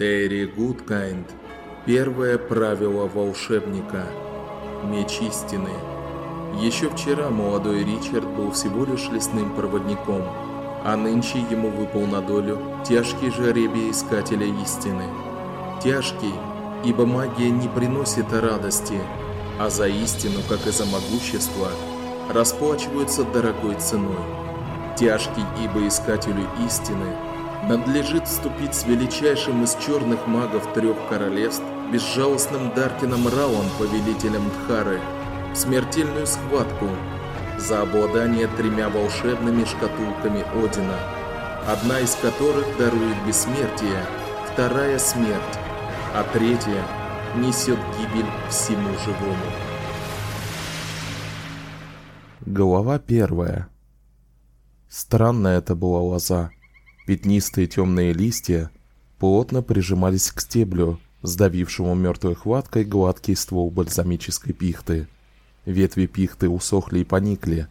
Терри Гудкайнд. Первое правило волшебника. Меч истины. Еще вчера молодой Ричард был всего лишь лесным проводником, а нынче ему выпал на долю тяжкий жеребий искателя истины. Тяжкий, ибо магия не приносит радости, а за истину, как и за могущество, расплачиваются дорогой ценой. Тяжкий, ибо искателю истины надлежит вступить с величайшим из черных магов трех королевств, безжалостным Даркином Раулом, повелителем Дхары, в смертельную схватку за обладание тремя волшебными шкатулками Одина, одна из которых дарует бессмертие, вторая смерть, а третья несет гибель всему живому. Глава первая. Странная это была лоза. Пятнистые темные листья плотно прижимались к стеблю, сдавившему мертвой хваткой гладкий ствол бальзамической пихты. Ветви пихты усохли и поникли.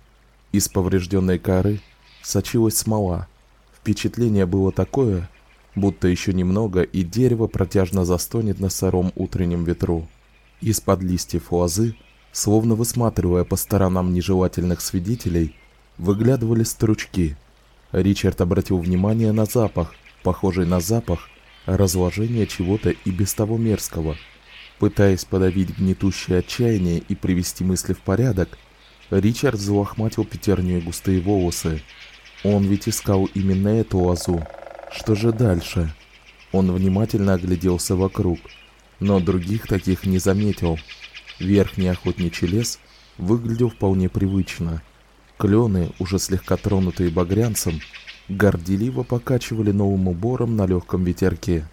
Из поврежденной коры сочилась смола. Впечатление было такое, будто еще немного и дерево протяжно застонет на сыром утреннем ветру. Из-под листьев лозы, словно высматривая по сторонам нежелательных свидетелей, выглядывали стручки. Ричард обратил внимание на запах, похожий на запах разложения чего-то и без того мерзкого. Пытаясь подавить гнетущее отчаяние и привести мысли в порядок, Ричард залохматил пятерней густые волосы. Он ведь искал именно эту лозу. Что же дальше? Он внимательно огляделся вокруг, но других таких не заметил. Верхний охотничий лес выглядел вполне привычно. Клены, уже слегка тронутые багрянцем, горделиво покачивали новым убором на легком ветерке.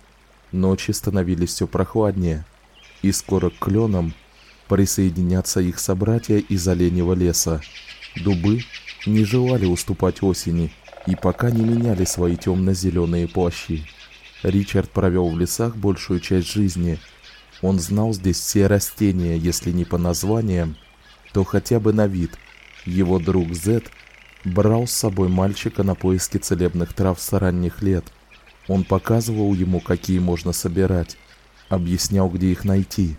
Ночи становились все прохладнее и скоро к кленам присоединятся их собратья из оленевого леса. Дубы не желали уступать осени и пока не меняли свои темно-зеленые плащи. Ричард провел в лесах большую часть жизни. Он знал здесь все растения, если не по названиям, то хотя бы на вид. Его друг Зет брал с собой мальчика на поиски целебных трав с ранних лет. Он показывал ему, какие можно собирать, объяснял, где их найти,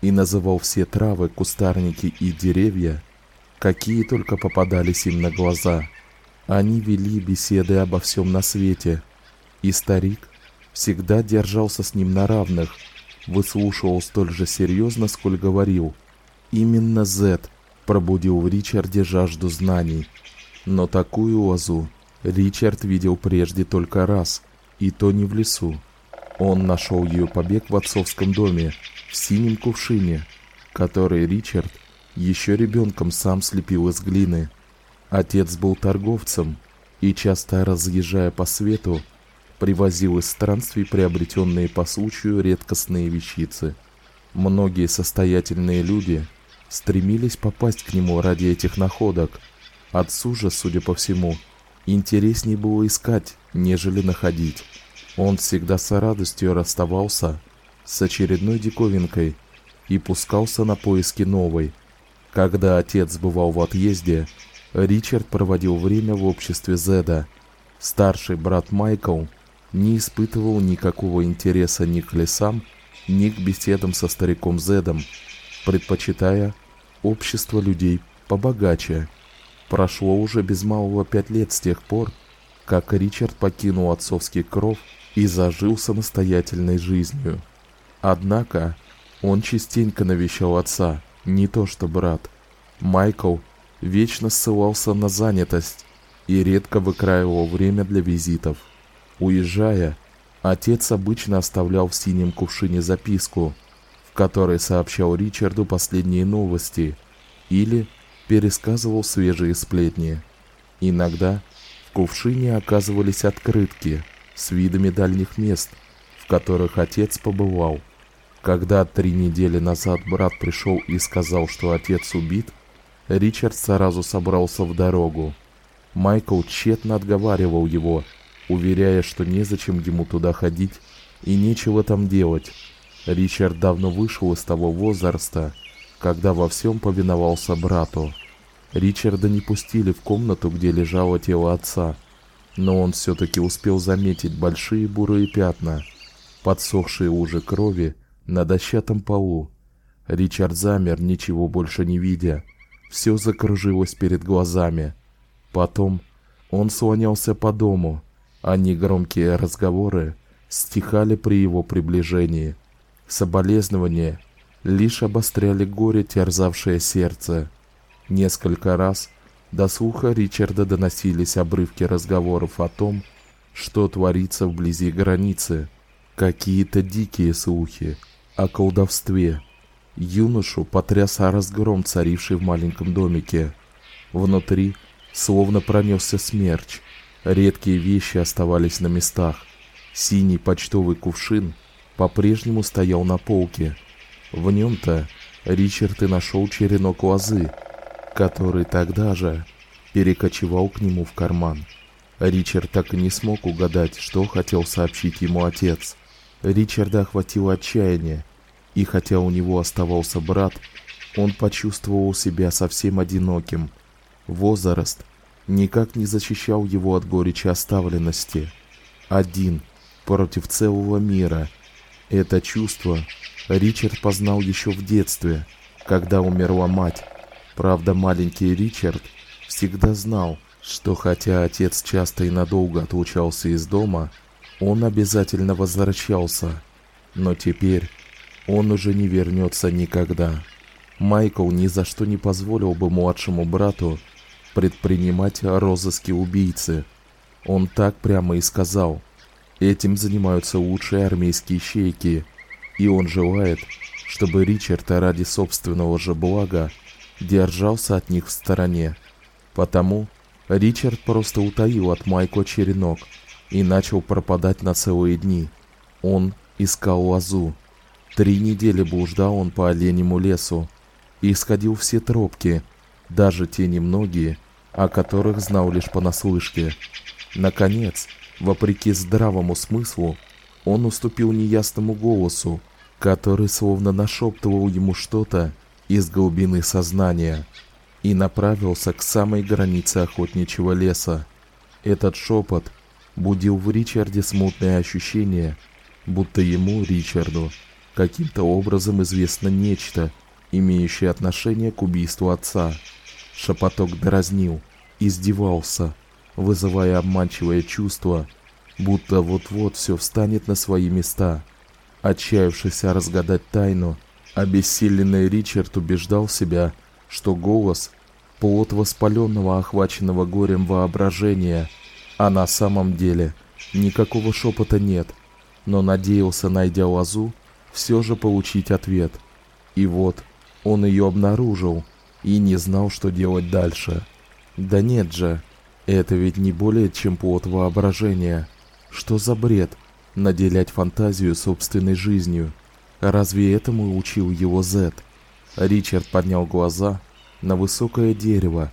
и называл все травы, кустарники и деревья, какие только попадались им на глаза. Они вели беседы обо всем на свете, и старик всегда держался с ним на равных, выслушивал столь же серьезно, сколь говорил. Именно Зет пробудил в Ричарде жажду знаний, но такую лозу Ричард видел прежде только раз, и то не в лесу. Он нашел ее побег в отцовском доме, в синем кувшине, который Ричард еще ребенком сам слепил из глины. Отец был торговцем и часто разъезжая по свету, привозил из странствий приобретенные по случаю редкостные вещицы. Многие состоятельные люди стремились попасть к нему ради этих находок. Отцу же, судя по всему, интереснее было искать, нежели находить. Он всегда с радостью расставался с очередной диковинкой и пускался на поиски новой. Когда отец бывал в отъезде, Ричард проводил время в обществе Зеда. Старший брат Майкл не испытывал никакого интереса ни к лесам, ни к беседам со стариком Зедом, предпочитая общество людей побогаче. Прошло уже без малого пять лет с тех пор, как Ричард покинул отцовский кров и зажил самостоятельной жизнью. Однако он частенько навещал отца, не то что брат. Майкл вечно ссылался на занятость и редко выкраивал время для визитов. Уезжая, отец обычно оставлял в синем кувшине записку, в которой сообщал Ричарду последние новости или пересказывал свежие сплетни. Иногда в кувшине оказывались открытки – с видами дальних мест, в которых отец побывал. Когда три недели назад брат пришел и сказал, что отец убит, Ричард сразу собрался в дорогу. Майкл тщетно отговаривал его, уверяя, что незачем ему туда ходить и нечего там делать. Ричард давно вышел из того возраста, когда во всем повиновался брату. Ричарда не пустили в комнату, где лежало тело отца – но он все-таки успел заметить большие бурые пятна, подсохшие уже крови на дощатом полу. Ричард замер, ничего больше не видя. Все закружилось перед глазами. Потом он слонялся по дому, а негромкие разговоры стихали при его приближении. Соболезнования лишь обостряли горе, терзавшее сердце. Несколько раз до слуха Ричарда доносились обрывки разговоров о том, что творится вблизи границы, какие-то дикие слухи о колдовстве. Юношу потряс разгром, царивший в маленьком домике. Внутри словно пронесся смерч. Редкие вещи оставались на местах. Синий почтовый кувшин по-прежнему стоял на полке. В нем-то Ричард и нашел черенок лозы, который тогда же перекочевал к нему в карман. Ричард так и не смог угадать, что хотел сообщить ему отец. Ричарда охватило отчаяние, и хотя у него оставался брат, он почувствовал себя совсем одиноким. Возраст никак не защищал его от горечи оставленности. Один против целого мира. Это чувство Ричард познал еще в детстве, когда умерла мать. Правда, маленький Ричард всегда знал, что хотя отец часто и надолго отлучался из дома, он обязательно возвращался. Но теперь он уже не вернется никогда. Майкл ни за что не позволил бы младшему брату предпринимать розыски убийцы. Он так прямо и сказал: "Этим занимаются лучшие армейские щейки, и он желает, чтобы Ричард ради собственного же блага держался от них в стороне. Потому Ричард просто утаил от Майкла черенок и начал пропадать на целые дни. Он искал лозу. Три недели блуждал он по оленему лесу и исходил все тропки, даже те немногие, о которых знал лишь понаслышке. Наконец, вопреки здравому смыслу, он уступил неясному голосу, который словно нашептывал ему что-то из глубины сознания и направился к самой границе охотничьего леса. Этот шепот будил в Ричарде смутное ощущение, будто ему, Ричарду, каким-то образом известно нечто, имеющее отношение к убийству отца. Шепоток дразнил, издевался, вызывая обманчивое чувство, будто вот-вот все встанет на свои места. Отчаявшись разгадать тайну, обессиленный Ричард убеждал себя, что голос плод воспаленного, охваченного горем воображения, а на самом деле никакого шепота нет, но надеялся, найдя лозу, все же получить ответ. И вот он ее обнаружил и не знал, что делать дальше. Да нет же, это ведь не более чем плод воображения. Что за бред наделять фантазию собственной жизнью? Разве этому учил его Зет? Ричард поднял глаза на высокое дерево,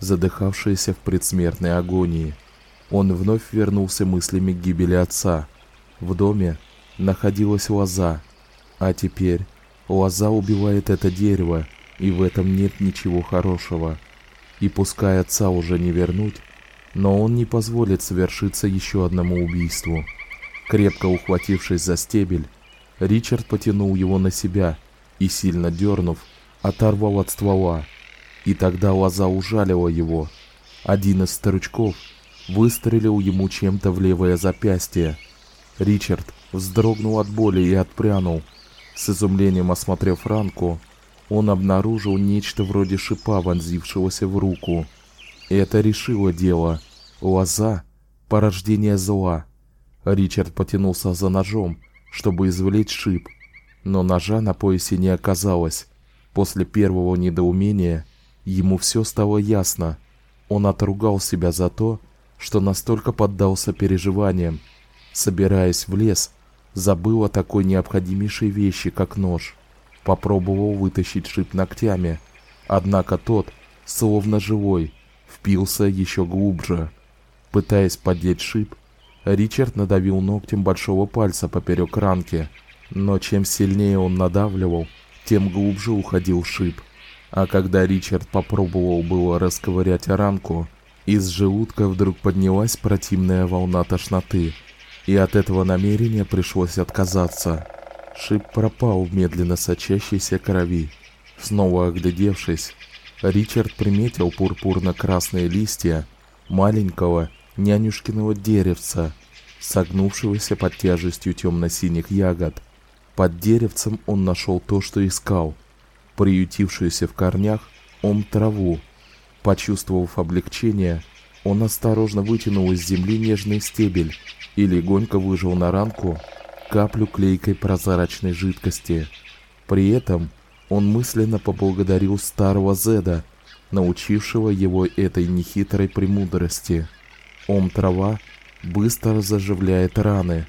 задыхавшееся в предсмертной агонии. Он вновь вернулся мыслями к гибели отца. В доме находилась лоза, а теперь лоза убивает это дерево, и в этом нет ничего хорошего. И пускай отца уже не вернуть, но он не позволит совершиться еще одному убийству. Крепко ухватившись за стебель, Ричард потянул его на себя и сильно дернув, оторвал от ствола. И тогда лоза ужалила его. Один из старичков выстрелил ему чем-то в левое запястье. Ричард вздрогнул от боли и отпрянул. С изумлением осмотрев ранку, он обнаружил нечто вроде шипа, вонзившегося в руку. Это решило дело. Лоза — порождение зла. Ричард потянулся за ножом, чтобы извлечь шип, но ножа на поясе не оказалось. После первого недоумения ему все стало ясно. Он отругал себя за то, что настолько поддался переживаниям, собираясь в лес, забыл о такой необходимейшей вещи, как нож. Попробовал вытащить шип ногтями, однако тот, словно живой, впился еще глубже. Пытаясь поддеть шип, Ричард надавил ногтем большого пальца поперек ранки, но чем сильнее он надавливал, тем глубже уходил шип. А когда Ричард попробовал было расковырять ранку, из желудка вдруг поднялась противная волна тошноты. и от этого намерения пришлось отказаться. Шип пропал в медленно сочащейся крови. Снова оглядевшись, Ричард приметил пурпурно-красные листья маленького нянюшкиного деревца, согнувшегося под тяжестью темно-синих ягод. Под деревцем он нашел то, что искал, приютившуюся в корнях ом траву. Почувствовав облегчение, он осторожно вытянул из земли нежный стебель и легонько выжал на ранку каплю клейкой прозрачной жидкости. При этом он мысленно поблагодарил старого Зеда, научившего его этой нехитрой премудрости. Ом трава быстро заживляет раны.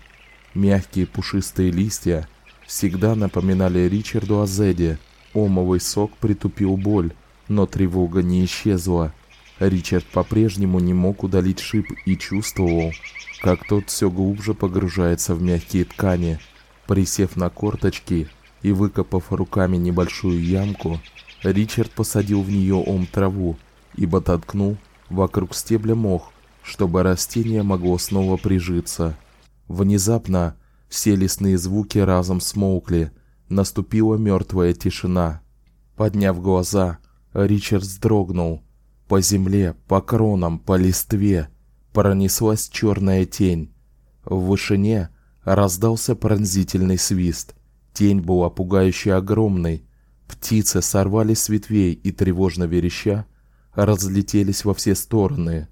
Мягкие пушистые листья всегда напоминали Ричарду о Зеде. Омовый сок притупил боль, но тревога не исчезла. Ричард по-прежнему не мог удалить шип и чувствовал, как тот все глубже погружается в мягкие ткани. Присев на корточки и выкопав руками небольшую ямку, Ричард посадил в нее ом траву и подоткнул вокруг стебля мох, чтобы растение могло снова прижиться. Внезапно все лесные звуки разом смолкли, наступила мертвая тишина. Подняв глаза, Ричард вздрогнул. По земле, по кронам, по листве пронеслась черная тень. В вышине раздался пронзительный свист. Тень была пугающе огромной. Птицы сорвались с ветвей и тревожно вереща разлетелись во все стороны.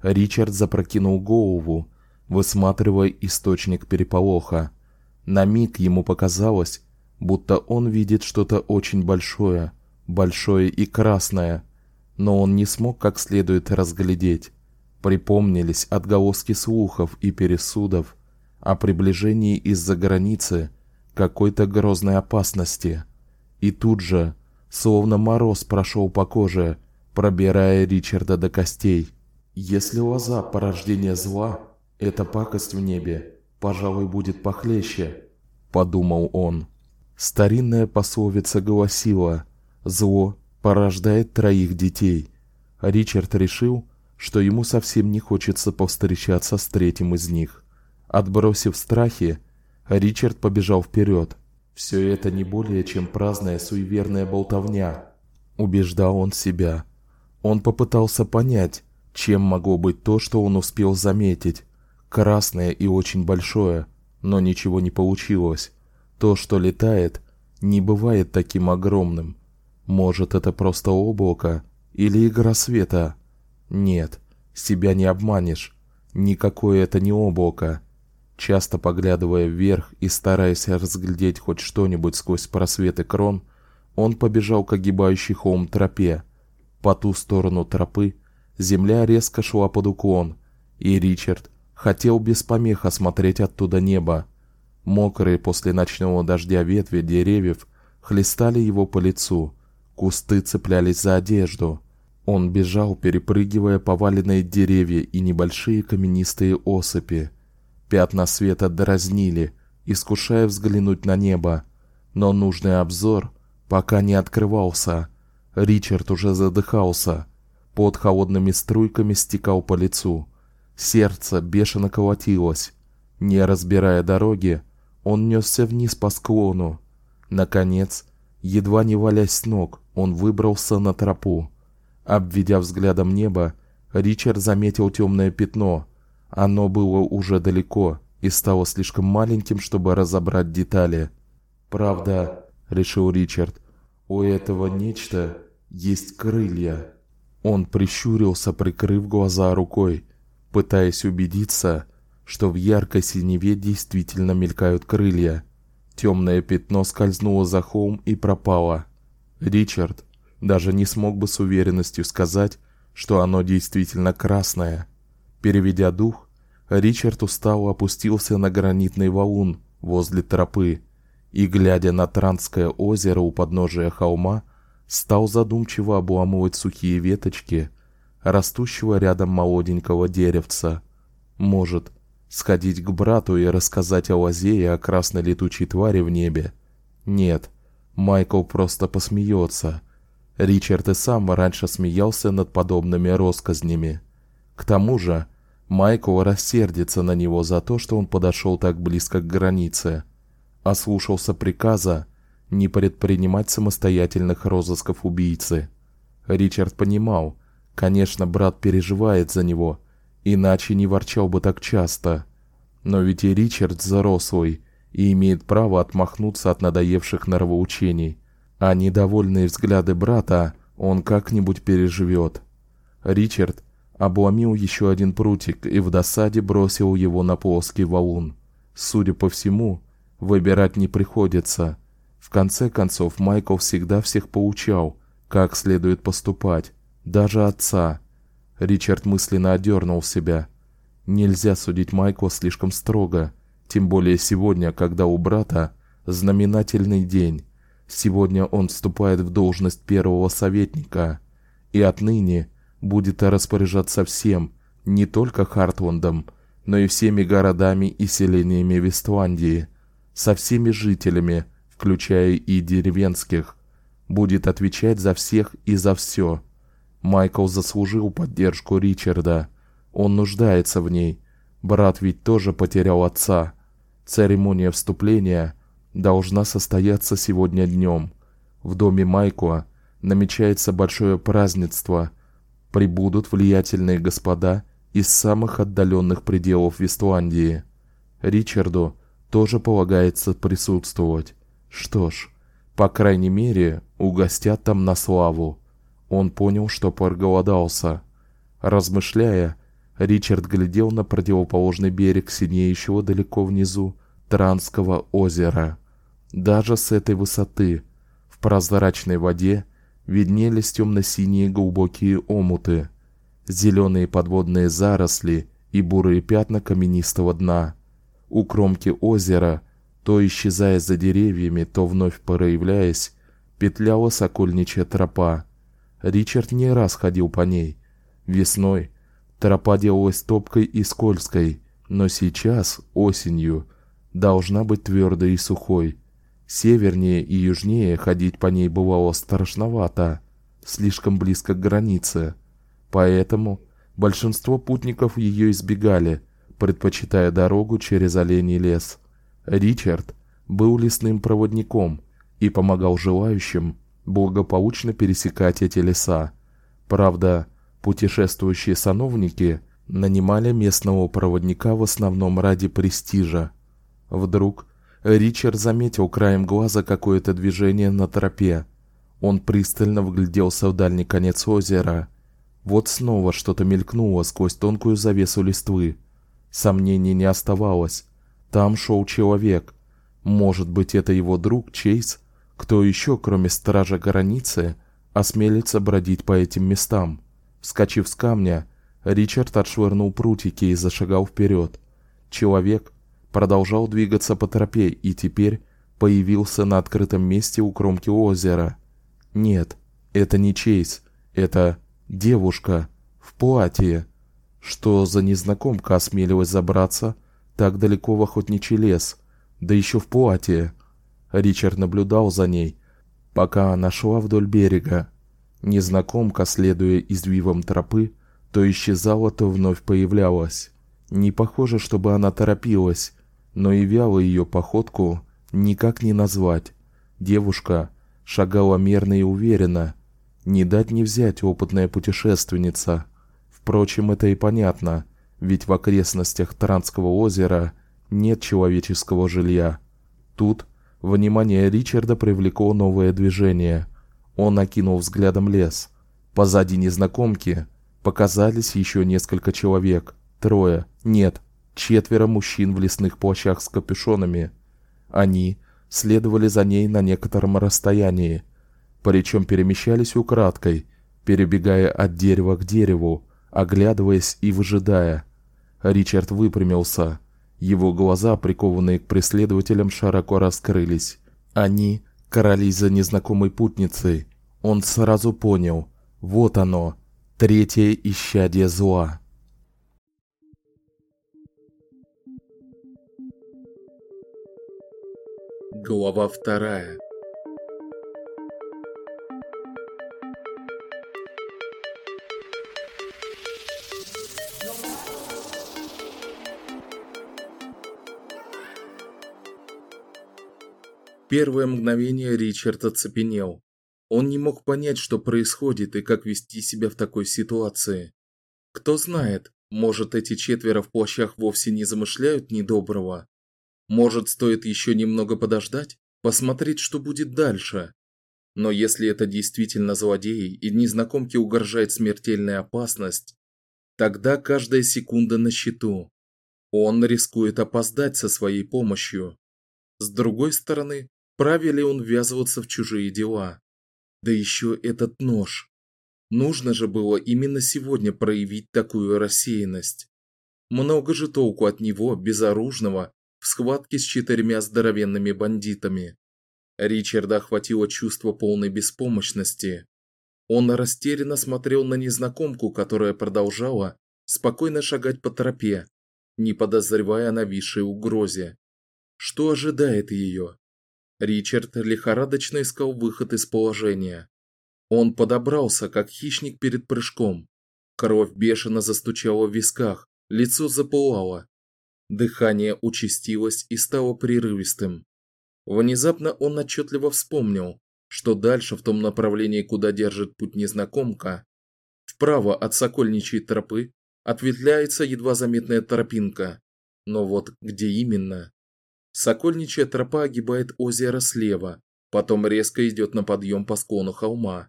Ричард запрокинул голову, высматривая источник переполоха. На миг ему показалось, будто он видит что-то очень большое, большое и красное, но он не смог как следует разглядеть. Припомнились отголоски слухов и пересудов о приближении из-за границы какой-то грозной опасности. И тут же, словно мороз прошел по коже, пробирая Ричарда до костей. Если лоза порождение зла, эта пакость в небе, пожалуй, будет похлеще, подумал он. Старинная пословица гласила: зло порождает троих детей. Ричард решил, что ему совсем не хочется повстречаться с третьим из них. Отбросив страхи, Ричард побежал вперед. Все это не более чем праздная суеверная болтовня, убеждал он себя. Он попытался понять, чем могло быть то, что он успел заметить. Красное и очень большое, но ничего не получилось. То, что летает, не бывает таким огромным. Может, это просто облако или игра света? Нет, себя не обманешь. Никакое это не облако. Часто поглядывая вверх и стараясь разглядеть хоть что-нибудь сквозь просветы крон, он побежал к огибающей холм тропе. По ту сторону тропы земля резко шла под уклон, и Ричард хотел без помех осмотреть оттуда небо. Мокрые после ночного дождя ветви деревьев хлестали его по лицу, кусты цеплялись за одежду. Он бежал, перепрыгивая поваленные деревья и небольшие каменистые осыпи. Пятна света дразнили, искушая взглянуть на небо, но нужный обзор пока не открывался. Ричард уже задыхался, под холодными струйками стекал по лицу. Сердце бешено колотилось. Не разбирая дороги, он нёсся вниз по склону. Наконец, едва не валясь с ног, он выбрался на тропу. Обведя взглядом небо, Ричард заметил темное пятно. Оно было уже далеко и стало слишком маленьким, чтобы разобрать детали. Правда, решил Ричард, у этого нечто есть крылья. Он прищурился, прикрыв глаза рукой, пытаясь убедиться, что в яркой синеве действительно мелькают крылья. Темное пятно скользнуло за холм и пропало. Ричард даже не смог бы с уверенностью сказать, что оно действительно красное. Переведя дух, Ричард устало опустился на гранитный валун возле тропы и, глядя на Транское озеро у подножия холма, стал задумчиво обламывать сухие веточки растущего рядом молоденького деревца. Может, сходить к брату и рассказать о лозе и о красной летучей твари в небе? Нет, Майкл просто посмеется. Ричард и сам раньше смеялся над подобными россказнями. К тому же, Майкл рассердится на него за то, что он подошел так близко к границе, ослушался приказа не предпринимать самостоятельных розысков убийцы. Ричард понимал, конечно, брат переживает за него, иначе не ворчал бы так часто. Но ведь и Ричард взрослый и имеет право отмахнуться от надоевших нравоучений, а недовольные взгляды брата он как-нибудь переживет. Ричард обломил еще один прутик и в досаде бросил его на плоский валун. Судя по всему, выбирать не приходится. В конце концов, Майкл всегда всех поучал, как следует поступать, даже отца. Ричард мысленно одернул себя. Нельзя судить Майкла слишком строго, тем более сегодня, когда у брата знаменательный день. Сегодня он вступает в должность первого советника и отныне будет распоряжаться всем, не только Хартландом, но и всеми городами и селениями Вестландии, со всеми жителями, включая и деревенских, будет отвечать за всех и за все. Майкл заслужил поддержку Ричарда. Он нуждается в ней. Брат ведь тоже потерял отца. Церемония вступления должна состояться сегодня днем. В доме Майкла намечается большое празднество. Прибудут влиятельные господа из самых отдаленных пределов Вестландии. Ричарду тоже полагается присутствовать. Что ж, по крайней мере, угостят там на славу. Он понял, что проголодался. Размышляя, Ричард глядел на противоположный берег синеющего далеко внизу Транского озера. Даже с этой высоты в прозрачной воде виднелись темно синие глубокие омуты, зеленые подводные заросли и бурые пятна каменистого дна. У кромки озера, то исчезая за деревьями, то вновь проявляясь, петляла сокольничья тропа. Ричард не раз ходил по ней. Весной тропа делалась топкой и скользкой, но сейчас, осенью, должна быть твердой и сухой. Севернее и южнее ходить по ней бывало страшновато, слишком близко к границе. Поэтому большинство путников ее избегали, предпочитая дорогу через оленей лес. Ричард был лесным проводником и помогал желающим благополучно пересекать эти леса. Правда, путешествующие сановники нанимали местного проводника в основном ради престижа. Вдруг Ричард заметил краем глаза какое-то движение на тропе. Он пристально вгляделся в дальний конец озера. Вот снова что-то мелькнуло сквозь тонкую завесу листвы. Сомнений не оставалось. Там шел человек. Может быть, это его друг Чейз? Кто еще, кроме стража границы, осмелится бродить по этим местам? Вскочив с камня, Ричард отшвырнул прутики и зашагал вперед. Человек продолжал двигаться по тропе и теперь появился на открытом месте у кромки озера. Нет, это не Чейз, это девушка в платье. Что за незнакомка осмелилась забраться так далеко в охотничий лес, да еще в платье? Ричард наблюдал за ней, пока она шла вдоль берега. Незнакомка, следуя извивам тропы, то исчезала, то вновь появлялась. Не похоже, чтобы она торопилась, но и вяло ее походку никак не назвать. Девушка шагала мерно и уверенно, не дать не взять опытная путешественница. Впрочем, это и понятно, ведь в окрестностях Транского озера нет человеческого жилья. Тут внимание Ричарда привлекло новое движение. Он окинул взглядом лес. Позади незнакомки показались еще несколько человек. Трое, нет, четверо мужчин в лесных плащах с капюшонами. Они следовали за ней на некотором расстоянии, причем перемещались украдкой, перебегая от дерева к дереву, оглядываясь и выжидая. Ричард выпрямился. Его глаза, прикованные к преследователям, широко раскрылись. Они крались за незнакомой путницей. Он сразу понял: вот оно, третье исчадие зла. Глава вторая Первое мгновение Ричард оцепенел. Он не мог понять, что происходит и как вести себя в такой ситуации. Кто знает, может эти четверо в плащах вовсе не замышляют недоброго, может, стоит еще немного подождать, посмотреть, что будет дальше? Но если это действительно злодеи и незнакомке угрожает смертельная опасность, тогда каждая секунда на счету. Он рискует опоздать со своей помощью. С другой стороны, Праве ли он ввязываться в чужие дела? Да еще этот нож. Нужно же было именно сегодня проявить такую рассеянность. Много же толку от него, безоружного, в схватке с четырьмя здоровенными бандитами. Ричарда охватило чувство полной беспомощности. Он растерянно смотрел на незнакомку, которая продолжала спокойно шагать по тропе, не подозревая о нависшей угрозе. Что ожидает ее? Ричард лихорадочно искал выход из положения. Он подобрался, как хищник перед прыжком. Кровь бешено застучала в висках, лицо запылало. Дыхание участилось и стало прерывистым. Внезапно он отчетливо вспомнил, что дальше в том направлении, куда держит путь незнакомка, вправо от Сокольничьей тропы ответвляется едва заметная тропинка. Но вот где именно? Сокольничья тропа огибает озеро слева, потом резко идет на подъем по склону холма.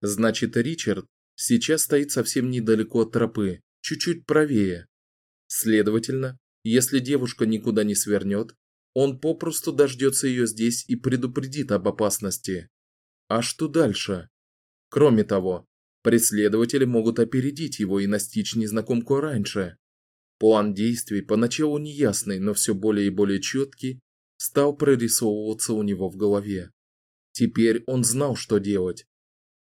Значит, Ричард сейчас стоит совсем недалеко от тропы, чуть-чуть правее. Следовательно, если девушка никуда не свернет, он попросту дождется ее здесь и предупредит об опасности. А что дальше? Кроме того, преследователи могут опередить его и настичь незнакомку раньше. План действий, поначалу неясный, но все более и более четкий, стал прорисовываться у него в голове. Теперь он знал, что делать.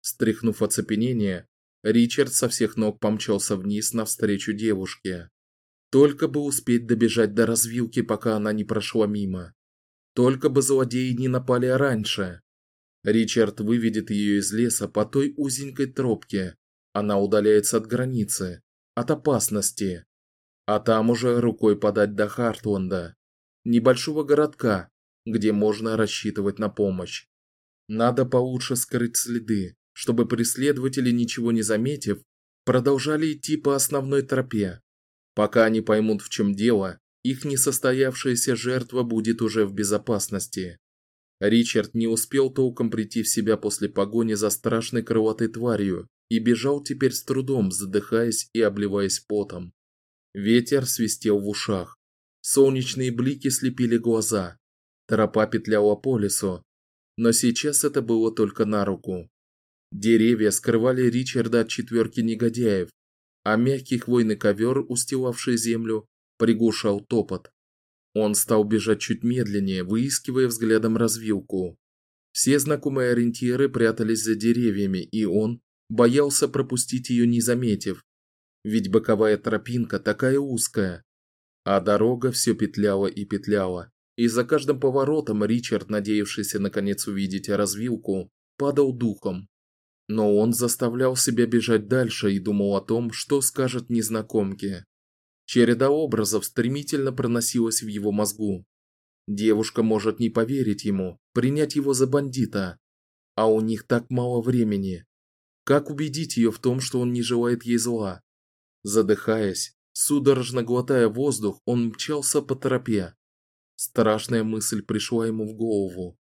Стряхнув оцепенение, Ричард со всех ног помчался вниз навстречу девушке. Только бы успеть добежать до развилки, пока она не прошла мимо. Только бы злодеи не напали раньше. Ричард выведет ее из леса по той узенькой тропке. Она удаляется от границы, от опасности. А там уже рукой подать до Хартланда, небольшого городка, где можно рассчитывать на помощь. Надо получше скрыть следы, чтобы преследователи, ничего не заметив, продолжали идти по основной тропе. Пока они поймут, в чем дело, их несостоявшаяся жертва будет уже в безопасности. Ричард не успел толком прийти в себя после погони за страшной крылатой тварью и бежал теперь с трудом, задыхаясь и обливаясь потом. Ветер свистел в ушах. Солнечные блики слепили глаза. Тропа петляла по лесу, но сейчас это было только на руку. Деревья скрывали Ричарда от четверки негодяев, а мягкий хвойный ковер, устилавший землю, приглушал топот. Он стал бежать чуть медленнее, выискивая взглядом развилку. Все знакомые ориентиры прятались за деревьями, и он боялся пропустить ее, не заметив. Ведь боковая тропинка такая узкая, а дорога все петляла и петляла. И за каждым поворотом Ричард, надеявшийся наконец увидеть развилку, падал духом. Но он заставлял себя бежать дальше и думал о том, что скажет незнакомке. Череда образов стремительно проносилась в его мозгу. Девушка может не поверить ему, принять его за бандита, а у них так мало времени. Как убедить ее в том, что он не желает ей зла? Задыхаясь, судорожно глотая воздух, он мчался по тропе. Страшная мысль пришла ему в голову.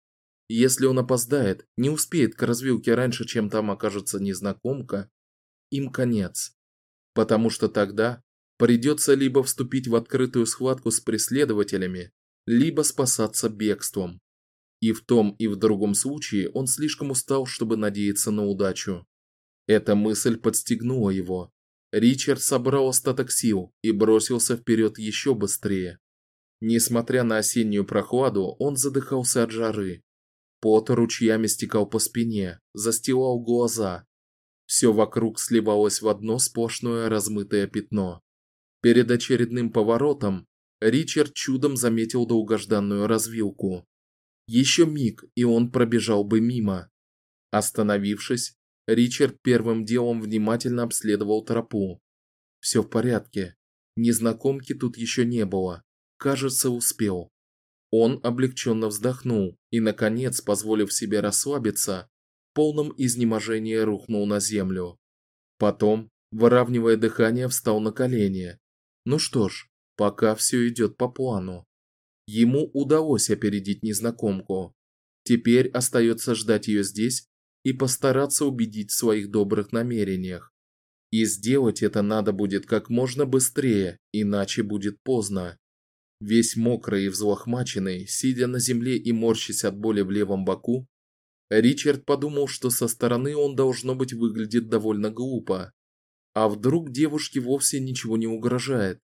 Если он опоздает, не успеет к развилке раньше, чем там окажется незнакомка, им конец. Потому что тогда придется либо вступить в открытую схватку с преследователями, либо спасаться бегством. И в том и в другом случае он слишком устал, чтобы надеяться на удачу. Эта мысль подстегнула его. Ричард собрал остаток сил и бросился вперед еще быстрее. Несмотря на осеннюю прохладу, он задыхался от жары. Пот ручьями стекал по спине, застилал глаза. Все вокруг сливалось в одно сплошное размытое пятно. Перед очередным поворотом Ричард чудом заметил долгожданную развилку. Еще миг, и он пробежал бы мимо. Остановившись, Ричард первым делом внимательно обследовал тропу. Все в порядке. Незнакомки тут еще не было. Кажется, успел. Он облегченно вздохнул и, наконец, позволив себе расслабиться, в полном изнеможении рухнул на землю. Потом, выравнивая дыхание, встал на колени. Ну что ж, пока все идет по плану. Ему удалось опередить незнакомку. Теперь остается ждать ее здесь и постараться убедить в своих добрых намерениях. И сделать это надо будет как можно быстрее, иначе будет поздно. Весь мокрый и взлохмаченный, сидя на земле и морщась от боли в левом боку, Ричард подумал, что со стороны он должно быть выглядит довольно глупо. А вдруг девушке вовсе ничего не угрожает?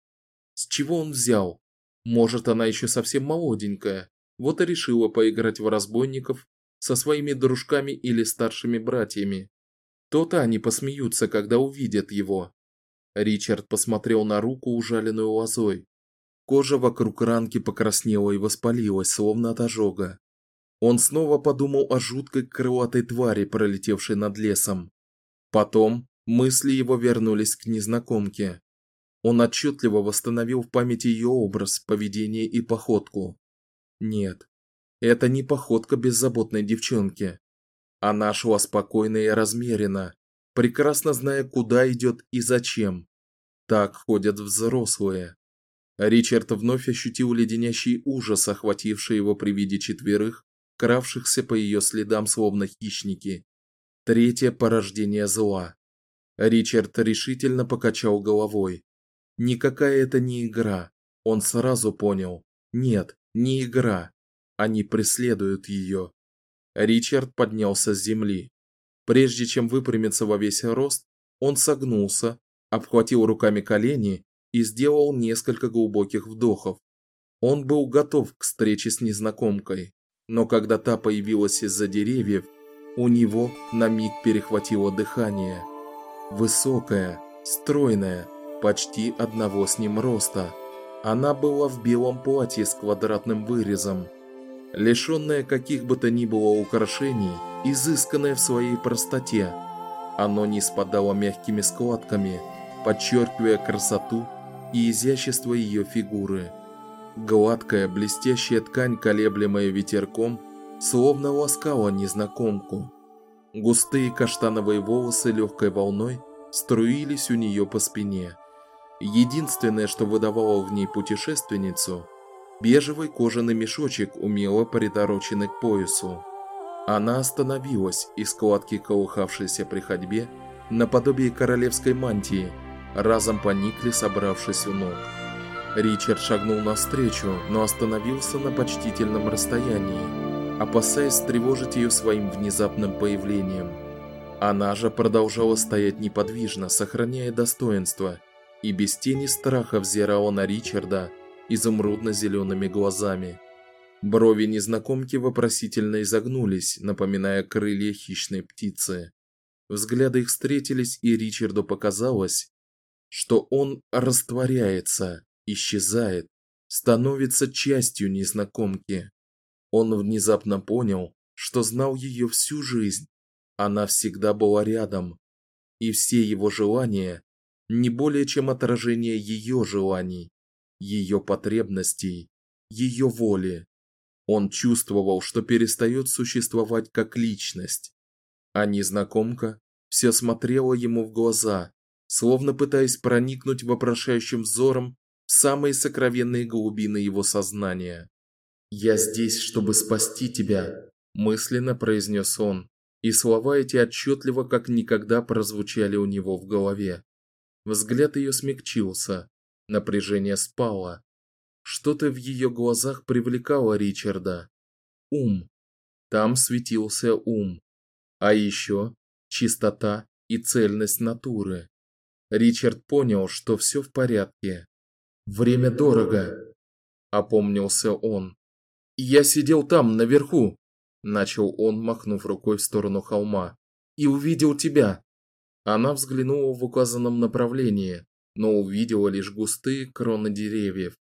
С чего он взял? Может, она еще совсем молоденькая, вот и решила поиграть в разбойников со своими дружками или старшими братьями. То-то они посмеются, когда увидят его. Ричард посмотрел на руку, ужаленную лозой. Кожа вокруг ранки покраснела и воспалилась, словно от ожога. Он снова подумал о жуткой крылатой твари, пролетевшей над лесом. Потом мысли его вернулись к незнакомке. Он отчетливо восстановил в памяти ее образ, поведение и походку. Нет, это не походка беззаботной девчонки. Она шла спокойно и размеренно, прекрасно зная, куда идет и зачем. Так ходят взрослые. Ричард вновь ощутил леденящий ужас, охвативший его при виде четверых, кравшихся по ее следам словно хищники. Третье порождение зла. Ричард решительно покачал головой. Никакая это не игра. Он сразу понял. Нет, не игра. Они преследуют ее. Ричард поднялся с земли. Прежде чем выпрямиться во весь рост, он согнулся, обхватил руками колени и сделал несколько глубоких вдохов. Он был готов к встрече с незнакомкой, но когда та появилась из-за деревьев, у него на миг перехватило дыхание. Высокая, стройная, почти одного с ним роста. Она была в белом платье с квадратным вырезом, лишенная каких бы то ни было украшений, изысканная в своей простоте. Оно не спадало мягкими складками, подчеркивая красоту и изящество ее фигуры. Гладкая, блестящая ткань, колеблемая ветерком, словно ласкала незнакомку. Густые каштановые волосы легкой волной струились у нее по спине. Единственное, что выдавало в ней путешественницу бежевый кожаный мешочек, умело притороченный к поясу. Она остановилась, и складки, колыхавшиеся при ходьбе, наподобие королевской мантии, разом поникли, собравшись у ног. Ричард шагнул навстречу, но остановился на почтительном расстоянии, опасаясь тревожить ее своим внезапным появлением. Она же продолжала стоять неподвижно, сохраняя достоинство, и без тени страха взирала на Ричарда изумрудно-зелеными глазами. Брови незнакомки вопросительно изогнулись, напоминая крылья хищной птицы. Взгляды их встретились, и Ричарду показалось, что он растворяется, исчезает, становится частью незнакомки. Он внезапно понял, что знал ее всю жизнь. Она всегда была рядом, и все его желания не более чем отражение ее желаний, ее потребностей, ее воли. Он чувствовал, что перестает существовать как личность. А незнакомка все смотрела ему в глаза, словно пытаясь проникнуть вопрошающим взором в самые сокровенные глубины его сознания. "Я здесь, чтобы спасти тебя", мысленно произнес он, и слова эти отчетливо как никогда прозвучали у него в голове. Взгляд ее смягчился, напряжение спало. Что-то в ее глазах привлекало Ричарда. Ум. Там светился ум. А еще чистота и цельность натуры. Ричард понял, что все в порядке. Время дорого, опомнился он. Я сидел там наверху, начал он, махнув рукой в сторону холма, и увидел тебя. Она взглянула в указанном направлении, но увидела лишь густые кроны деревьев.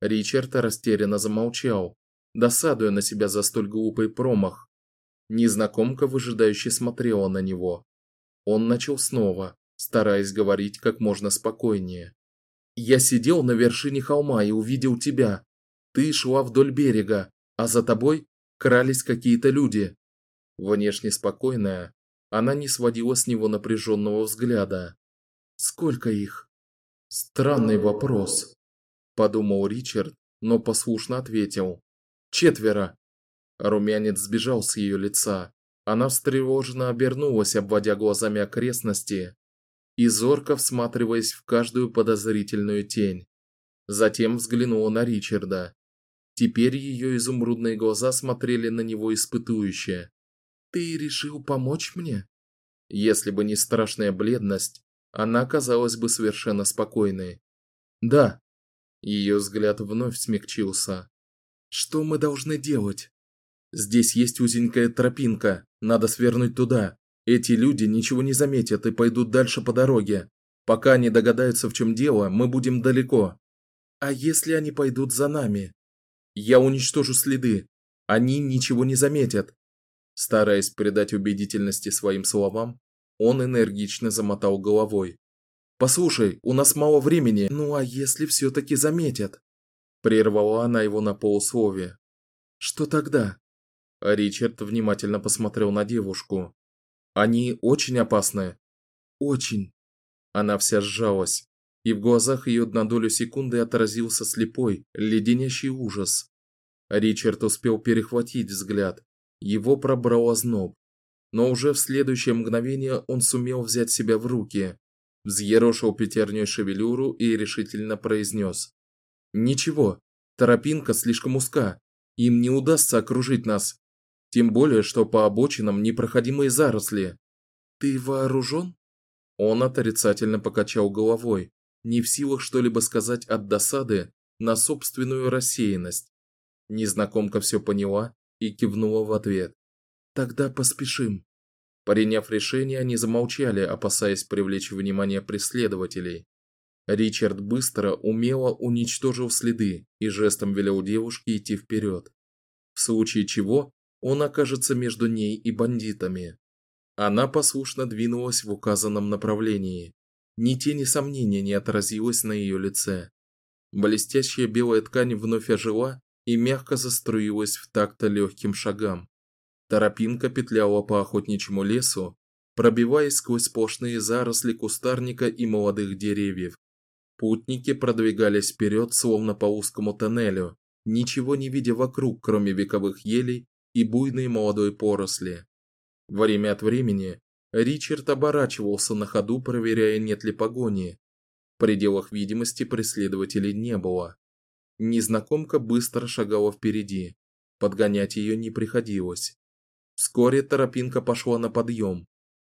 Ричард растерянно замолчал, досадуя на себя за столь глупый промах. Незнакомка выжидающе смотрела на него. Он начал снова, стараясь говорить как можно спокойнее. Я сидел на вершине холма и увидел тебя. Ты шла вдоль берега, а за тобой крались какие-то люди. Внешне спокойная, она не сводила с него напряженного взгляда. Сколько их? Странный вопрос, подумал Ричард, но послушно ответил. Четверо. Румянец сбежал с ее лица. Она встревоженно обернулась, обводя глазами окрестности и зорко всматриваясь в каждую подозрительную тень. Затем взглянула на Ричарда. Теперь ее изумрудные глаза смотрели на него испытующе. Ты решил помочь мне? Если бы не страшная бледность, она казалась бы совершенно спокойной. Да. Ее взгляд вновь смягчился. Что мы должны делать? Здесь есть узенькая тропинка, надо свернуть туда. Эти люди ничего не заметят и пойдут дальше по дороге. Пока они догадаются, в чем дело, мы будем далеко. А если они пойдут за нами? Я уничтожу следы. Они ничего не заметят. Стараясь придать убедительности своим словам, он энергично замотал головой. Послушай, у нас мало времени. Ну а если все таки заметят? Прервала она его на полуслове. Что тогда? Ричард внимательно посмотрел на девушку. Они очень опасны. Очень. Она вся сжалась, и в глазах ее на долю секунды отразился слепой, леденящий ужас. Ричард успел перехватить взгляд. Его пробрал озноб, но уже в следующее мгновение он сумел взять себя в руки, взъерошил пятерней шевелюру и решительно произнес: "Ничего, тропинка слишком узка, им не удастся окружить нас. Тем более, что по обочинам непроходимые заросли. Ты вооружен? Он отрицательно покачал головой, не в силах что-либо сказать от досады на собственную рассеянность. Незнакомка все поняла и кивнула в ответ. Тогда поспешим. Приняв решение, они замолчали, опасаясь привлечь внимание преследователей. Ричард быстро, умело уничтожил следы и жестом велел девушке идти вперед. В случае чего он окажется между ней и бандитами. Она послушно двинулась в указанном направлении. Ни тени сомнения не отразилось на ее лице. Блестящая белая ткань вновь ожила и мягко заструилась в такт легким шагам. Торопинка петляла по охотничьему лесу, пробиваясь сквозь сплошные заросли кустарника и молодых деревьев. Путники продвигались вперед, словно по узкому тоннелю, ничего не видя вокруг, кроме вековых елей и буйной молодой поросли. Время от времени Ричард оборачивался на ходу, проверяя, нет ли погони. В пределах видимости преследователей не было. Незнакомка быстро шагала впереди. Подгонять ее не приходилось. Вскоре торопинка пошла на подъем.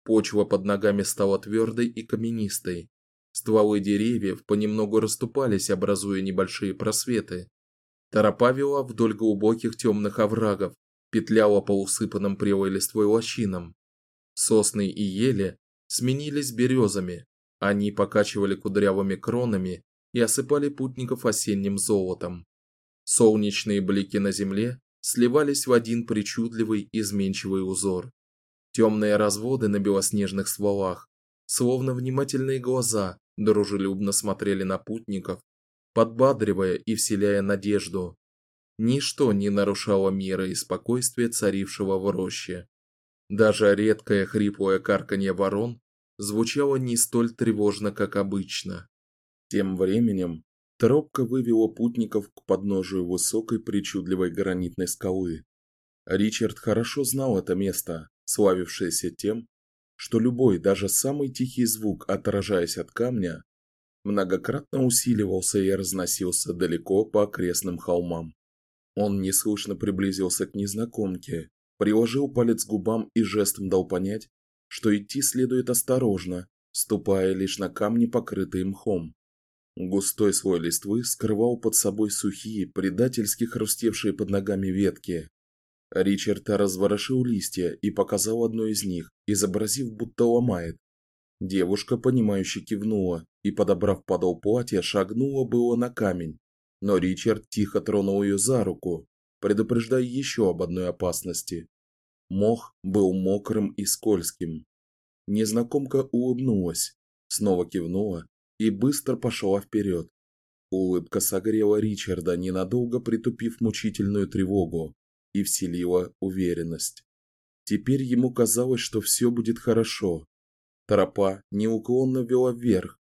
Почва под ногами стала твердой и каменистой. Стволы деревьев понемногу расступались, образуя небольшие просветы. Тропа вела вдоль глубоких темных оврагов, петляла по усыпанным прелой листвой лощинам. Сосны и ели сменились березами. Они покачивали кудрявыми кронами и осыпали путников осенним золотом. Солнечные блики на земле сливались в один причудливый изменчивый узор. Темные разводы на белоснежных стволах, словно внимательные глаза, дружелюбно смотрели на путников, подбадривая и вселяя надежду. Ничто не нарушало мира и спокойствия, царившего в роще. Даже редкое хриплое карканье ворон звучало не столь тревожно, как обычно. Тем временем тропка вывела путников к подножию высокой причудливой гранитной скалы. Ричард хорошо знал это место, славившееся тем, что любой, даже самый тихий звук, отражаясь от камня, многократно усиливался и разносился далеко по окрестным холмам. Он неслышно приблизился к незнакомке, приложил палец к губам и жестом дал понять, что идти следует осторожно, ступая лишь на камни, покрытые мхом. Густой слой листвы скрывал под собой сухие, предательски хрустевшие под ногами ветки. Ричард разворошил листья и показал одно из них, изобразив, будто ломает. Девушка понимающе кивнула и, подобрав подол платья, шагнула было на камень, но Ричард тихо тронул ее за руку, предупреждая еще об одной опасности. Мох был мокрым и скользким. Незнакомка улыбнулась, снова кивнула и быстро пошла вперед. Улыбка согрела Ричарда, ненадолго притупив мучительную тревогу, и вселила уверенность. Теперь ему казалось, что все будет хорошо. Тропа неуклонно вела вверх,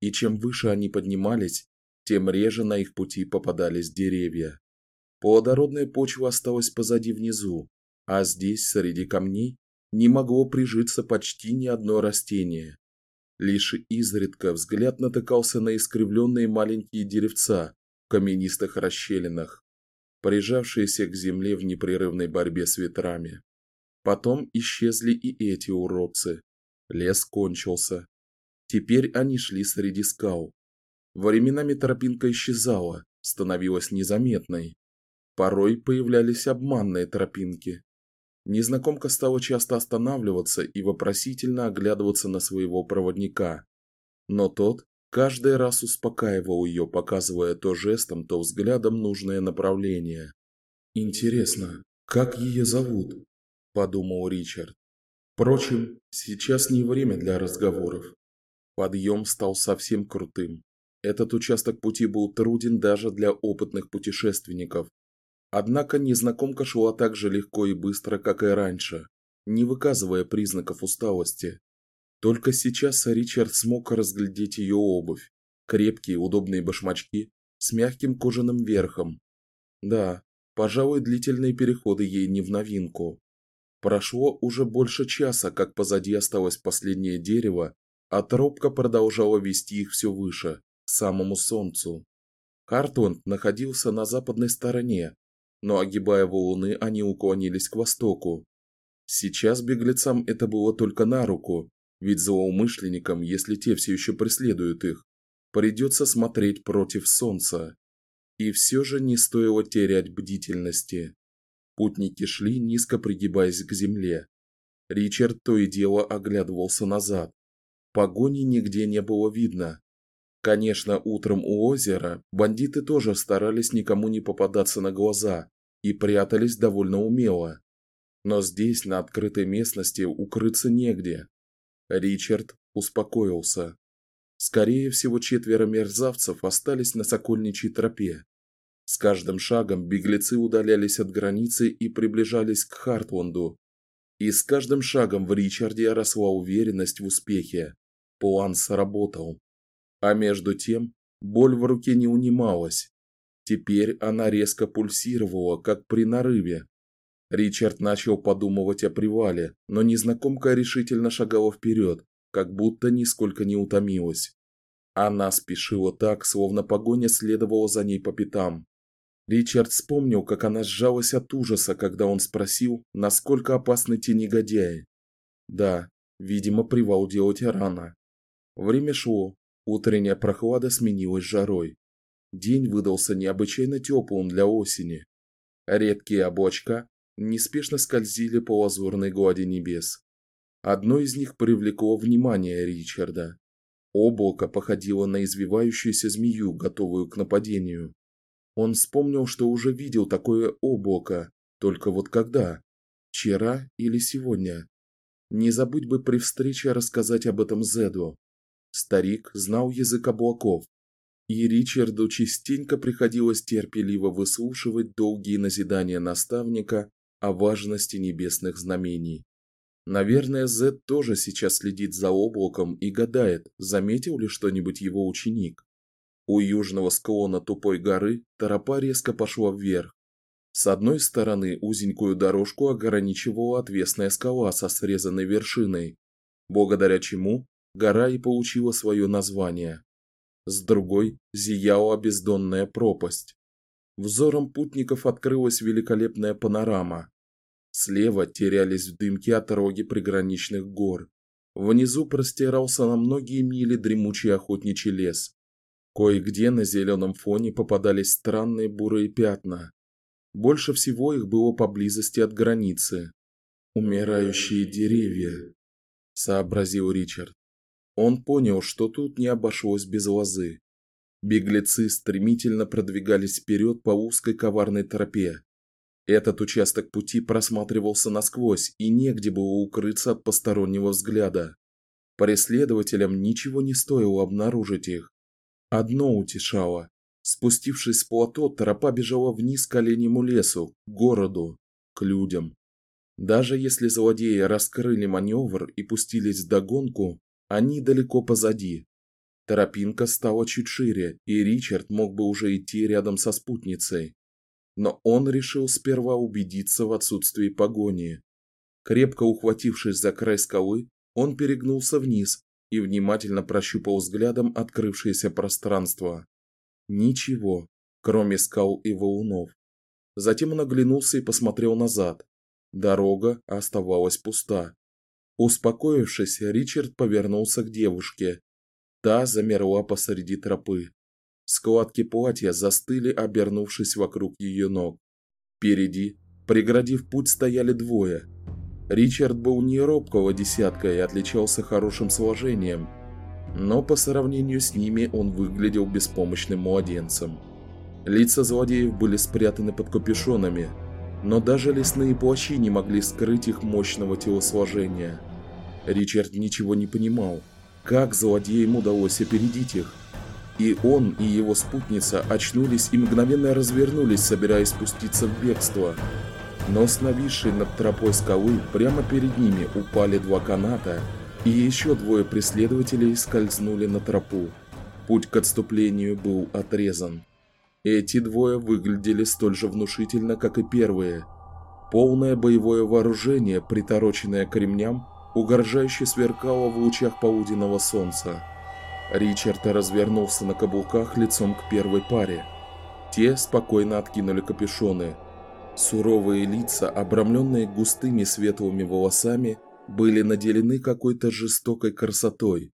и чем выше они поднимались, тем реже на их пути попадались деревья. Плодородная почва осталась позади внизу, а здесь, среди камней, не могло прижиться почти ни одно растение. Лишь изредка взгляд натыкался на искривленные маленькие деревца в каменистых расщелинах, прижавшиеся к земле в непрерывной борьбе с ветрами. Потом исчезли и эти уродцы. Лес кончился. Теперь они шли среди скал. Временами тропинка исчезала, становилась незаметной. Порой появлялись обманные тропинки. Незнакомка стала часто останавливаться и вопросительно оглядываться на своего проводника. Но тот каждый раз успокаивал ее, показывая то жестом, то взглядом нужное направление. Интересно, как ее зовут? подумал Ричард. Впрочем, сейчас не время для разговоров. Подъем стал совсем крутым. Этот участок пути был труден даже для опытных путешественников. Однако незнакомка шла так же легко и быстро, как и раньше, не выказывая признаков усталости. Только сейчас Ричард смог разглядеть ее обувь. Крепкие, удобные башмачки с мягким кожаным верхом. Да, пожалуй, длительные переходы ей не в новинку. Прошло уже больше часа, как позади осталось последнее дерево, а тропка продолжала вести их все выше, к самому солнцу. Хартланд находился на западной стороне, но огибая валуны, они уклонились к востоку. Сейчас беглецам это было только на руку, ведь злоумышленникам, если те все еще преследуют их, придется смотреть против солнца. И все же не стоило терять бдительности. Путники шли, низко пригибаясь к земле. Ричард то и дело оглядывался назад. Погони нигде не было видно. Конечно, утром у озера бандиты тоже старались никому не попадаться на глаза и прятались довольно умело. Но здесь, на открытой местности, укрыться негде. Ричард успокоился. Скорее всего, четверо мерзавцев остались на Сокольничьей тропе. С каждым шагом беглецы удалялись от границы и приближались к Хартланду. И с каждым шагом в Ричарде росла уверенность в успехе. План сработал. А между тем, боль в руке не унималась. Теперь она резко пульсировала, как при нарыве. Ричард начал подумывать о привале, но незнакомка решительно шагала вперед, как будто нисколько не утомилась. Она спешила так, словно погоня следовала за ней по пятам. Ричард вспомнил, как она сжалась от ужаса, когда он спросил, насколько опасны те негодяи. Да, видимо, привал делать рано. Время шло, утренняя прохлада сменилась жарой. День выдался необычайно теплым для осени. Редкие облачка неспешно скользили по лазурной глади небес. Одно из них привлекло внимание Ричарда. Облако походило на извивающуюся змею, готовую к нападению. Он вспомнил, что уже видел такое облако, только вот когда? Вчера или сегодня? Не забыть бы при встрече рассказать об этом Зеду. Старик знал язык облаков, и Ричарду частенько приходилось терпеливо выслушивать долгие назидания наставника о важности небесных знамений. Наверное, Зед тоже сейчас следит за облаком и гадает, заметил ли что-нибудь его ученик. У южного склона тупой горы тропа резко пошла вверх. С одной стороны узенькую дорожку ограничивала отвесная скала со срезанной вершиной, благодаря чему гора и получила свое название. С другой зияла бездонная пропасть. Взором путников открылась великолепная панорама. Слева терялись в дымке отроги приграничных гор. Внизу простирался на многие мили дремучий охотничий лес. Кое-где на зеленом фоне попадались странные бурые пятна. Больше всего их было поблизости от границы. Умирающие деревья, сообразил Ричард. Он понял, что тут не обошлось без лозы. Беглецы стремительно продвигались вперед по узкой коварной тропе. Этот участок пути просматривался насквозь, и негде было укрыться от постороннего взгляда. Преследователям ничего не стоило обнаружить их. Одно утешало Спустившись с плато, тропа бежала вниз к оленьему лесу, к городу, к людям. Даже если злодеи раскрыли маневр и пустились в догонку, они далеко позади. Тропинка стала чуть шире, и Ричард мог бы уже идти рядом со спутницей. Но он решил сперва убедиться в отсутствии погони. Крепко ухватившись за край скалы, он перегнулся вниз и внимательно прощупал взглядом открывшееся пространство. Ничего, кроме скал и валунов. Затем он оглянулся и посмотрел назад. Дорога оставалась пуста. Успокоившись, Ричард повернулся к девушке. Та замерла посреди тропы. Складки платья застыли, обернувшись вокруг ее ног. Впереди, преградив путь, стояли двое. Ричард был не робкого десятка и отличался хорошим сложением, но по сравнению с ними он выглядел беспомощным младенцем. Лица злодеев были спрятаны под капюшонами, но даже лесные плащи не могли скрыть их мощного телосложения. Ричард ничего не понимал, как злодеям удалось опередить их. И он, и его спутница очнулись и мгновенно развернулись, собираясь спуститься в бегство. Но с нависшей над тропой скалы прямо перед ними упали два каната и еще двое преследователей скользнули на тропу. Путь к отступлению был отрезан. Эти двое выглядели столь же внушительно, как и первые. Полное боевое вооружение, притороченное к ремням, угрожающе сверкало в лучах полуденного солнца. Ричард развернулся на каблуках лицом к первой паре. Те спокойно откинули капюшоны. Суровые лица, обрамленные густыми светлыми волосами, были наделены какой-то жестокой красотой.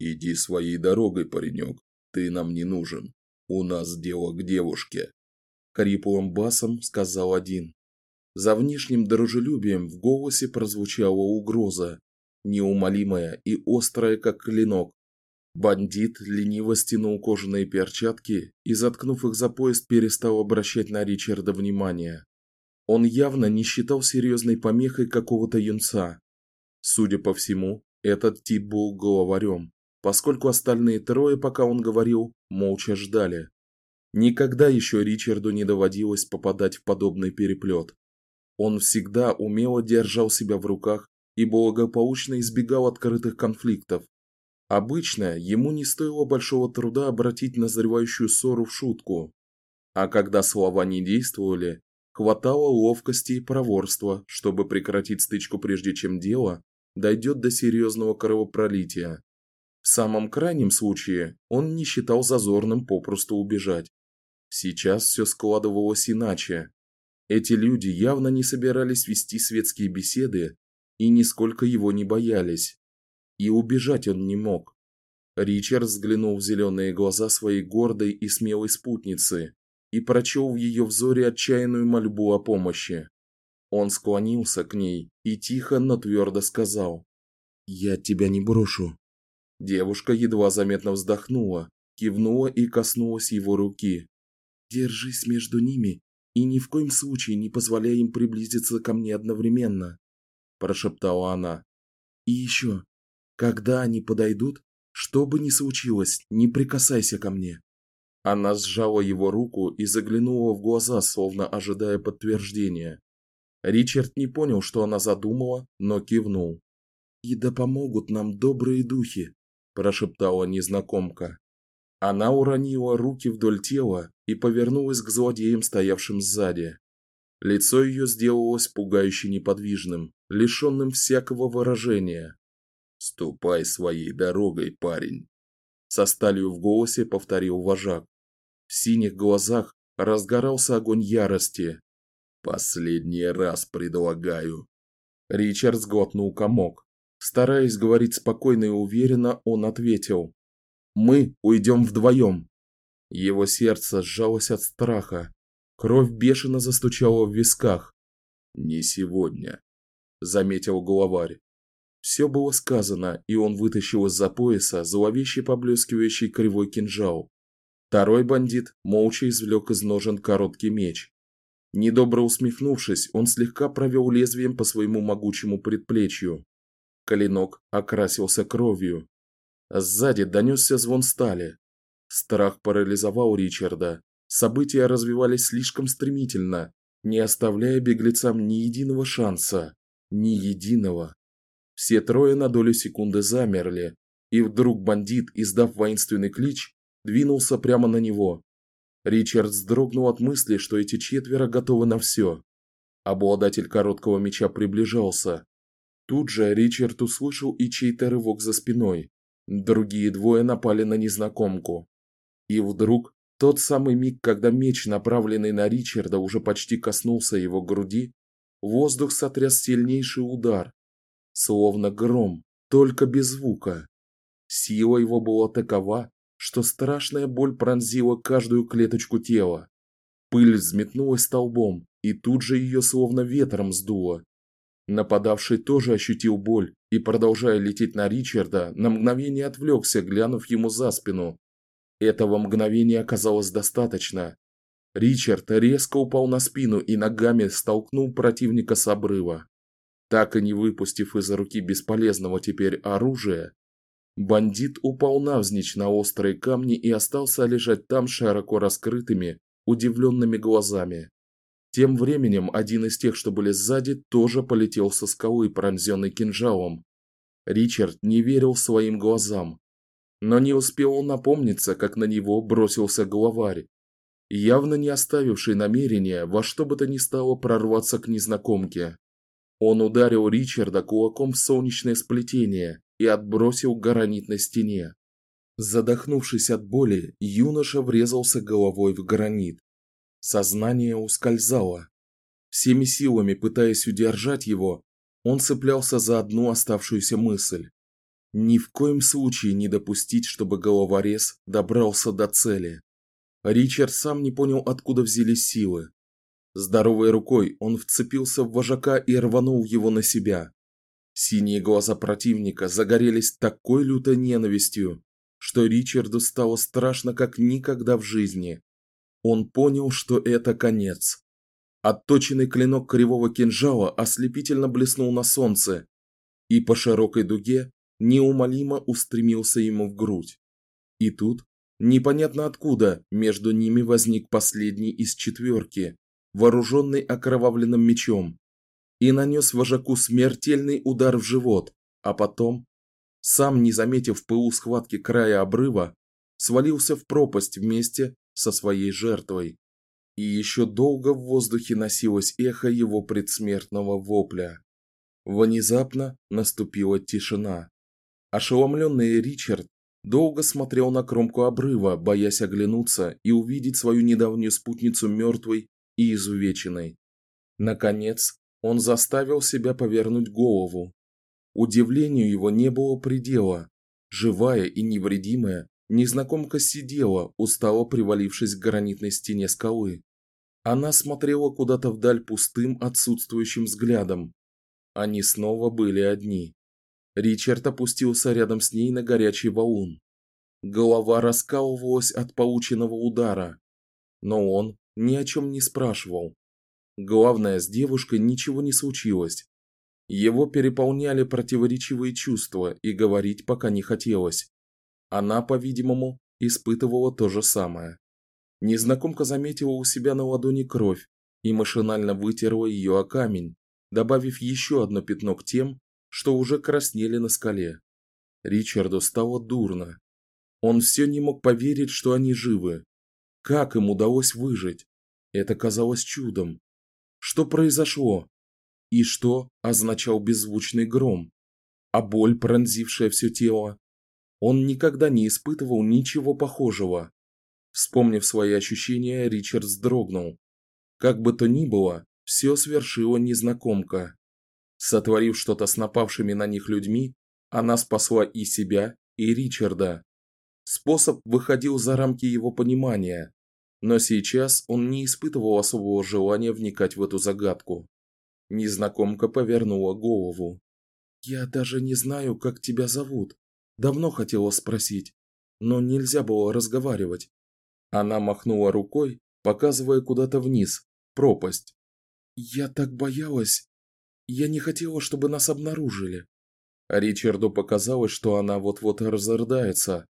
Иди своей дорогой, паренек, ты нам не нужен. У нас дело к девушке, хриплым басом сказал один. За внешним дружелюбием в голосе прозвучала угроза, неумолимая и острая, как клинок. Бандит лениво стянул кожаные перчатки и, заткнув их за пояс, перестал обращать на Ричарда внимание. Он явно не считал серьезной помехой какого-то юнца, Судя по всему, этот тип был главарем, поскольку остальные трое, пока он говорил, молча ждали. Никогда еще Ричарду не доводилось попадать в подобный переплет. Он всегда умело держал себя в руках и благополучно избегал открытых конфликтов. Обычно ему не стоило большого труда обратить назревающую ссору в шутку, а когда слова не действовали, хватало ловкости и проворства, чтобы прекратить стычку прежде чем дело дойдет до серьезного кровопролития. В самом крайнем случае он не считал зазорным попросту убежать. Сейчас все складывалось иначе. Эти люди явно не собирались вести светские беседы и нисколько его не боялись. И убежать он не мог. Ричард взглянул в зеленые глаза своей гордой и смелой спутницы и прочел в ее взоре отчаянную мольбу о помощи. Он склонился к ней и тихо, но твердо сказал: "Я тебя не брошу". Девушка едва заметно вздохнула, кивнула и коснулась его руки. "Держись между ними и ни в коем случае не позволяй им приблизиться ко мне одновременно", прошептала она. "И еще, когда они подойдут, что бы ни случилось, не прикасайся ко мне". Она сжала его руку и заглянула в глаза, словно ожидая подтверждения. Ричард не понял, что она задумала, но кивнул. "И да помогут нам добрые духи", прошептала незнакомка. Она уронила руки вдоль тела и повернулась к злодеям, стоявшим сзади. Лицо ее сделалось пугающе неподвижным, лишенным всякого выражения. "Ступай своей дорогой, парень", со сталью в голосе повторил вожак. В синих глазах разгорался огонь ярости, Последний раз предлагаю. Ричард сглотнул комок. Стараясь говорить спокойно и уверенно, он ответил: "Мы уйдем вдвоем". Его сердце сжалось от страха. Кровь бешено застучала в висках. "Не сегодня", заметил главарь. Все было сказано, и он вытащил из-за пояса зловеще поблескивающий кривой кинжал. Второй бандит молча извлек из ножен короткий меч. Недобро усмехнувшись, он слегка провел лезвием по своему могучему предплечью. Клинок окрасился кровью. Сзади донесся звон стали. Страх парализовал Ричарда. События развивались слишком стремительно, не оставляя беглецам ни единого шанса, ни единого. Все трое на долю секунды замерли, и вдруг бандит, издав воинственный клич, двинулся прямо на него. Ричард вздрогнул от мысли, что эти четверо готовы на все. Обладатель короткого меча приближался. Тут же Ричард услышал и чей-то рывок за спиной. Другие двое напали на незнакомку. И вдруг тот самый миг, когда меч, направленный на Ричарда, уже почти коснулся его груди, воздух сотряс сильнейший удар, словно гром, только без звука. Сила его была такова, что страшная боль пронзила каждую клеточку тела. Пыль взметнулась столбом, и тут же ее словно ветром сдуло. Нападавший тоже ощутил боль и, продолжая лететь на Ричарда, на мгновение отвлекся, глянув ему за спину. Этого мгновения оказалось достаточно. Ричард резко упал на спину и ногами столкнул противника с обрыва. Так и не выпустив из руки бесполезного теперь оружия, бандит упал навзничь на острые камни и остался лежать там широко раскрытыми, удивленными глазами. Тем временем один из тех, что были сзади, тоже полетел со скалы, пронзенный кинжалом. Ричард не верил своим глазам, но не успел он напомниться, как на него бросился главарь, явно не оставивший намерения во что бы то ни стало прорваться к незнакомке. Он ударил Ричарда кулаком в солнечное сплетение и отбросил к гранитной стене. Задохнувшись от боли, юноша врезался головой в гранит. Сознание ускользало. Всеми силами пытаясь удержать его, он цеплялся за одну оставшуюся мысль. Ни в коем случае не допустить, чтобы головорез добрался до цели. Ричард сам не понял, откуда взялись силы. Здоровой рукой он вцепился в вожака и рванул его на себя. Синие глаза противника загорелись такой лютой ненавистью, что Ричарду стало страшно как никогда в жизни. Он понял, что это конец. Отточенный клинок кривого кинжала ослепительно блеснул на солнце и по широкой дуге неумолимо устремился ему в грудь. И тут, непонятно откуда, между ними возник последний из четверки, вооруженный окровавленным мечом, и нанес вожаку смертельный удар в живот, а потом, сам не заметив в пылу схватки края обрыва, свалился в пропасть вместе со своей жертвой. И еще долго в воздухе носилось эхо его предсмертного вопля. Внезапно наступила тишина. Ошеломленный Ричард долго смотрел на кромку обрыва, боясь оглянуться и увидеть свою недавнюю спутницу мертвой и изувеченной. Наконец, он заставил себя повернуть голову. Удивлению его не было предела. Живая и невредимая, незнакомка сидела, устало привалившись к гранитной стене скалы. Она смотрела куда-то вдаль пустым, отсутствующим взглядом. Они снова были одни. Ричард опустился рядом с ней на горячий валун. Голова раскалывалась от полученного удара, но он ни о чем не спрашивал. Главное, с девушкой ничего не случилось. Его переполняли противоречивые чувства, и говорить пока не хотелось. Она, по-видимому, испытывала то же самое. Незнакомка заметила у себя на ладони кровь и машинально вытерла ее о камень, добавив еще одно пятно к тем, что уже краснели на скале. Ричарду стало дурно. Он все не мог поверить, что они живы. Как им удалось выжить? Это казалось чудом. Что произошло? И что означал беззвучный гром? А боль, пронзившая все тело? Он никогда не испытывал ничего похожего. Вспомнив свои ощущения, Ричард вздрогнул. Как бы то ни было, все свершила незнакомка. Сотворив что-то с напавшими на них людьми, она спасла и себя, и Ричарда. Способ выходил за рамки его понимания, но сейчас он не испытывал особого желания вникать в эту загадку. Незнакомка повернула голову. Я даже не знаю, как тебя зовут. Давно хотела спросить, но нельзя было разговаривать. Она махнула рукой, показывая куда-то вниз, пропасть. Я так боялась. Я не хотела, чтобы нас обнаружили. Ричарду показалось, что она вот-вот разрыдается,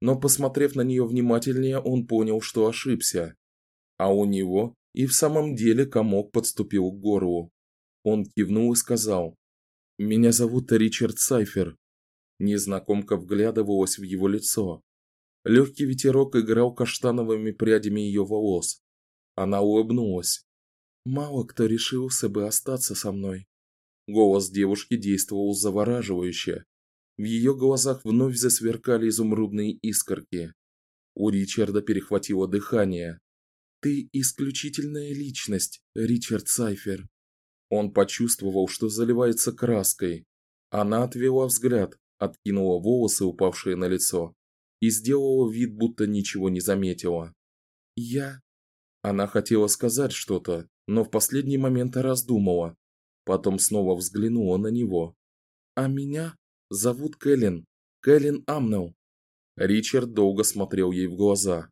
но посмотрев на нее внимательнее, он понял, что ошибся. А у него и в самом деле комок подступил к горлу. Он кивнул и сказал: "Меня зовут Ричард Сайфер". Незнакомка вглядывалась в его лицо. Легкий ветерок играл каштановыми прядями ее волос. Она улыбнулась. Мало кто решился бы остаться со мной. Голос девушки действовал завораживающе. В ее глазах вновь засверкали изумрудные искорки. У Ричарда перехватило дыхание. Ты исключительная личность, Ричард Сайфер. Он почувствовал, что заливается краской. Она отвела взгляд, откинула волосы, упавшие на лицо, и сделала вид, будто ничего не заметила. Я Она хотела сказать что-то, но в последний момент раздумала. Потом снова взглянула на него. А меня зовут Кэлен, Кэлен Амнел. Ричард долго смотрел ей в глаза.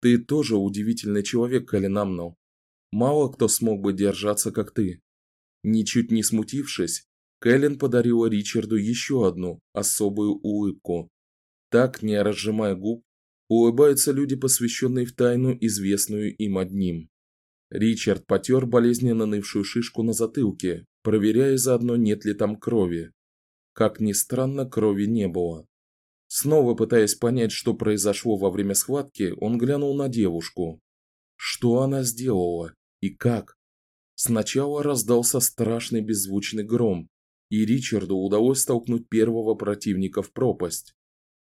Ты тоже удивительный человек, Кэлен Амнел. Мало кто смог бы держаться как ты. Ничуть не смутившись, Кэлен подарила Ричарду еще одну особую улыбку. Так, не разжимая губ, улыбаются люди, посвященные в тайну, известную им одним. Ричард потер болезненно нывшую шишку на затылке, проверяя заодно, нет ли там крови. Как ни странно, крови не было. Снова пытаясь понять, что произошло во время схватки, он глянул на девушку. Что она сделала и как? Сначала раздался страшный беззвучный гром, и Ричарду удалось столкнуть первого противника в пропасть.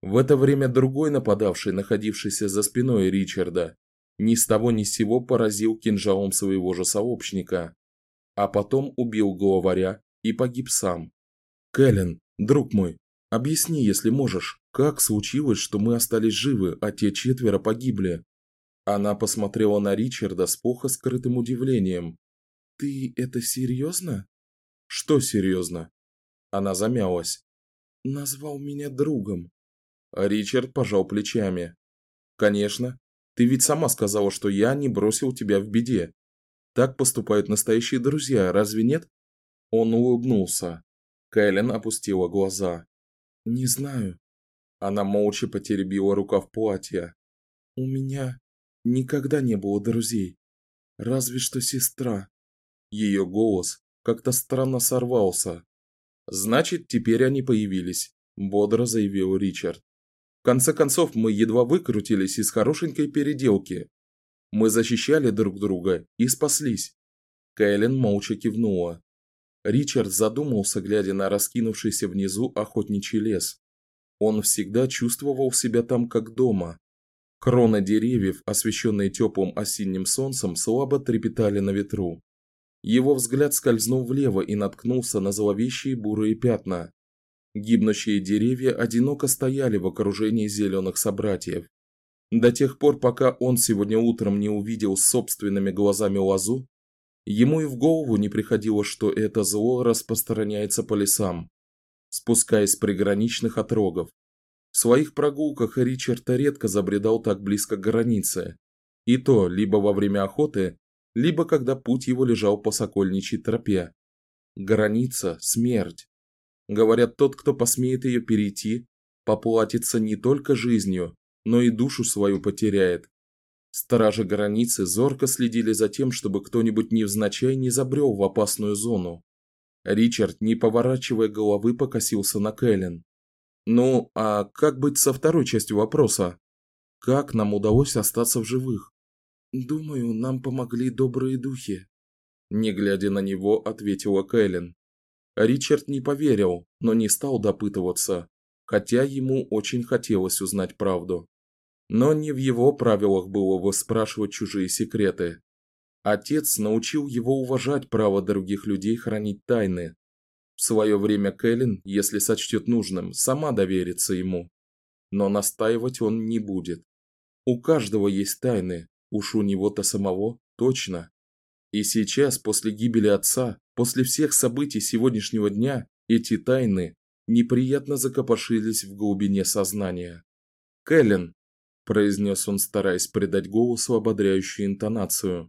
В это время другой нападавший, находившийся за спиной Ричарда, ни с того ни с сего поразил кинжалом своего же сообщника, а потом убил главаря и погиб сам. Кэлен, друг мой, объясни, если можешь, как случилось, что мы остались живы, а те четверо погибли? Она посмотрела на Ричарда с плохо скрытым удивлением, ты это серьезно? Что серьезно? Она замялась. Назвал меня другом. Ричард пожал плечами. Конечно, ты ведь сама сказала, что я не бросил тебя в беде. Так поступают настоящие друзья, разве нет? Он улыбнулся. Кэлен опустила глаза. Не знаю. Она молча потеребила рукав платья. У меня никогда не было друзей, разве что сестра. Ее голос как-то странно сорвался. Значит, теперь они появились, бодро заявил Ричард. В конце концов, мы едва выкрутились из хорошенькой переделки. Мы защищали друг друга и спаслись. Кэлен молча кивнула. Ричард задумался, глядя на раскинувшийся внизу охотничий лес. Он всегда чувствовал себя там как дома. Кроны деревьев, освещенные теплым осенним солнцем, слабо трепетали на ветру. Его взгляд скользнул влево и наткнулся на зловещие бурые пятна. Гибнущие деревья одиноко стояли в окружении зеленых собратьев. До тех пор, пока он сегодня утром не увидел собственными глазами лозу, ему и в голову не приходило, что это зло распространяется по лесам, спускаясь с приграничных отрогов. В своих прогулках Ричард редко забредал так близко к границе, и то либо во время охоты, либо когда путь его лежал по Сокольничьей тропе. Граница смерть. Говорят, тот, кто посмеет ее перейти, поплатится не только жизнью, но и душу свою потеряет. Стражи границы зорко следили за тем, чтобы кто-нибудь невзначай не забрел в опасную зону. Ричард, не поворачивая головы, покосился на Кэлен. Ну, а как быть со второй частью вопроса? Как нам удалось остаться в живых? Думаю, нам помогли добрые духи, не глядя на него, ответила Кэлен. Ричард не поверил, но не стал допытываться, хотя ему очень хотелось узнать правду. Но не в его правилах было выспрашивать чужие секреты. Отец научил его уважать право других людей хранить тайны. В свое время Кэлен, если сочтет нужным, сама доверится ему. Но настаивать он не будет. У каждого есть тайны, Уж у него-то самого точно. И сейчас, после гибели отца, после всех событий сегодняшнего дня, эти тайны неприятно закопошились в глубине сознания. "Кэлен", произнес он, стараясь придать голосу ободряющую интонацию.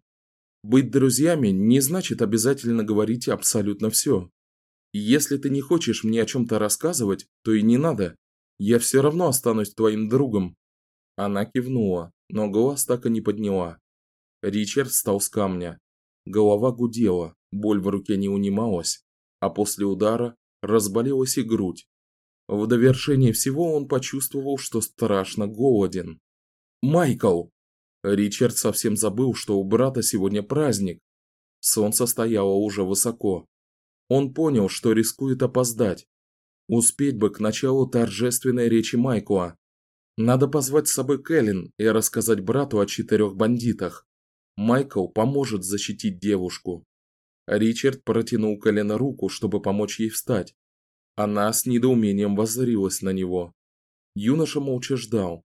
"Быть друзьями не значит обязательно говорить абсолютно все. Если ты не хочешь мне о чем то рассказывать, то и не надо. Я все равно останусь твоим другом. Она кивнула, но голос так и не подняла. Ричард встал с камня. Голова гудела, боль в руке не унималась, а после удара разболелась и грудь. В довершение всего он почувствовал, что страшно голоден. Майкл. Ричард совсем забыл, что у брата сегодня праздник. Солнце стояло уже высоко. Он понял, что рискует опоздать. Успеть бы к началу торжественной речи Майкла. Надо позвать с собой Кэлен и рассказать брату о четырех бандитах. Майкл поможет защитить девушку. Ричард протянул Кэлен руку, чтобы помочь ей встать. Она с недоумением воззрилась на него. Юноша молча ждал.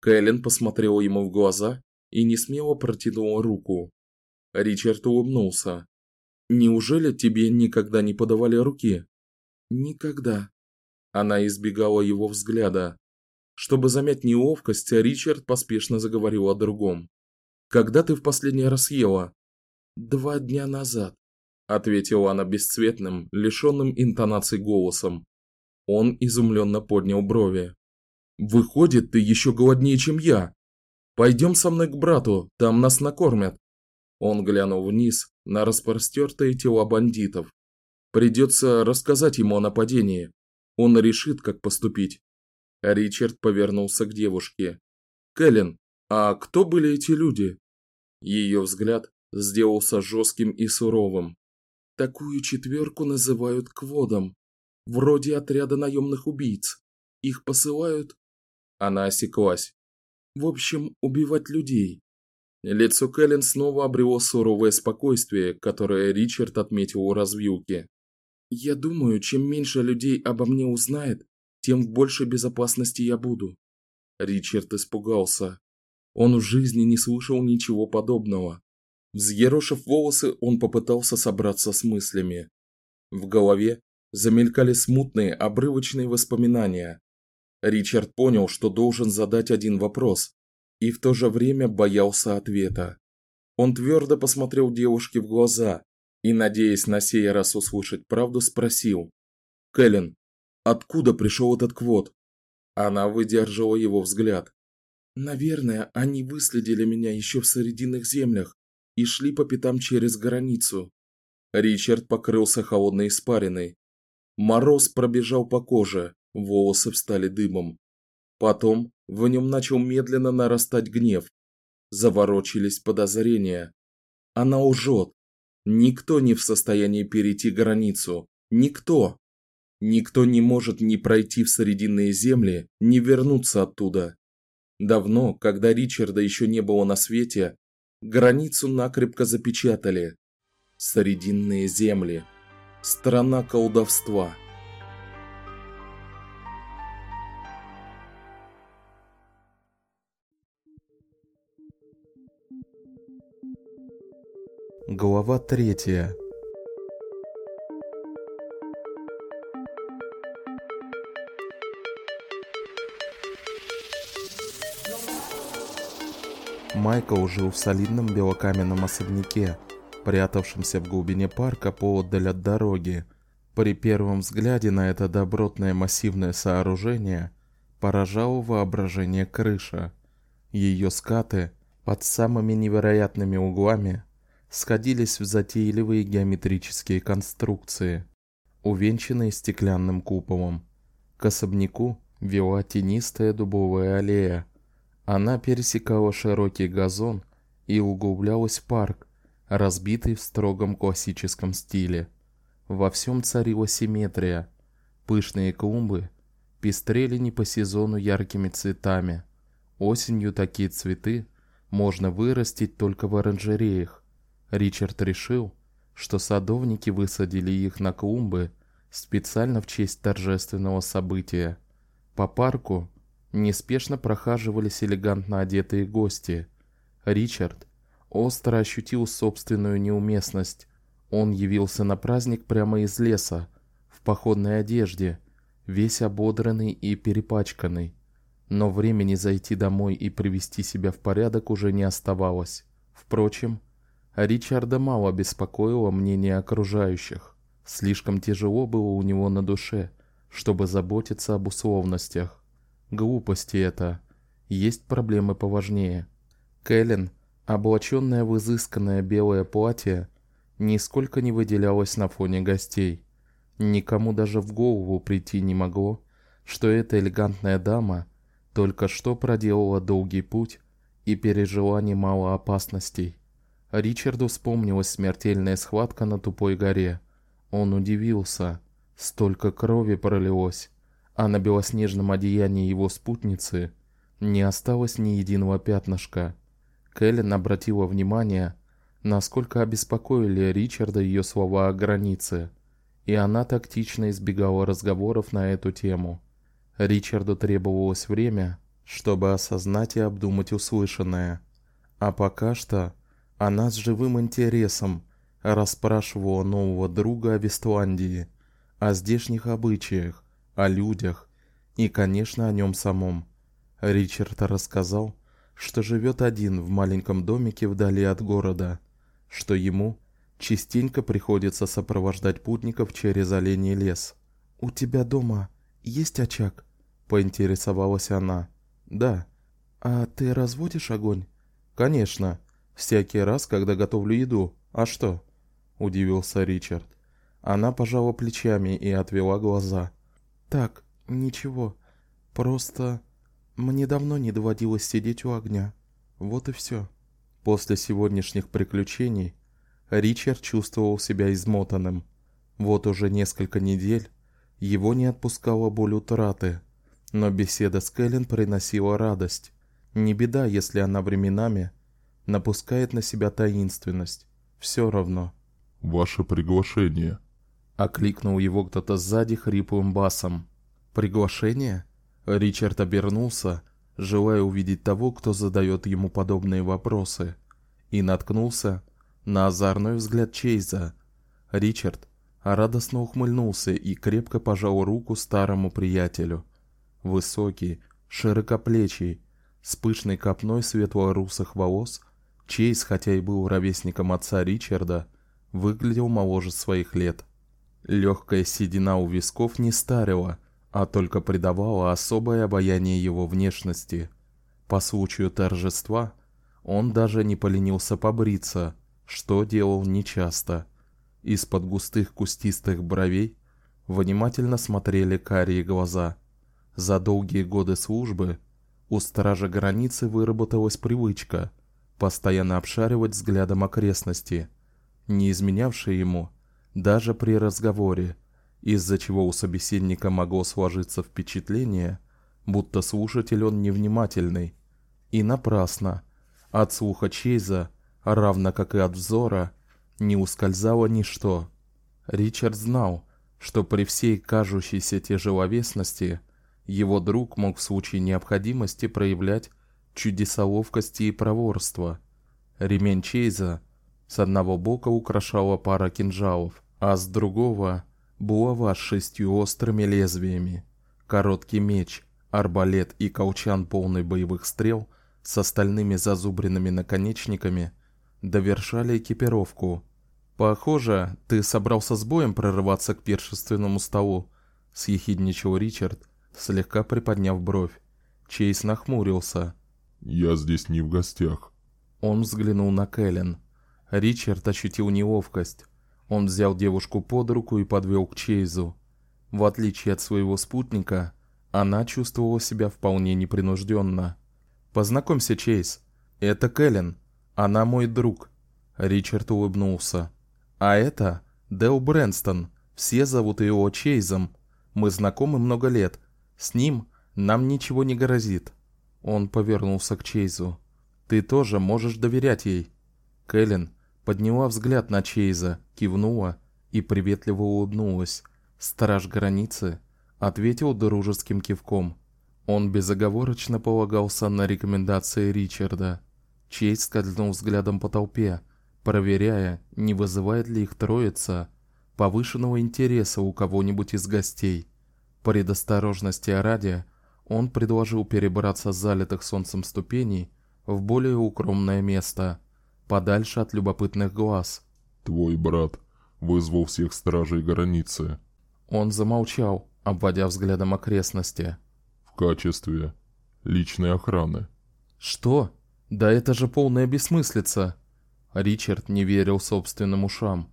Кэлен посмотрела ему в глаза и не смело протянула руку. Ричард улыбнулся. Неужели тебе никогда не подавали руки? Никогда. Она избегала его взгляда. Чтобы замять неловкость, Ричард поспешно заговорил о другом. Когда ты в последний раз ела? Два дня назад, ответила она бесцветным, лишенным интонаций голосом. Он изумленно поднял брови. Выходит, ты еще голоднее, чем я. Пойдем со мной к брату, там нас накормят. Он глянул вниз на распростертые тела бандитов. Придется рассказать ему о нападении. Он решит, как поступить. Ричард повернулся к девушке. Кэлен, а кто были эти люди? Ее взгляд сделался жестким и суровым. Такую четверку называют кводом, вроде отряда наемных убийц. Их посылают. Она осеклась. В общем, убивать людей. Лицо Кэлен снова обрело суровое спокойствие, которое Ричард отметил у развилки. «Я думаю, чем меньше людей обо мне узнает, тем в большей безопасности я буду». Ричард испугался. Он в жизни не слышал ничего подобного. Взъерошив волосы, он попытался собраться с мыслями. В голове замелькали смутные, обрывочные воспоминания. Ричард понял, что должен задать один вопрос, и в то же время боялся ответа. Он твердо посмотрел девушке в глаза и, надеясь на сей раз услышать правду, спросил: "Кэлен, откуда пришел этот квот?" Она выдержала его взгляд. "Наверное, они выследили меня еще в Срединных землях и шли по пятам через границу". Ричард покрылся холодной испариной. Мороз пробежал по коже, волосы встали дыбом. Потом в нем начал медленно нарастать гнев. Заворочились подозрения. Она лжет. Никто не в состоянии перейти границу. Никто. Никто не может ни пройти в Срединные земли, ни вернуться оттуда. Давно, когда Ричарда еще не было на свете, границу накрепко запечатали. Срединные земли. Страна колдовства. Глава третья. Майкл жил в солидном белокаменном особняке, прятавшемся в глубине парка поотдаль от дороги. При первом взгляде на это добротное массивное сооружение поражало воображение крыша. Ее скаты под самыми невероятными углами сходились в затейливые геометрические конструкции, увенчанные стеклянным куполом. К особняку вела тенистая дубовая аллея. Она пересекала широкий газон и углублялась в парк, разбитый в строгом классическом стиле. Во всем царила симметрия. Пышные клумбы пестрели не по сезону яркими цветами. Осенью такие цветы можно вырастить только в оранжереях, Ричард решил, что садовники высадили их на клумбы специально в честь торжественного события. По парку неспешно прохаживались элегантно одетые гости. Ричард остро ощутил собственную неуместность. Он явился на праздник прямо из леса, в походной одежде, весь ободранный и перепачканный. Но времени зайти домой и привести себя в порядок уже не оставалось. Впрочем, Ричарда мало беспокоило мнение окружающих. Слишком тяжело было у него на душе, чтобы заботиться об условностях. Глупости это. Есть проблемы поважнее. Кэлен, облаченная в изысканное белое платье, нисколько не выделялась на фоне гостей. Никому даже в голову прийти не могло, что эта элегантная дама только что проделала долгий путь и пережила немало опасностей. Ричарду вспомнилась смертельная схватка на тупой горе. Он удивился, столько крови пролилось, а на белоснежном одеянии его спутницы не осталось ни единого пятнышка. Кэлен обратила внимание, насколько обеспокоили Ричарда ее слова о границе, и она тактично избегала разговоров на эту тему. Ричарду требовалось время, чтобы осознать и обдумать услышанное. А пока что она с живым интересом расспрашивала нового друга о Вестландии, о здешних обычаях, о людях и, конечно, о нем самом. Ричард рассказал, что живет один в маленьком домике вдали от города, что ему частенько приходится сопровождать путников через оленей лес. У тебя дома есть очаг? поинтересовалась она. Да. А ты разводишь огонь? Конечно. Всякий раз, когда готовлю еду. А что? удивился Ричард. Она пожала плечами и отвела глаза. Так, ничего. Просто мне давно не доводилось сидеть у огня. Вот и все. После сегодняшних приключений Ричард чувствовал себя измотанным. Вот уже несколько недель его не отпускала боль утраты, но беседа с Кэлен приносила радость. Не беда, если она временами напускает на себя таинственность. Все равно. Ваше приглашение. Окликнул его кто-то сзади хриплым басом. Приглашение? Ричард обернулся, желая увидеть того, кто задает ему подобные вопросы, и наткнулся на озорной взгляд Чейза. Ричард радостно ухмыльнулся и крепко пожал руку старому приятелю. Высокий, широкоплечий, с пышной копной светло-русых волос, Чейз, хотя и был ровесником отца Ричарда, выглядел моложе своих лет. Легкая седина у висков не старила, а только придавало особое обаяние его внешности. По случаю торжества он даже не поленился побриться, что делал нечасто. Из-под густых кустистых бровей внимательно смотрели карие глаза. За долгие годы службы у стража границы выработалась привычка постоянно обшаривать взглядом окрестности, не изменявшая ему даже при разговоре из-за чего у собеседника могло сложиться впечатление, будто слушатель он невнимательный. И напрасно. От слуха Чейза, равно как и от взора, не ускользало ничто. Ричард знал, что при всей кажущейся тяжеловесности его друг мог в случае необходимости проявлять чудеса ловкости и проворства. Ремень Чейза с одного бока украшала пара кинжалов, а с другого булава с шестью острыми лезвиями, короткий меч, арбалет и колчан полный боевых стрел с остальными зазубренными наконечниками довершали экипировку. Похоже, ты собрался с боем прорываться к пиршественному столу, съехидничал Ричард, слегка приподняв бровь. Чейз нахмурился. Я здесь не в гостях. Он взглянул на Кэлен. Ричард ощутил неловкость. Он взял девушку под руку и подвел к Чейзу. В отличие от своего спутника, она чувствовала себя вполне непринужденно. Познакомься, Чейз. Это Кэлен. Она мой друг. Ричард улыбнулся. А это Дэл Брэнстон. Все зовут его Чейзом. Мы знакомы много лет. С ним нам ничего не грозит. Он повернулся к Чейзу. Ты тоже можешь доверять ей. Кэлен подняла взгляд на Чейза, кивнула и приветливо улыбнулась. Страж границы ответил дружеским кивком. Он безоговорочно полагался на рекомендации Ричарда. Чейз скользнул взглядом по толпе, проверяя, не вызывает ли их троица повышенного интереса у кого-нибудь из гостей. По предосторожности ради, он предложил перебраться с залитых солнцем ступеней в более укромное место подальше от любопытных глаз. Твой брат вызвал всех стражей границы. Он замолчал, обводя взглядом окрестности. В качестве личной охраны. Что? Да это же полная бессмыслица. Ричард не верил собственным ушам.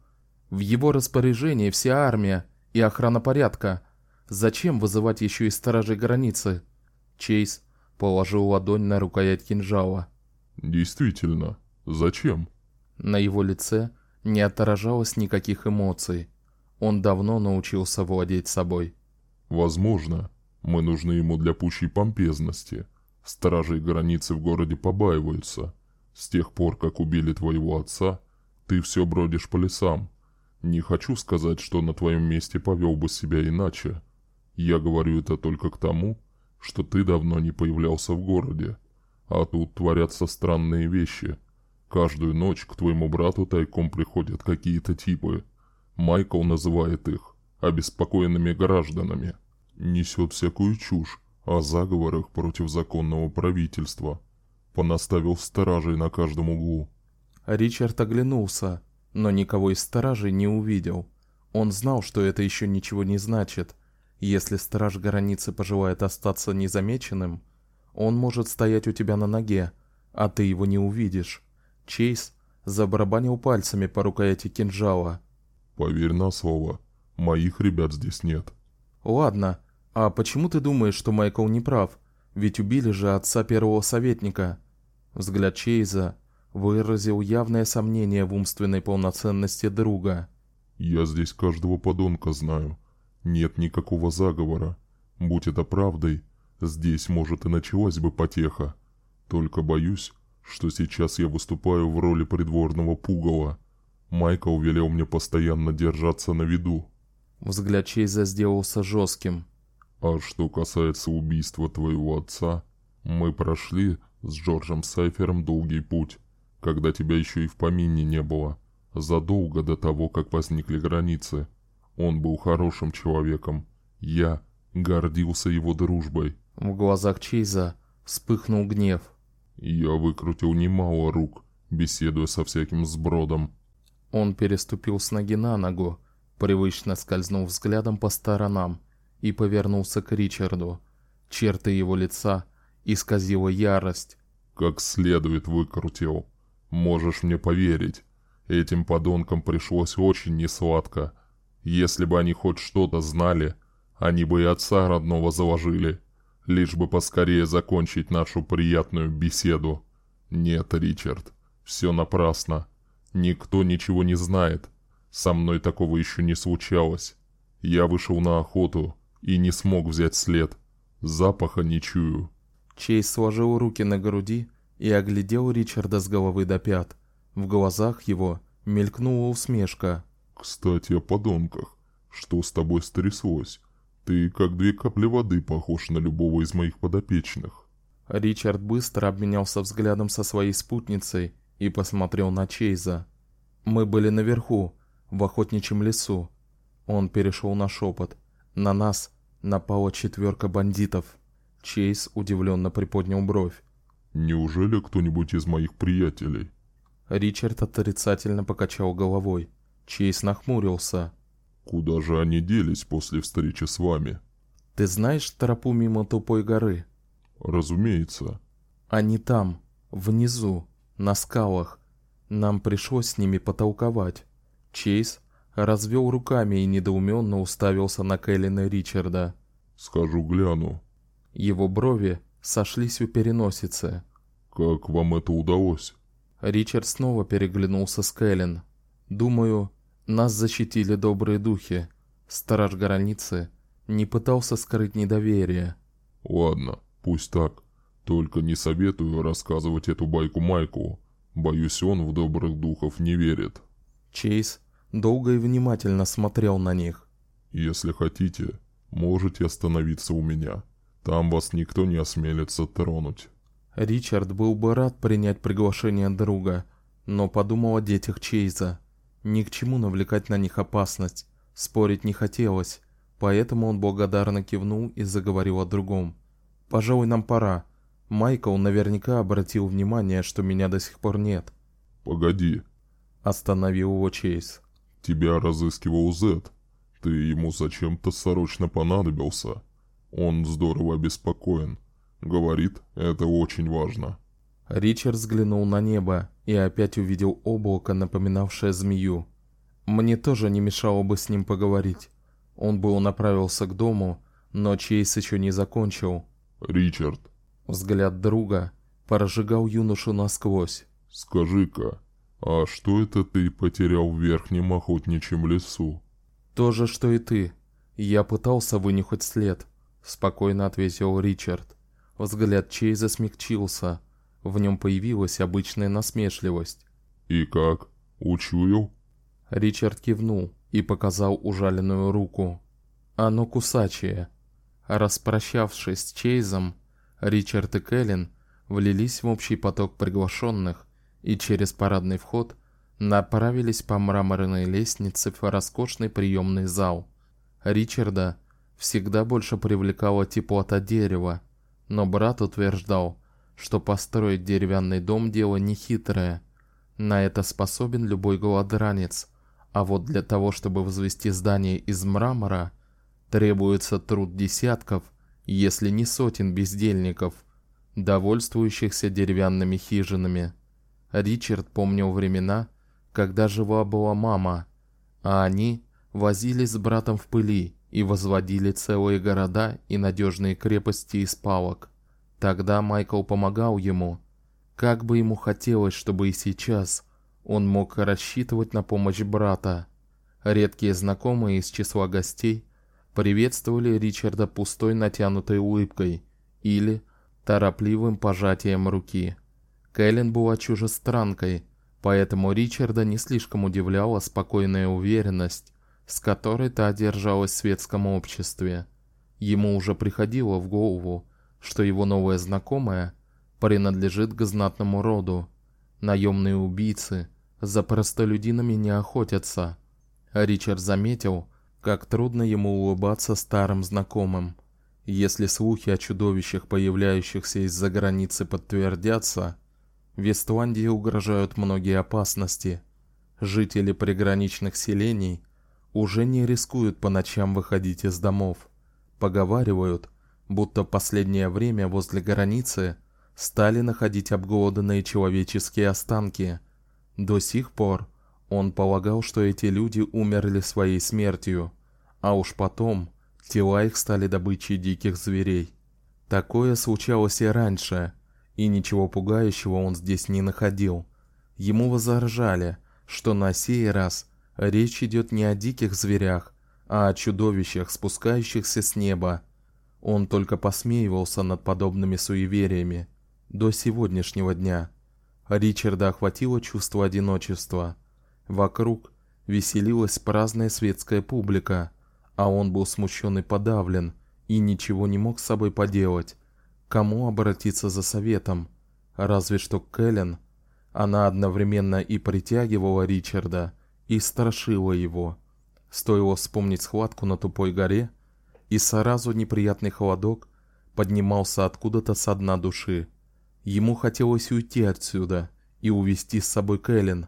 В его распоряжении вся армия и охрана порядка. Зачем вызывать еще и стражей границы? Чейз положил ладонь на рукоять кинжала. Действительно, зачем? На его лице не отражалось никаких эмоций. Он давно научился владеть собой. Возможно, мы нужны ему для пущей помпезности. Стражей границы в городе побаиваются. С тех пор, как убили твоего отца, ты все бродишь по лесам. Не хочу сказать, что на твоем месте повел бы себя иначе. Я говорю это только к тому, что ты давно не появлялся в городе. А тут творятся странные вещи. Каждую ночь к твоему брату тайком приходят какие-то типы. Майкл называет их обеспокоенными гражданами. Несет всякую чушь о заговорах против законного правительства. Понаставил стражей на каждом углу. Ричард оглянулся, но никого из стражей не увидел. Он знал, что это еще ничего не значит. Если страж границы пожелает остаться незамеченным, он может стоять у тебя на ноге, а ты его не увидишь. Чейз забарабанил пальцами по рукояти кинжала. Поверь на слово, моих ребят здесь нет. Ладно, а почему ты думаешь, что Майкл не прав? Ведь убили же отца первого советника. Взгляд Чейза выразил явное сомнение в умственной полноценности друга. Я здесь каждого подонка знаю. Нет никакого заговора. Будь это правдой, здесь, может, и началась бы потеха. Только боюсь, что сейчас я выступаю в роли придворного пугала. Майкл велел мне постоянно держаться на виду. Взгляд Чейза сделался жестким. А что касается убийства твоего отца, мы прошли с Джорджем Сайфером долгий путь, когда тебя еще и в помине не было, задолго до того, как возникли границы. Он был хорошим человеком. Я гордился его дружбой. В глазах Чейза вспыхнул гнев. Я выкрутил немало рук, беседуя со всяким сбродом. Он переступил с ноги на ногу, привычно скользнув взглядом по сторонам и повернулся к Ричарду. Черты его лица исказила ярость. Как следует выкрутил. Можешь мне поверить, этим подонкам пришлось очень несладко. Если бы они хоть что-то знали, они бы и отца родного заложили, лишь бы поскорее закончить нашу приятную беседу. Нет, Ричард, все напрасно. Никто ничего не знает. Со мной такого еще не случалось. Я вышел на охоту и не смог взять след. Запаха не чую. Чейз сложил руки на груди и оглядел Ричарда с головы до пят. В глазах его мелькнула усмешка. Кстати, о подонках. Что с тобой стряслось? Ты как две капли воды похож на любого из моих подопечных. Ричард быстро обменялся взглядом со своей спутницей и посмотрел на Чейза. Мы были наверху, в охотничьем лесу. Он перешел на шепот. На нас напала четверка бандитов. Чейз удивленно приподнял бровь. Неужели кто-нибудь из моих приятелей? Ричард отрицательно покачал головой. Чейз нахмурился. Куда же они делись после встречи с вами? Ты знаешь тропу мимо тупой горы? Разумеется. Они там, внизу, на скалах. Нам пришлось с ними потолковать. Чейз развел руками и недоуменно уставился на Кэллина Ричарда. Скажу, гляну. Его брови сошлись у переносицы. Как вам это удалось? Ричард снова переглянулся с Кэлен. Думаю, нас защитили добрые духи. Страж границы не пытался скрыть недоверие. Ладно, пусть так. Только не советую рассказывать эту байку Майку. Боюсь, он в добрых духов не верит. Чейз долго и внимательно смотрел на них. Если хотите, можете остановиться у меня. Там вас никто не осмелится тронуть. Ричард был бы рад принять приглашение друга, но подумал о детях Чейза. Ни к чему навлекать на них опасность. Спорить не хотелось, поэтому он благодарно кивнул и заговорил о другом. Пожалуй, нам пора. Майкл наверняка обратил внимание, что меня до сих пор нет. Погоди. Остановил его Чейз. Тебя разыскивал Зет. Ты ему зачем-то срочно понадобился. Он здорово обеспокоен. Говорит, это очень важно. Ричард взглянул на небо и опять увидел облако, напоминавшее змею. Мне тоже не мешало бы с ним поговорить. Он был направился к дому, но Чейз еще не закончил. Ричард. Взгляд друга прожигал юношу насквозь. Скажи-ка, а что это ты потерял в верхнем охотничьем лесу? То же, что и ты. Я пытался вынюхать след, спокойно ответил Ричард. Взгляд Чейза смягчился. В нем появилась обычная насмешливость. И как? Учуял? Ричард кивнул и показал ужаленную руку. Оно кусачее. Распрощавшись с Чейзом, Ричард и Кэлен влились в общий поток приглашенных и через парадный вход направились по мраморной лестнице в роскошный приемный зал. Ричарда всегда больше привлекала теплота дерева, но брат утверждал, что построить деревянный дом дело нехитрое. На это способен любой голодранец, а вот для того, чтобы возвести здание из мрамора, требуется труд десятков, если не сотен бездельников, довольствующихся деревянными хижинами. Ричард помнил времена, когда жива была мама, а они возились с братом в пыли и возводили целые города и надежные крепости из палок. Тогда Майкл помогал ему. Как бы ему хотелось, чтобы и сейчас он мог рассчитывать на помощь брата. Редкие знакомые из числа гостей приветствовали Ричарда пустой натянутой улыбкой или торопливым пожатием руки. Кэлен была чужестранкой, поэтому Ричарда не слишком удивляла спокойная уверенность, с которой та держалась в светском обществе. Ему уже приходило в голову, что его новая знакомая принадлежит к знатному роду. Наемные убийцы за простолюдинами не охотятся. Ричард заметил, как трудно ему улыбаться старым знакомым. Если слухи о чудовищах, появляющихся из-за границы, подтвердятся, Вестландии угрожают многие опасности. Жители приграничных селений уже не рискуют по ночам выходить из домов. Поговаривают, будто в последнее время возле границы стали находить обглоданные человеческие останки. До сих пор он полагал, что эти люди умерли своей смертью, а уж потом Тела их стали добычей диких зверей. Такое случалось и раньше, и ничего пугающего он здесь не находил. Ему возражали, что на сей раз речь идет не о диких зверях, а о чудовищах, спускающихся с неба. Он только посмеивался над подобными суевериями до сегодняшнего дня. Ричарда охватило чувство одиночества. Вокруг веселилась праздная светская публика а он был смущен и подавлен и ничего не мог с собой поделать. Кому обратиться за советом? Разве что к Кэлен. Она одновременно и притягивала Ричарда, и страшила его. Стоило вспомнить схватку на тупой горе, и сразу неприятный холодок поднимался откуда-то со дна души. Ему хотелось уйти отсюда и увести с собой Кэлен.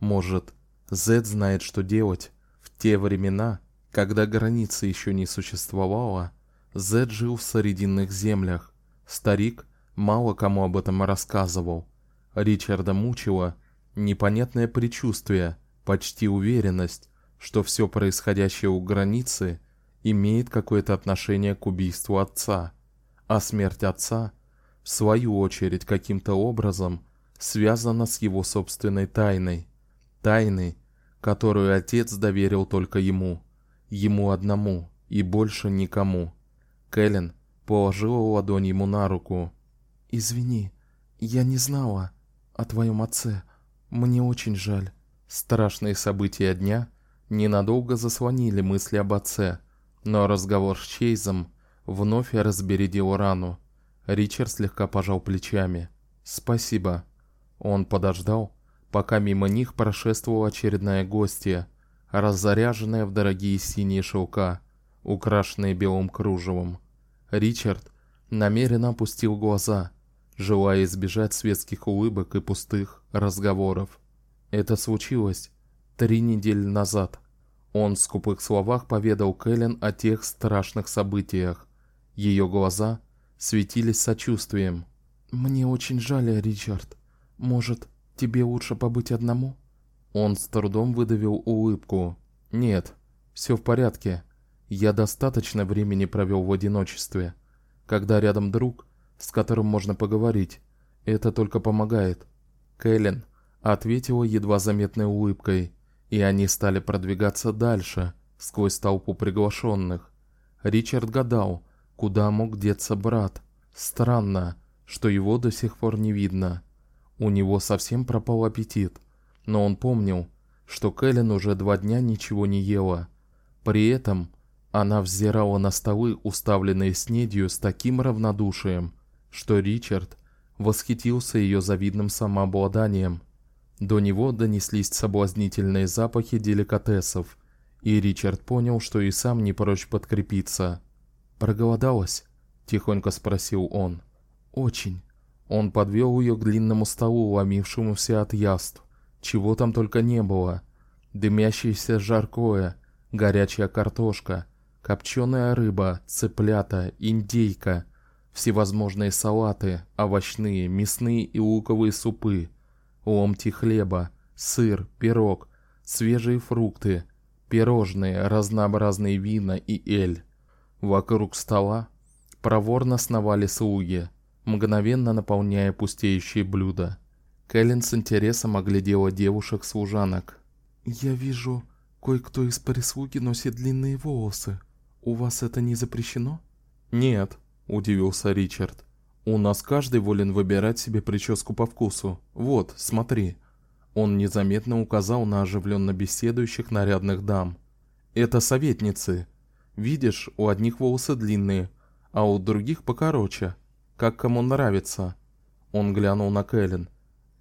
Может, Зед знает, что делать. В те времена когда границы еще не существовало, Зед жил в срединных землях. Старик мало кому об этом рассказывал. Ричарда мучило непонятное предчувствие, почти уверенность, что все происходящее у границы имеет какое-то отношение к убийству отца, а смерть отца в свою очередь каким-то образом связана с его собственной тайной, тайной, которую отец доверил только ему ему одному и больше никому. Кэлен положила ладонь ему на руку. Извини, я не знала о твоем отце. Мне очень жаль. Страшные события дня ненадолго заслонили мысли об отце, но разговор с Чейзом вновь разбередил рану. Ричард слегка пожал плечами. Спасибо. Он подождал, пока мимо них прошествовала очередная гостья раззаряженная в дорогие синие шелка, украшенные белым кружевом. Ричард намеренно опустил глаза, желая избежать светских улыбок и пустых разговоров. Это случилось три недели назад. Он в скупых словах поведал Кэлен о тех страшных событиях Ее глаза светились сочувствием. Мне очень жаль, Ричард. Может, тебе лучше побыть одному? Он с трудом выдавил улыбку. Нет, все в порядке. Я достаточно времени провел в одиночестве. Когда рядом друг, с которым можно поговорить, это только помогает. Кэлен ответила едва заметной улыбкой, и они стали продвигаться дальше сквозь толпу приглашенных. Ричард гадал, куда мог деться брат. Странно, что его до сих пор не видно. У него совсем пропал аппетит, но он помнил, что Кэлен уже два дня ничего не ела. При этом она взирала на столы, уставленные снедью, с таким равнодушием, что Ричард восхитился ее завидным самообладанием. До него донеслись соблазнительные запахи деликатесов, и Ричард понял, что и сам не прочь подкрепиться. "Проголодалась?" тихонько спросил он. "Очень". Он подвел ее к длинному столу, ломившемуся от яств. Чего там только не было: дымящееся жаркое, горячая картошка, копченая рыба, цыплята, индейка, всевозможные салаты, овощные, мясные и луковые супы, ломти хлеба, сыр, пирог, свежие фрукты, пирожные, разнообразные вина и эль. Вокруг стола проворно сновали слуги, мгновенно наполняя пустеющие блюда. Кэлен с интересом оглядела девушек-служанок. Я вижу, кое-кто из прислуги носит длинные волосы. У вас это не запрещено? Нет, удивился Ричард. У нас каждый волен выбирать себе прическу по вкусу. Вот, смотри. Он незаметно указал на оживленно беседующих нарядных дам. Это советницы. Видишь, у одних волосы длинные, а у других покороче, как кому нравится. Он глянул на Кэлен.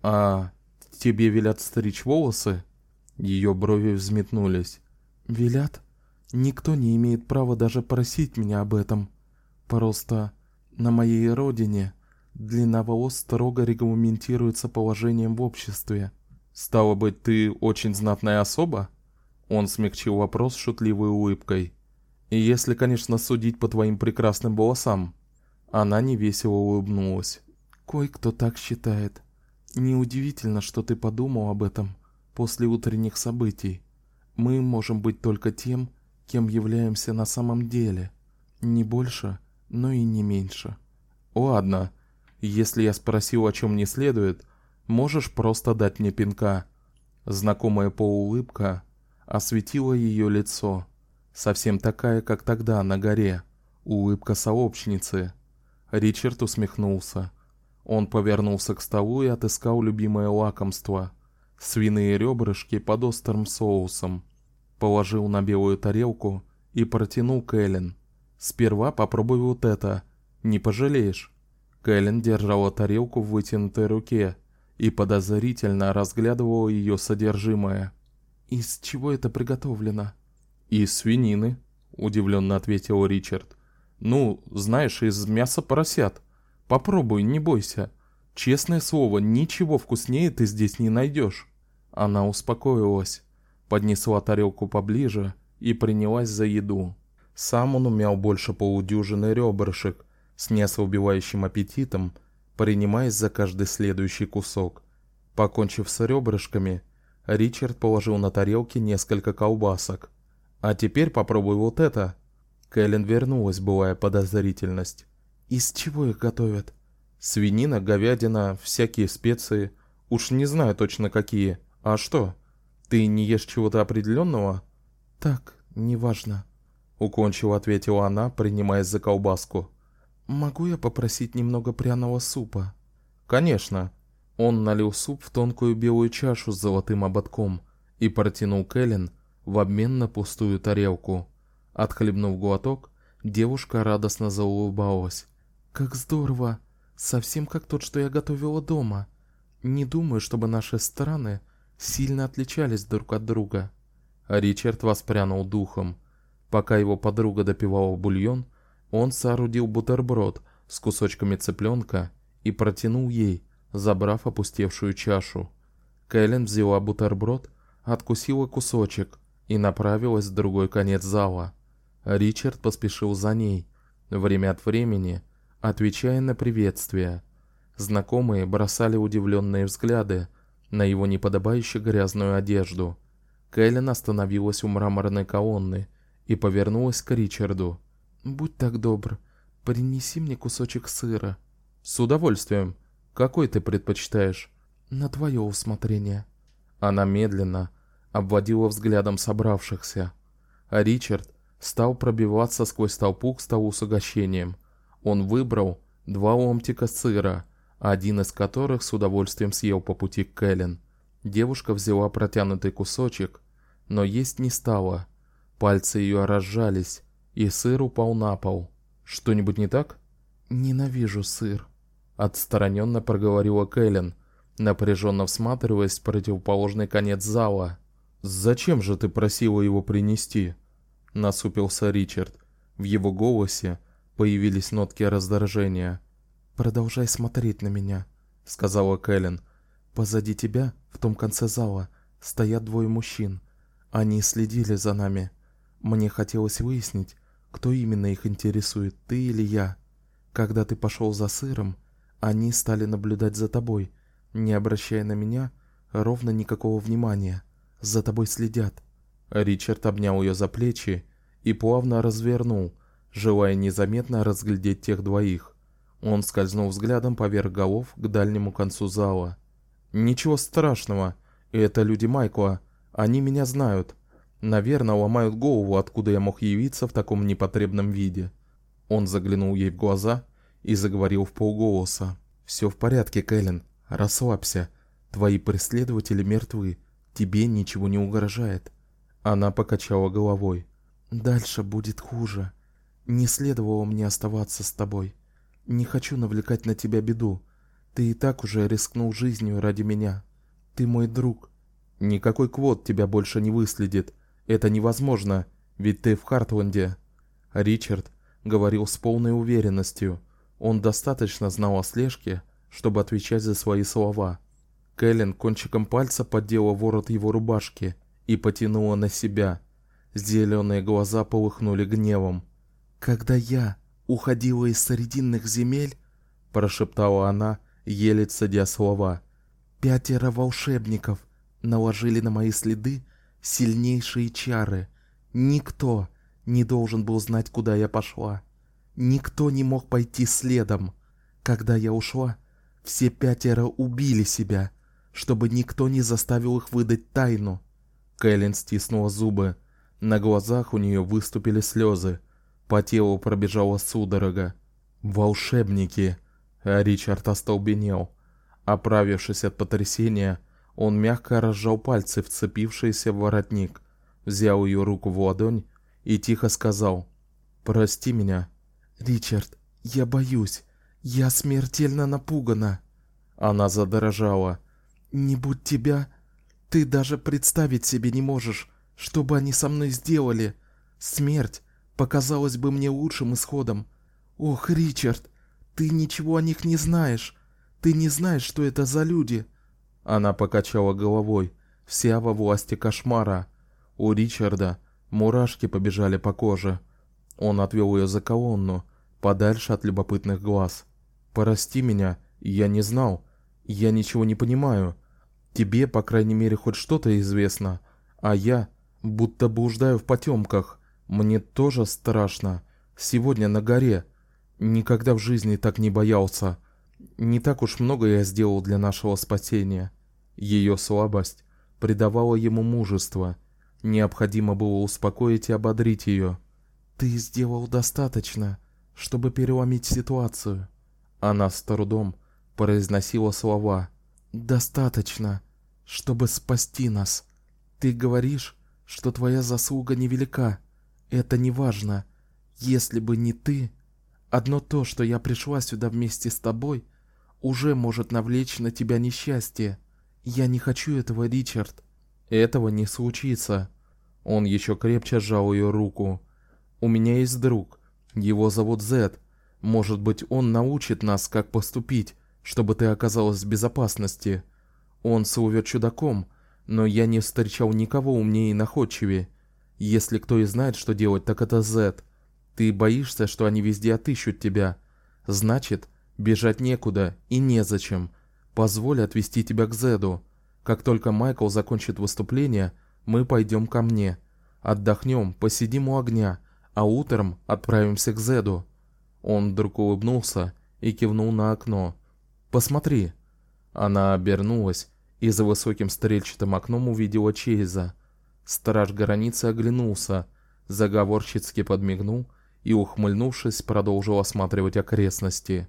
А тебе велят стричь волосы? Ее брови взметнулись. Велят? Никто не имеет права даже просить меня об этом. Просто на моей родине длина волос строго регламентируется положением в обществе. Стало быть, ты очень знатная особа? Он смягчил вопрос шутливой улыбкой. И если, конечно, судить по твоим прекрасным волосам. Она невесело улыбнулась. Кое-кто так считает. Неудивительно, что ты подумал об этом после утренних событий. Мы можем быть только тем, кем являемся на самом деле, не больше, но и не меньше. Ладно, если я спросил о чем не следует, можешь просто дать мне пинка. Знакомая полуулыбка осветила ее лицо, совсем такая, как тогда на горе, улыбка сообщницы. Ричард усмехнулся. Он повернулся к столу и отыскал любимое лакомство свиные ребрышки под острым соусом. Положил на белую тарелку и протянул Кэлен. Сперва попробуй вот это, не пожалеешь. Кэлен держала тарелку в вытянутой руке и подозрительно разглядывала ее содержимое. Из чего это приготовлено? Из свинины, удивленно ответил Ричард. Ну, знаешь, из мяса поросят. Попробуй, не бойся. Честное слово, ничего вкуснее ты здесь не найдешь. Она успокоилась, поднесла тарелку поближе и принялась за еду. Сам он умял больше полудюжины ребрышек с неослабевающим аппетитом, принимаясь за каждый следующий кусок. Покончив с ребрышками, Ричард положил на тарелки несколько колбасок. А теперь попробуй вот это. Кэлен вернулась былая подозрительность. Из чего их готовят? Свинина, говядина, всякие специи, уж не знаю точно какие. А что? Ты не ешь чего-то определенного? Так, неважно, уклончиво ответила она, принимаясь за колбаску. Могу я попросить немного пряного супа? Конечно. Он налил суп в тонкую белую чашу с золотым ободком и протянул Кэлен в обмен на пустую тарелку. Отхлебнув глоток, девушка радостно заулыбалась. Как здорово, совсем как тот, что я готовила дома. Не думаю, чтобы наши страны сильно отличались друг от друга. Ричард воспрянул духом. Пока его подруга допивала бульон, он соорудил бутерброд с кусочками цыпленка и протянул ей, забрав опустевшую чашу. Кэлен взяла бутерброд, откусила кусочек и направилась в другой конец зала. Ричард поспешил за ней, время от времени отвечая на приветствия. Знакомые бросали удивленные взгляды на его неподобающе грязную одежду. Кэлен остановилась у мраморной колонны и повернулась к Ричарду. "Будь так добр, принеси мне кусочек сыра". "С удовольствием. Какой ты предпочитаешь?" "На твое усмотрение". Она медленно обводила взглядом собравшихся, а Ричард стал пробиваться сквозь толпу к столу с угощением. Он выбрал два ломтика сыра, один из которых с удовольствием съел по пути к Кэлен. Девушка взяла протянутый кусочек, но есть не стала. Пальцы ее разжались, и сыр упал на пол. Что-нибудь не так? Ненавижу сыр, отстраненно проговорила Кэлен, напряженно всматриваясь в противоположный конец зала. Зачем же ты просила его принести? насупился Ричард. В его голосе появились нотки раздражения. Продолжай смотреть на меня, сказала Кэлен. Позади тебя, в том конце зала, стоят двое мужчин. Они следили за нами. Мне хотелось выяснить, кто именно их интересует, ты или я. Когда ты пошел за сыром, они стали наблюдать за тобой, не обращая на меня ровно никакого внимания. За тобой следят. Ричард обнял ее за плечи и плавно развернул, желая незаметно разглядеть тех двоих. Он скользнул взглядом поверх голов к дальнему концу зала. Ничего страшного, это люди Майкла. Они меня знают. Наверное, ломают голову, откуда я мог явиться в таком непотребном виде. Он заглянул ей в глаза и заговорил в полголоса. Все в порядке, Кэлен. Расслабься. Твои преследователи мертвы. Тебе ничего не угрожает. Она покачала головой. Дальше будет хуже. Не следовало мне оставаться с тобой. Не хочу навлекать на тебя беду. Ты и так уже рискнул жизнью ради меня. Ты мой друг. Никакой квот тебя больше не выследит. Это невозможно, ведь ты в Хартленде. Ричард говорил с полной уверенностью. Он достаточно знал о слежке, чтобы отвечать за свои слова. Кэлен кончиком пальца поддела ворот его рубашки и потянула на себя. Зеленые глаза полыхнули гневом. Когда я уходила из срединных земель, прошептала она, еле цедя слова. Пятеро волшебников наложили на мои следы сильнейшие чары. Никто не должен был знать, куда я пошла. Никто не мог пойти следом. Когда я ушла, все пятеро убили себя, чтобы никто не заставил их выдать тайну. Кэлен стиснула зубы. На глазах у нее выступили слезы. По телу пробежала судорога. Волшебники. Ричард остолбенел. Оправившись от потрясения, он мягко разжал пальцы, вцепившиеся в воротник, взял ее руку в ладонь и тихо сказал: "Прости меня, Ричард. Я боюсь. Я смертельно напугана". Она задрожала. "Не будь тебя, ты даже представить себе не можешь, что бы они со мной сделали. Смерть показалась бы мне лучшим исходом. Ох, Ричард, ты ничего о них не знаешь. Ты не знаешь, что это за люди. Она покачала головой, вся во власти кошмара. У Ричарда мурашки побежали по коже. Он отвел ее за колонну, подальше от любопытных глаз. Прости меня, я не знал. Я ничего не понимаю. Тебе, по крайней мере, хоть что-то известно, а я будто блуждаю в потемках. Мне тоже страшно. Сегодня на горе никогда в жизни так не боялся. Не так уж много я сделал для нашего спасения. Ее слабость придавала ему мужество. Необходимо было успокоить и ободрить ее. Ты сделал достаточно, чтобы переломить ситуацию. Она с трудом произносила слова. Достаточно, чтобы спасти нас. Ты говоришь, что твоя заслуга невелика. Это не важно. Если бы не ты, одно то, что я пришла сюда вместе с тобой, уже может навлечь на тебя несчастье. Я не хочу этого, Ричард. Этого не случится. Он еще крепче сжал ее руку. У меня есть друг. Его зовут Зед. Может быть, он научит нас, как поступить, чтобы ты оказалась в безопасности. Он слывет чудаком, но я не встречал никого умнее и находчивее. Если кто и знает, что делать, так это Зед. Ты боишься, что они везде отыщут тебя. Значит, бежать некуда и незачем. Позволь отвезти тебя к Зеду. Как только Майкл закончит выступление, мы пойдем ко мне. Отдохнем, посидим у огня, а утром отправимся к Зеду. Он вдруг улыбнулся и кивнул на окно. Посмотри. Она обернулась и за высоким стрельчатым окном увидела Чейза. Страж границы оглянулся, заговорщицки подмигнул и, ухмыльнувшись, продолжил осматривать окрестности.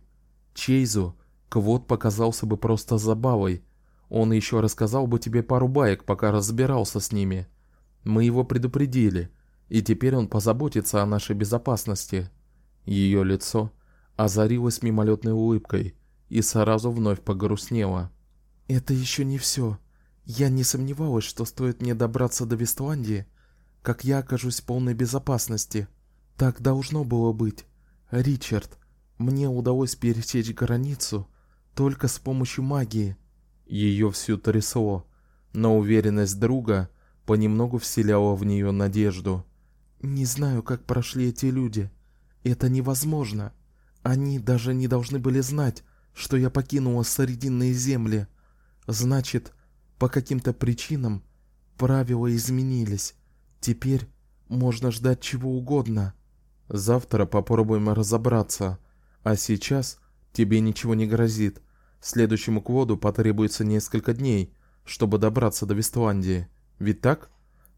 Чейзу квот показался бы просто забавой. Он еще рассказал бы тебе пару баек, пока разбирался с ними. Мы его предупредили, и теперь он позаботится о нашей безопасности. Ее лицо озарилось мимолетной улыбкой и сразу вновь погрустнело. Это еще не все. Я не сомневалась, что стоит мне добраться до Вестландии, как я окажусь в полной безопасности. Так должно было быть. Ричард, мне удалось пересечь границу только с помощью магии. Ее всю трясло, но уверенность друга понемногу вселяла в нее надежду. Не знаю, как прошли эти люди. Это невозможно. Они даже не должны были знать, что я покинула Срединные земли. Значит, по каким-то причинам правила изменились. Теперь можно ждать чего угодно. Завтра попробуем разобраться. А сейчас тебе ничего не грозит. Следующему кводу потребуется несколько дней, чтобы добраться до Вестландии. Ведь так?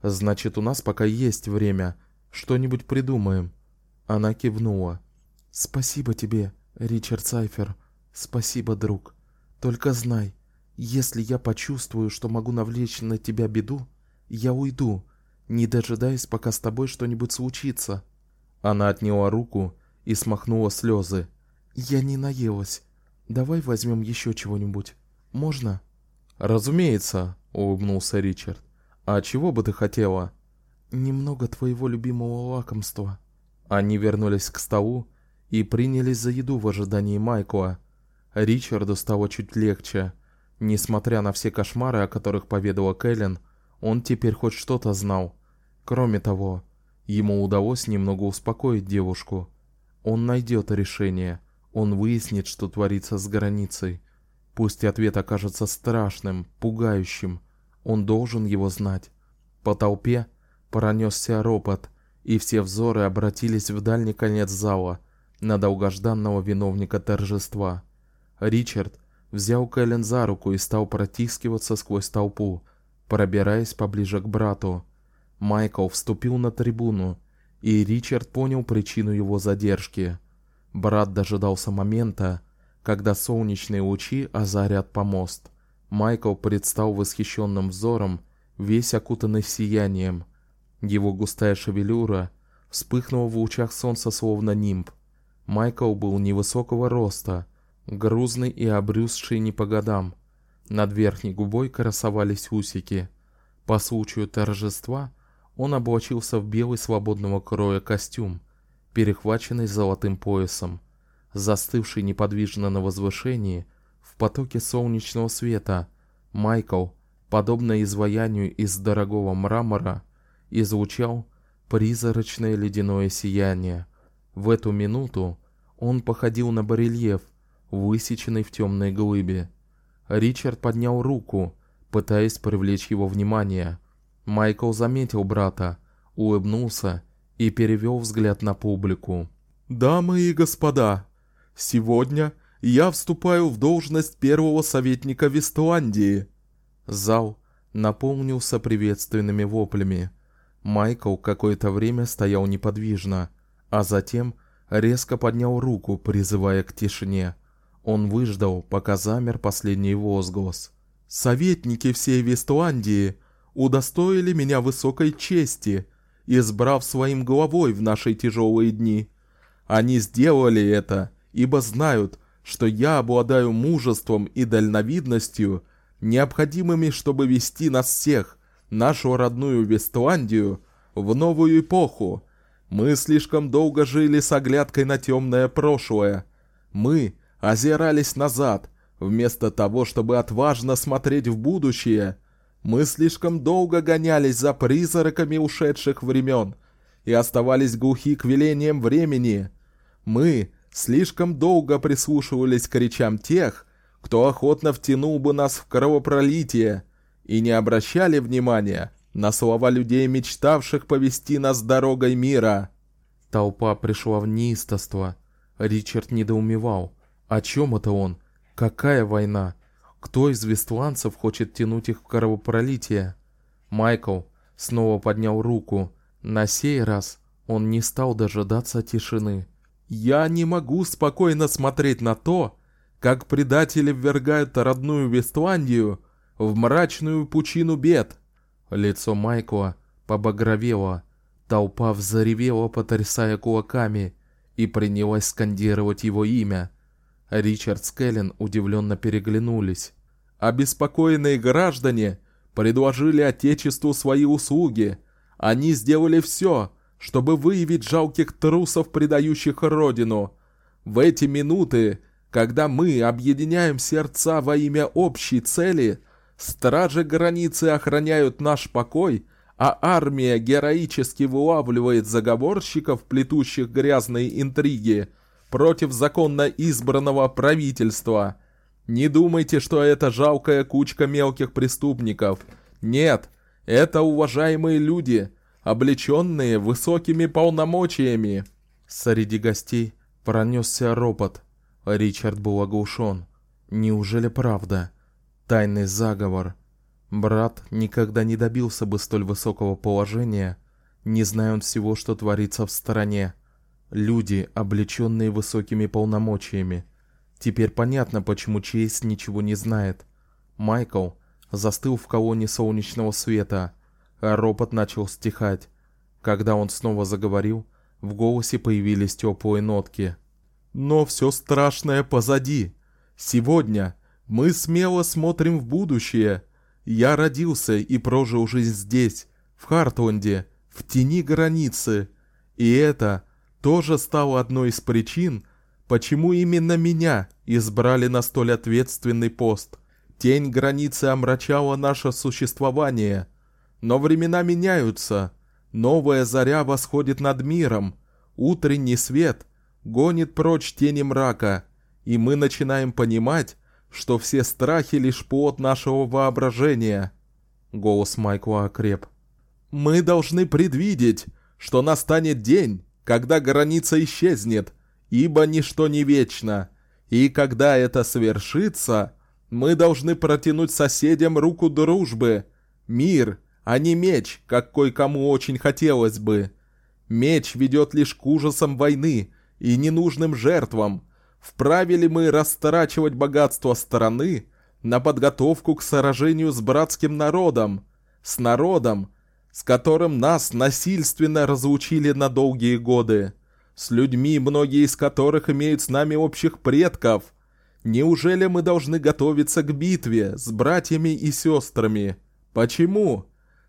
Значит, у нас пока есть время. Что-нибудь придумаем. Она кивнула. Спасибо тебе, Ричард Сайфер. Спасибо, друг. Только знай, если я почувствую, что могу навлечь на тебя беду, я уйду, не дожидаясь, пока с тобой что-нибудь случится. Она отняла руку и смахнула слезы. Я не наелась. Давай возьмем еще чего-нибудь. Можно? Разумеется, улыбнулся Ричард. А чего бы ты хотела? Немного твоего любимого лакомства. Они вернулись к столу и принялись за еду в ожидании Майкла. Ричарду стало чуть легче. Несмотря на все кошмары, о которых поведала Кэлен, он теперь хоть что-то знал. Кроме того, ему удалось немного успокоить девушку. Он найдет решение. Он выяснит, что творится с границей. Пусть ответ окажется страшным, пугающим, он должен его знать. По толпе пронесся ропот, и все взоры обратились в дальний конец зала, на долгожданного виновника торжества. Ричард взял Кэлен за руку и стал протискиваться сквозь толпу, пробираясь поближе к брату. Майкл вступил на трибуну, и Ричард понял причину его задержки. Брат дожидался момента, когда солнечные лучи озарят помост. Майкл предстал восхищенным взором, весь окутанный сиянием. Его густая шевелюра вспыхнула в лучах солнца словно нимб. Майкл был невысокого роста, грузный и обрюзший не по годам. Над верхней губой красовались усики. По случаю торжества он облачился в белый свободного кроя костюм, перехваченный золотым поясом. Застывший неподвижно на возвышении в потоке солнечного света, Майкл, подобно изваянию из дорогого мрамора, излучал призрачное ледяное сияние. В эту минуту он походил на барельеф, высеченный в темной глыбе. Ричард поднял руку, пытаясь привлечь его внимание. Майкл заметил брата, улыбнулся и перевел взгляд на публику. Дамы и господа, сегодня я вступаю в должность первого советника Вестландии. Зал наполнился приветственными воплями. Майкл какое-то время стоял неподвижно, а затем резко поднял руку, призывая к тишине. Он выждал, пока замер последний возглас. Советники всей Вестландии удостоили меня высокой чести, избрав своим главой в наши тяжелые дни. Они сделали это, ибо знают, что я обладаю мужеством и дальновидностью, необходимыми, чтобы вести нас всех, нашу родную Вестландию, в новую эпоху. Мы слишком долго жили с оглядкой на темное прошлое. Мы озирались назад, вместо того, чтобы отважно смотреть в будущее. Мы слишком долго гонялись за призраками ушедших времен. и оставались глухи к велениям времени. Мы слишком долго прислушивались к речам тех, кто охотно втянул бы нас в кровопролитие, и не обращали внимания на слова людей, мечтавших повести нас дорогой мира. Толпа пришла в неистовство. Ричард недоумевал. О чем это он? Какая война? Кто из вестланцев хочет тянуть их в кровопролитие? Майкл снова поднял руку. На сей раз он не стал дожидаться тишины. Я не могу спокойно смотреть на то, как предатели ввергают родную Вестландию в мрачную пучину бед. Лицо Майкла побагровело. Толпа взревела, потрясая кулаками, и принялась скандировать его имя. Ричард с Кэлен удивленно переглянулись. Обеспокоенные граждане предложили отечеству свои услуги. Они сделали все, чтобы выявить жалких трусов, предающих родину. В эти минуты, когда мы объединяем сердца во имя общей цели, стражи границы охраняют наш покой, а армия героически вылавливает заговорщиков, плетущих грязные интриги против законно избранного правительства. Не думайте, что это жалкая кучка мелких преступников. Нет, это уважаемые люди, облеченные высокими полномочиями. Среди гостей пронесся ропот. Ричард был оглушен. Неужели правда? Тайный заговор. Брат никогда не добился бы столь высокого положения, не зная он всего, что творится в стороне. Люди, облеченные высокими полномочиями. Теперь понятно, почему Чейз ничего не знает. Майкл застыл в колонне солнечного света, а ропот начал стихать. Когда он снова заговорил, в голосе появились теплые нотки. Но все страшное позади. Сегодня мы смело смотрим в будущее. Я родился и прожил жизнь здесь, в Хартланде, в тени границы. И это тоже стало одной из причин, почему именно меня избрали на столь ответственный пост. Тень границы омрачала наше существование. Но времена меняются. Новая заря восходит над миром. Утренний свет гонит прочь тени мрака. И мы начинаем понимать, что все страхи лишь плод нашего воображения. Голос Майкла окреп. Мы должны предвидеть, что настанет день, когда граница исчезнет, ибо ничто не вечно. И когда это свершится, мы должны протянуть соседям руку дружбы, мир, а не меч, как кое-кому очень хотелось бы. Меч ведет лишь к ужасам войны и ненужным жертвам. Вправе ли мы растрачивать богатство страны на подготовку к сражению с братским народом, с народом, с которым нас насильственно разлучили на долгие годы, с людьми, многие из которых имеют с нами общих предков. Неужели мы должны готовиться к битве с братьями и сестрами? Почему?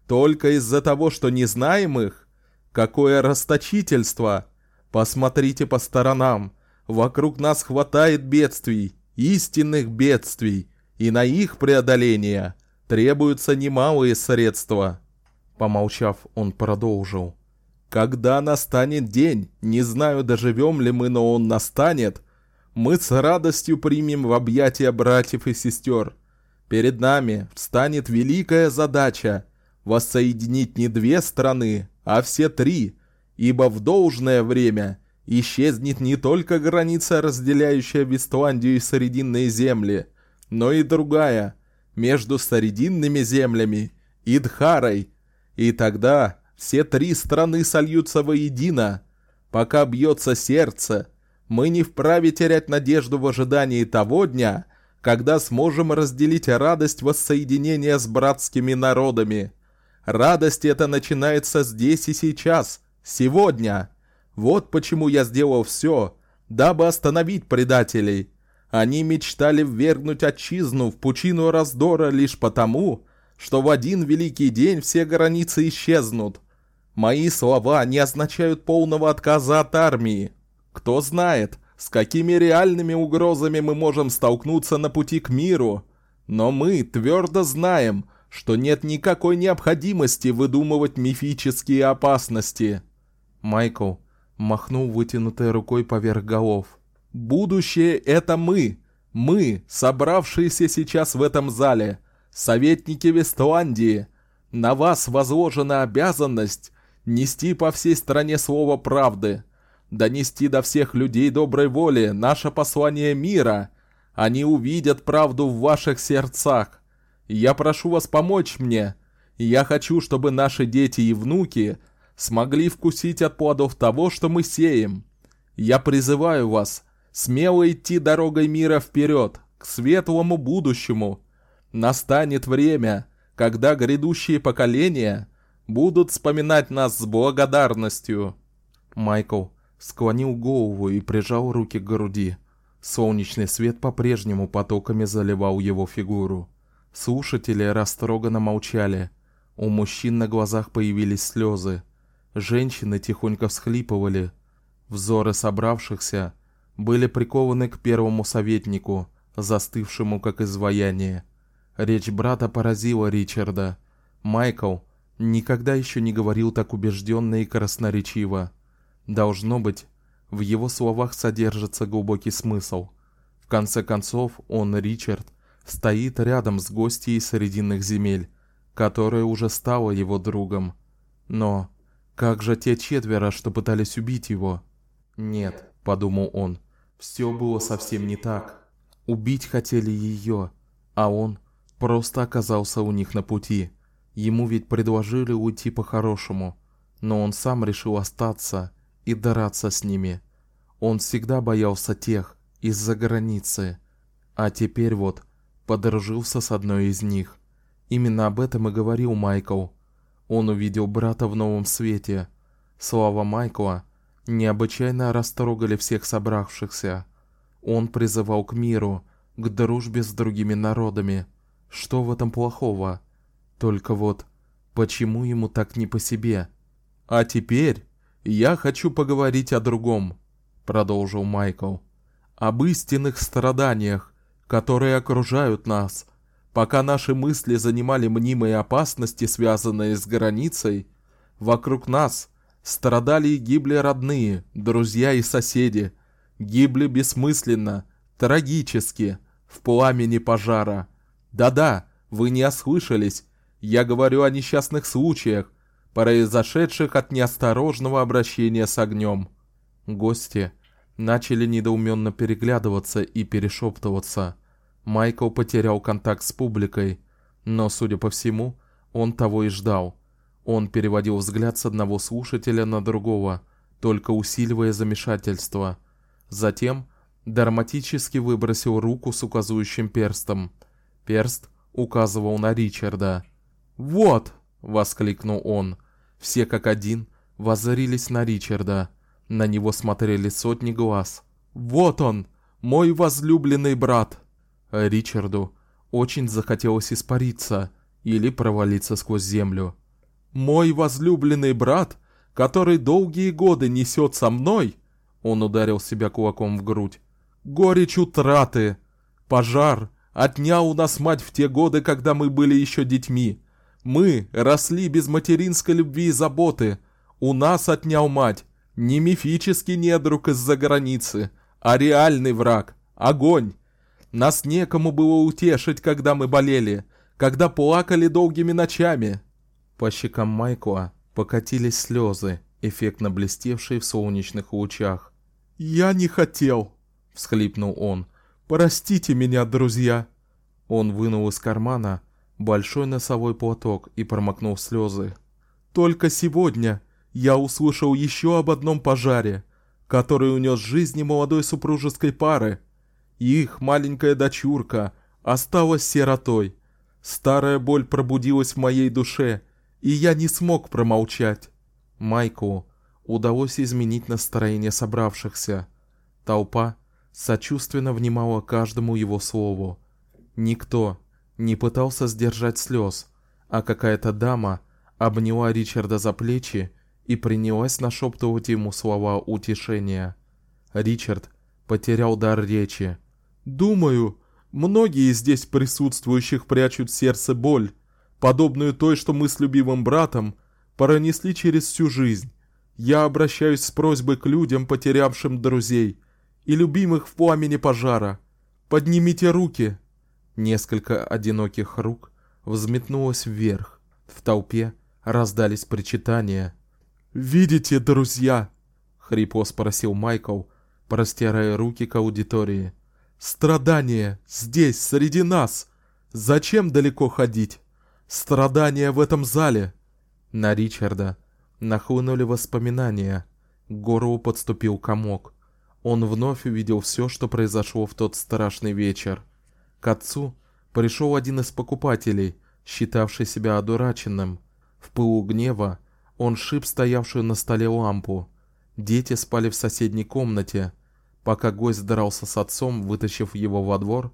Только из-за того, что не знаем их? Какое расточительство! Посмотрите по сторонам. Вокруг нас хватает бедствий, истинных бедствий, и на их преодоление требуются немалые средства. Помолчав, он продолжил. Когда настанет день, не знаю, доживем ли мы, но он настанет, мы с радостью примем в объятия братьев и сестер. Перед нами встанет великая задача воссоединить не две страны, а все три, ибо в должное время исчезнет не только граница, разделяющая Вестландию и Срединные земли, но и другая, между Срединными землями и Дхарой, и тогда все три страны сольются воедино. Пока бьется сердце, мы не вправе терять надежду в ожидании того дня, когда сможем разделить радость воссоединения с братскими народами. Радость эта начинается здесь и сейчас, сегодня. Вот почему я сделал все, дабы остановить предателей. Они мечтали ввергнуть отчизну в пучину раздора лишь потому, что в один великий день все границы исчезнут. Мои слова не означают полного отказа от армии. Кто знает, с какими реальными угрозами мы можем столкнуться на пути к миру. Но мы твердо знаем, что нет никакой необходимости выдумывать мифические опасности. Майкл махнул вытянутой рукой поверх голов. Будущее это мы. Мы, собравшиеся сейчас в этом зале, советники Вестландии. На вас возложена обязанность нести по всей стране слово правды, донести до всех людей доброй воли наше послание мира. Они увидят правду в ваших сердцах. Я прошу вас помочь мне. Я хочу, чтобы наши дети и внуки смогли вкусить от плодов того, что мы сеем. Я призываю вас смело идти дорогой мира вперед, к светлому будущему. Настанет время, когда грядущие поколения будут вспоминать нас с благодарностью. Майкл склонил голову и прижал руки к груди. Солнечный свет по-прежнему потоками заливал его фигуру. Слушатели растроганно молчали. У мужчин на глазах появились слезы. Женщины тихонько всхлипывали. Взоры собравшихся были прикованы к первому советнику, застывшему как изваяние. Речь брата поразила Ричарда. Майкл никогда еще не говорил так убежденно и красноречиво. Должно быть, в его словах содержится глубокий смысл. В конце концов, он, Ричард, стоит рядом с гостьей срединных земель, которая уже стала его другом. Но как же те четверо, что пытались убить его? Нет, подумал он. Все было совсем не так. Убить хотели ее, а он просто оказался у них на пути. Ему ведь предложили уйти по-хорошему, но он сам решил остаться и драться с ними. Он всегда боялся тех из-за границы, а теперь вот подружился с одной из них. Именно об этом и говорил Майкл. Он увидел брата в новом свете. Слова Майкла необычайно растрогали всех собравшихся. Он призывал к миру, к дружбе с другими народами. Что в этом плохого? Только вот почему ему так не по себе? А теперь я хочу поговорить о другом, продолжил Майкл. Об истинных страданиях, которые окружают нас. Пока наши мысли занимали мнимые опасности, связанные с границей, вокруг нас страдали и гибли родные, друзья и соседи. Гибли бессмысленно, трагически, в пламени пожара. Да-да, вы не ослышались. Я говорю о несчастных случаях, произошедших от неосторожного обращения с огнем. Гости начали недоуменно переглядываться и перешептываться. Майкл потерял контакт с публикой, но, судя по всему, он того и ждал. Он переводил взгляд с одного слушателя на другого, только усиливая замешательство. Затем драматически выбросил руку с указывающим перстом. Перст указывал на Ричарда. "Вот!" воскликнул он. Все как один воззрились на Ричарда. На него смотрели сотни глаз. "Вот он, мой возлюбленный брат". Ричарду очень захотелось испариться или провалиться сквозь землю. "Мой возлюбленный брат, который долгие годы несет со мной", он ударил себя кулаком в грудь. "Горечь утраты, пожар отнял у нас мать в те годы, когда мы были еще детьми. Мы росли без материнской любви и заботы. У нас отнял мать не мифический недруг из-за границы, а реальный враг огонь. Нас некому было утешить, когда мы болели, когда плакали долгими ночами. По щекам Майкла покатились слезы, эффектно блестевшие в солнечных лучах. "Я не хотел", всхлипнул он. Простите меня, друзья. Он вынул из кармана большой носовой платок и промокнул слезы. Только сегодня я услышал еще об одном пожаре, который унес жизни молодой супружеской пары. Их маленькая дочурка осталась сиротой. Старая боль пробудилась в моей душе, и я не смог промолчать. Майку удалось изменить настроение собравшихся. Толпа сочувственно внимала каждому его слову. Никто не пытался сдержать слез, а какая-то дама обняла Ричарда за плечи и принялась нашептывать ему слова утешения. Ричард потерял дар речи. Думаю, многие здесь присутствующих прячут в сердце боль, подобную той, что мы с любимым братом пронесли через всю жизнь. Я обращаюсь с просьбой к людям, потерявшим друзей и любимых в пламени пожара. Поднимите руки. Несколько одиноких рук взметнулось вверх. В толпе раздались причитания. "Видите, друзья?" хрипло спросил Майкл, простирая руки к аудитории. "Страдание здесь, среди нас. Зачем далеко ходить? Страдания в этом зале". На Ричарда нахлынули воспоминания. К горлу подступил комок. Он вновь увидел все, что произошло в тот страшный вечер. К отцу пришел один из покупателей, считавший себя одураченным. В пылу гнева он шиб стоявшую на столе лампу. Дети спали в соседней комнате. Пока гость дрался с отцом, вытащив его во двор,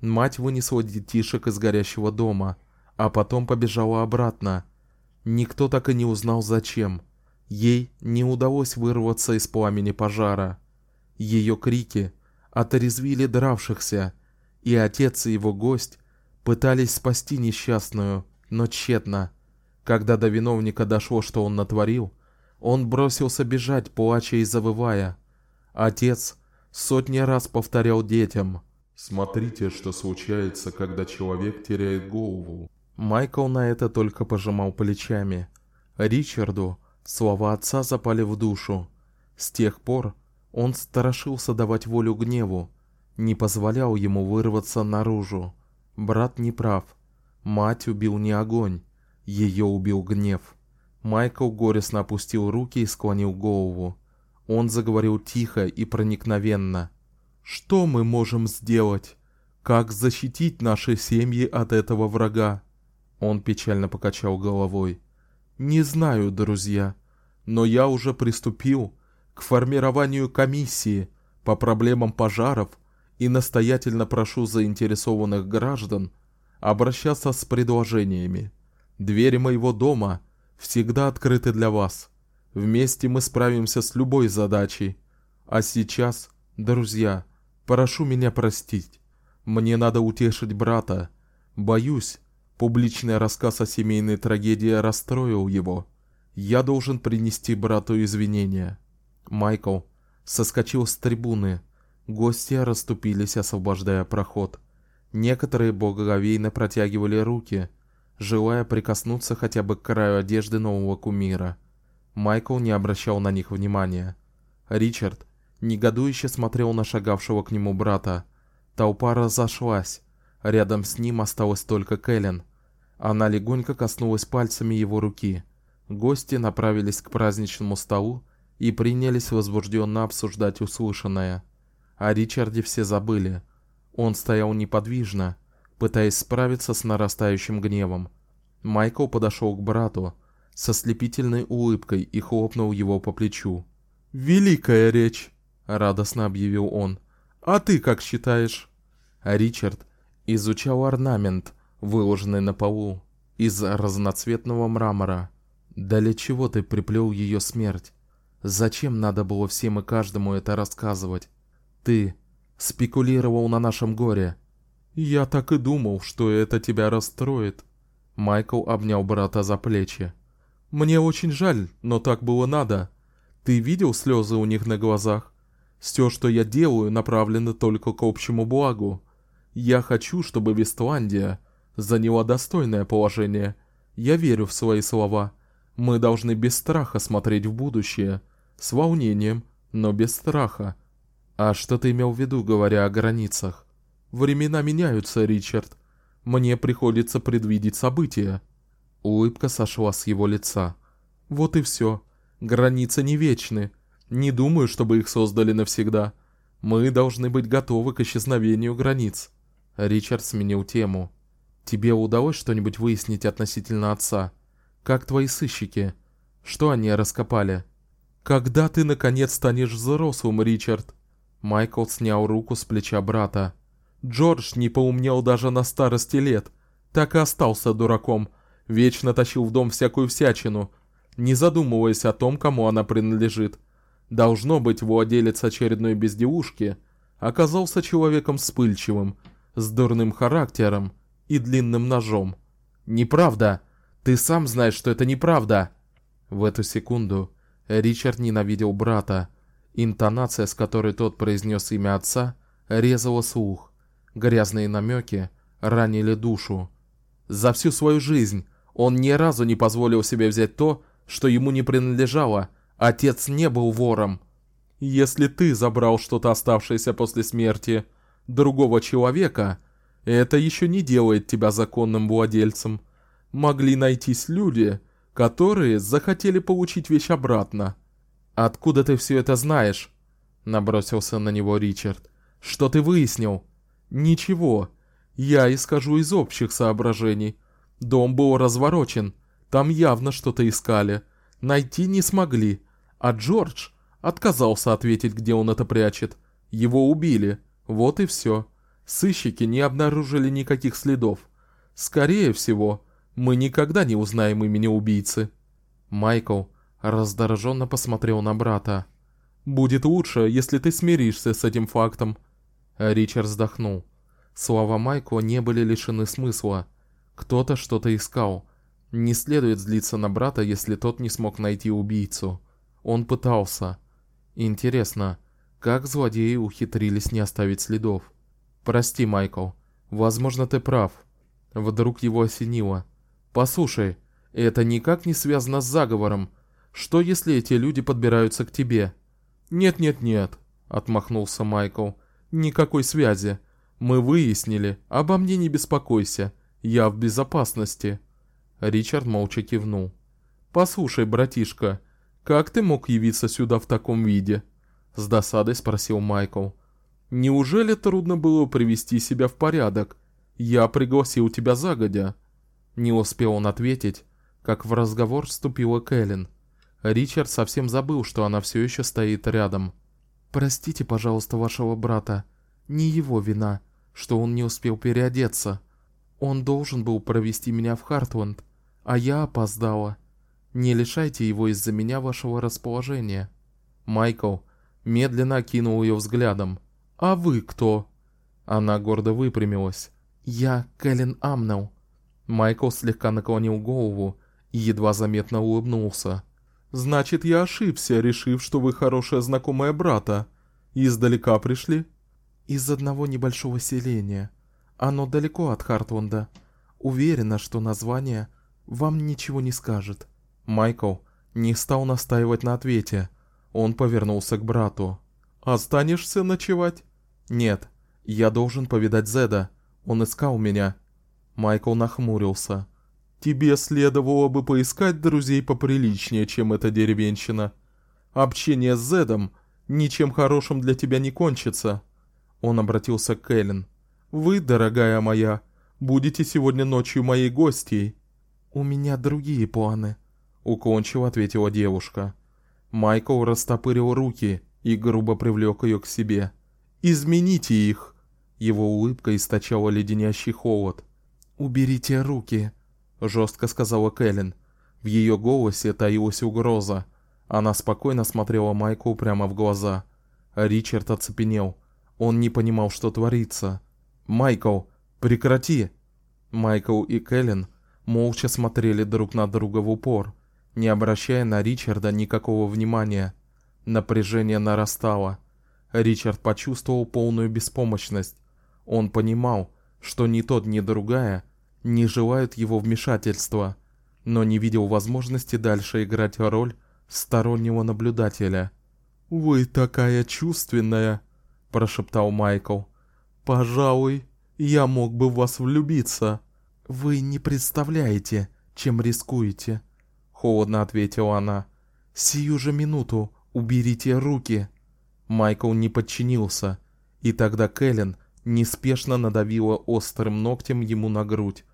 мать вынесла детишек из горящего дома, а потом побежала обратно. Никто так и не узнал зачем. Ей не удалось вырваться из пламени пожара. Ее крики отрезвили дравшихся, и отец и его гость пытались спасти несчастную, но тщетно. Когда до виновника дошло, что он натворил, он бросился бежать, плача и завывая. Отец сотни раз повторял детям: "Смотрите, что случается, когда человек теряет голову". Майкл на это только пожимал плечами. Ричарду слова отца запали в душу. С тех пор он старался давать волю гневу, не позволял ему вырваться наружу. Брат не прав. Мать убил не огонь, ее убил гнев. Майкл горестно опустил руки и склонил голову. Он заговорил тихо и проникновенно. Что мы можем сделать? Как защитить наши семьи от этого врага? Он печально покачал головой. Не знаю, друзья, но я уже приступил к формированию комиссии по проблемам пожаров и настоятельно прошу заинтересованных граждан обращаться с предложениями. Двери моего дома всегда открыты для вас. Вместе мы справимся с любой задачей. А сейчас, друзья, прошу меня простить. Мне надо утешить брата. Боюсь, Публичный рассказ о семейной трагедии расстроил его. Я должен принести брату извинения. Майкл соскочил с трибуны. Гости расступились, освобождая проход. Некоторые благоговейно протягивали руки, желая прикоснуться хотя бы к краю одежды нового кумира. Майкл не обращал на них внимания. Ричард негодующе смотрел на шагавшего к нему брата. Толпа разошлась. Рядом с ним осталась только Кэлен. Она легонько коснулась пальцами его руки. Гости направились к праздничному столу и принялись возбужденно обсуждать услышанное. О Ричарде все забыли. Он стоял неподвижно, пытаясь справиться с нарастающим гневом. Майкл подошел к брату со слепительной улыбкой и хлопнул его по плечу. "Великая речь", радостно объявил он. "А ты как считаешь?" А Ричард изучал орнамент, выложенный на полу из разноцветного мрамора. Да для чего ты приплел ее смерть? Зачем надо было всем и каждому это рассказывать? Ты спекулировал на нашем горе. Я так и думал, что это тебя расстроит. Майкл обнял брата за плечи. Мне очень жаль, но так было надо. Ты видел слезы у них на глазах? Все, что я делаю, направлено только к общему благу. Я хочу, чтобы Вестландия заняла достойное положение. Я верю в свои слова. Мы должны без страха смотреть в будущее, с волнением, но без страха. А что ты имел в виду, говоря о границах? Времена меняются, Ричард. Мне приходится предвидеть события. Улыбка сошла с его лица. Вот и все. Границы не вечны. Не думаю, чтобы их создали навсегда. Мы должны быть готовы к исчезновению границ. Ричард сменил тему. Тебе удалось что-нибудь выяснить относительно отца? Как твои сыщики? Что они раскопали? Когда ты наконец станешь взрослым, Ричард? Майкл снял руку с плеча брата. Джордж не поумнел даже на старости лет, так и остался дураком, вечно тащил в дом всякую всячину, не задумываясь о том, кому она принадлежит. Должно быть, владелец очередной безделушки оказался человеком вспыльчивым, с дурным характером и длинным ножом. Неправда. Ты сам знаешь, что это неправда. В эту секунду Ричард ненавидел брата. Интонация, с которой тот произнес имя отца, резала слух. Грязные намеки ранили душу. За всю свою жизнь он ни разу не позволил себе взять то, что ему не принадлежало. Отец не был вором. Если ты забрал что-то оставшееся после смерти другого человека, это еще не делает тебя законным владельцем. Могли найтись люди, которые захотели получить вещь обратно. Откуда ты все это знаешь? Набросился на него Ричард. Что ты выяснил? Ничего. Я исхожу из общих соображений. Дом был разворочен. Там явно что-то искали. Найти не смогли. А Джордж отказался ответить, где он это прячет. Его убили. Вот и все. Сыщики не обнаружили никаких следов. Скорее всего, мы никогда не узнаем имени убийцы. Майкл раздраженно посмотрел на брата. Будет лучше, если ты смиришься с этим фактом. Ричард вздохнул. Слова Майкла не были лишены смысла. Кто-то что-то искал. Не следует злиться на брата, если тот не смог найти убийцу. Он пытался. Интересно, как злодеи ухитрились не оставить следов? Прости, Майкл. Возможно, ты прав. Вдруг его осенило. Послушай, это никак не связано с заговором. Что если эти люди подбираются к тебе? Нет, нет, нет, отмахнулся Майкл. Никакой связи. Мы выяснили. Обо мне не беспокойся. Я в безопасности. Ричард молча кивнул. Послушай, братишка, как ты мог явиться сюда в таком виде? с досадой спросил Майкл. Неужели трудно было привести себя в порядок? Я пригласил тебя загодя. Не успел он ответить, как в разговор вступила Кэлен. Ричард совсем забыл, что она все еще стоит рядом. Простите, пожалуйста, вашего брата. Не его вина что он не успел переодеться. Он должен был провести меня в Хартленд, а я опоздала. Не лишайте его из-за меня вашего расположения. Майкл медленно окинул ее взглядом. А вы кто? Она гордо выпрямилась. Я Кэлен Амнел. Майкл слегка наклонил голову и едва заметно улыбнулся. Значит, я ошибся, решив, что вы хорошая знакомая брата. Издалека пришли? из одного небольшого селения. Оно далеко от Хартланда. Уверена, что название вам ничего не скажет. Майкл не стал настаивать на ответе. Он повернулся к брату. Останешься ночевать? Нет. Я должен повидать Зеда. Он искал меня. Майкл нахмурился. Тебе следовало бы поискать друзей поприличнее, чем эта деревенщина. Общение с Зедом ничем хорошим для тебя не кончится. Он обратился к Эллен. «Вы, дорогая моя, будете сегодня ночью моей гостьей». «У меня другие планы», — уклончиво ответила девушка. Майкл растопырил руки и грубо привлек ее к себе. «Измените их!» Его улыбка источала леденящий холод. «Уберите руки», — жестко сказала Кэлен. В ее голосе таилась угроза. Она спокойно смотрела Майклу прямо в глаза. Ричард оцепенел. Он не понимал, что творится. "Майкл, прекрати!" Майкл и Кэлен молча смотрели друг на друга в упор, не обращая на Ричарда никакого внимания. Напряжение нарастало. Ричард почувствовал полную беспомощность. Он понимал, что ни тот, ни другая не желают его вмешательства, но не видел возможности дальше играть роль стороннего наблюдателя. "Вы такая чувственная", прошептал Майкл. Пожалуй, я мог бы в вас влюбиться. Вы не представляете, чем рискуете, холодно ответила она. Сию же минуту уберите руки. Майкл не подчинился, и тогда Кэлен неспешно надавила острым ногтем ему на грудь.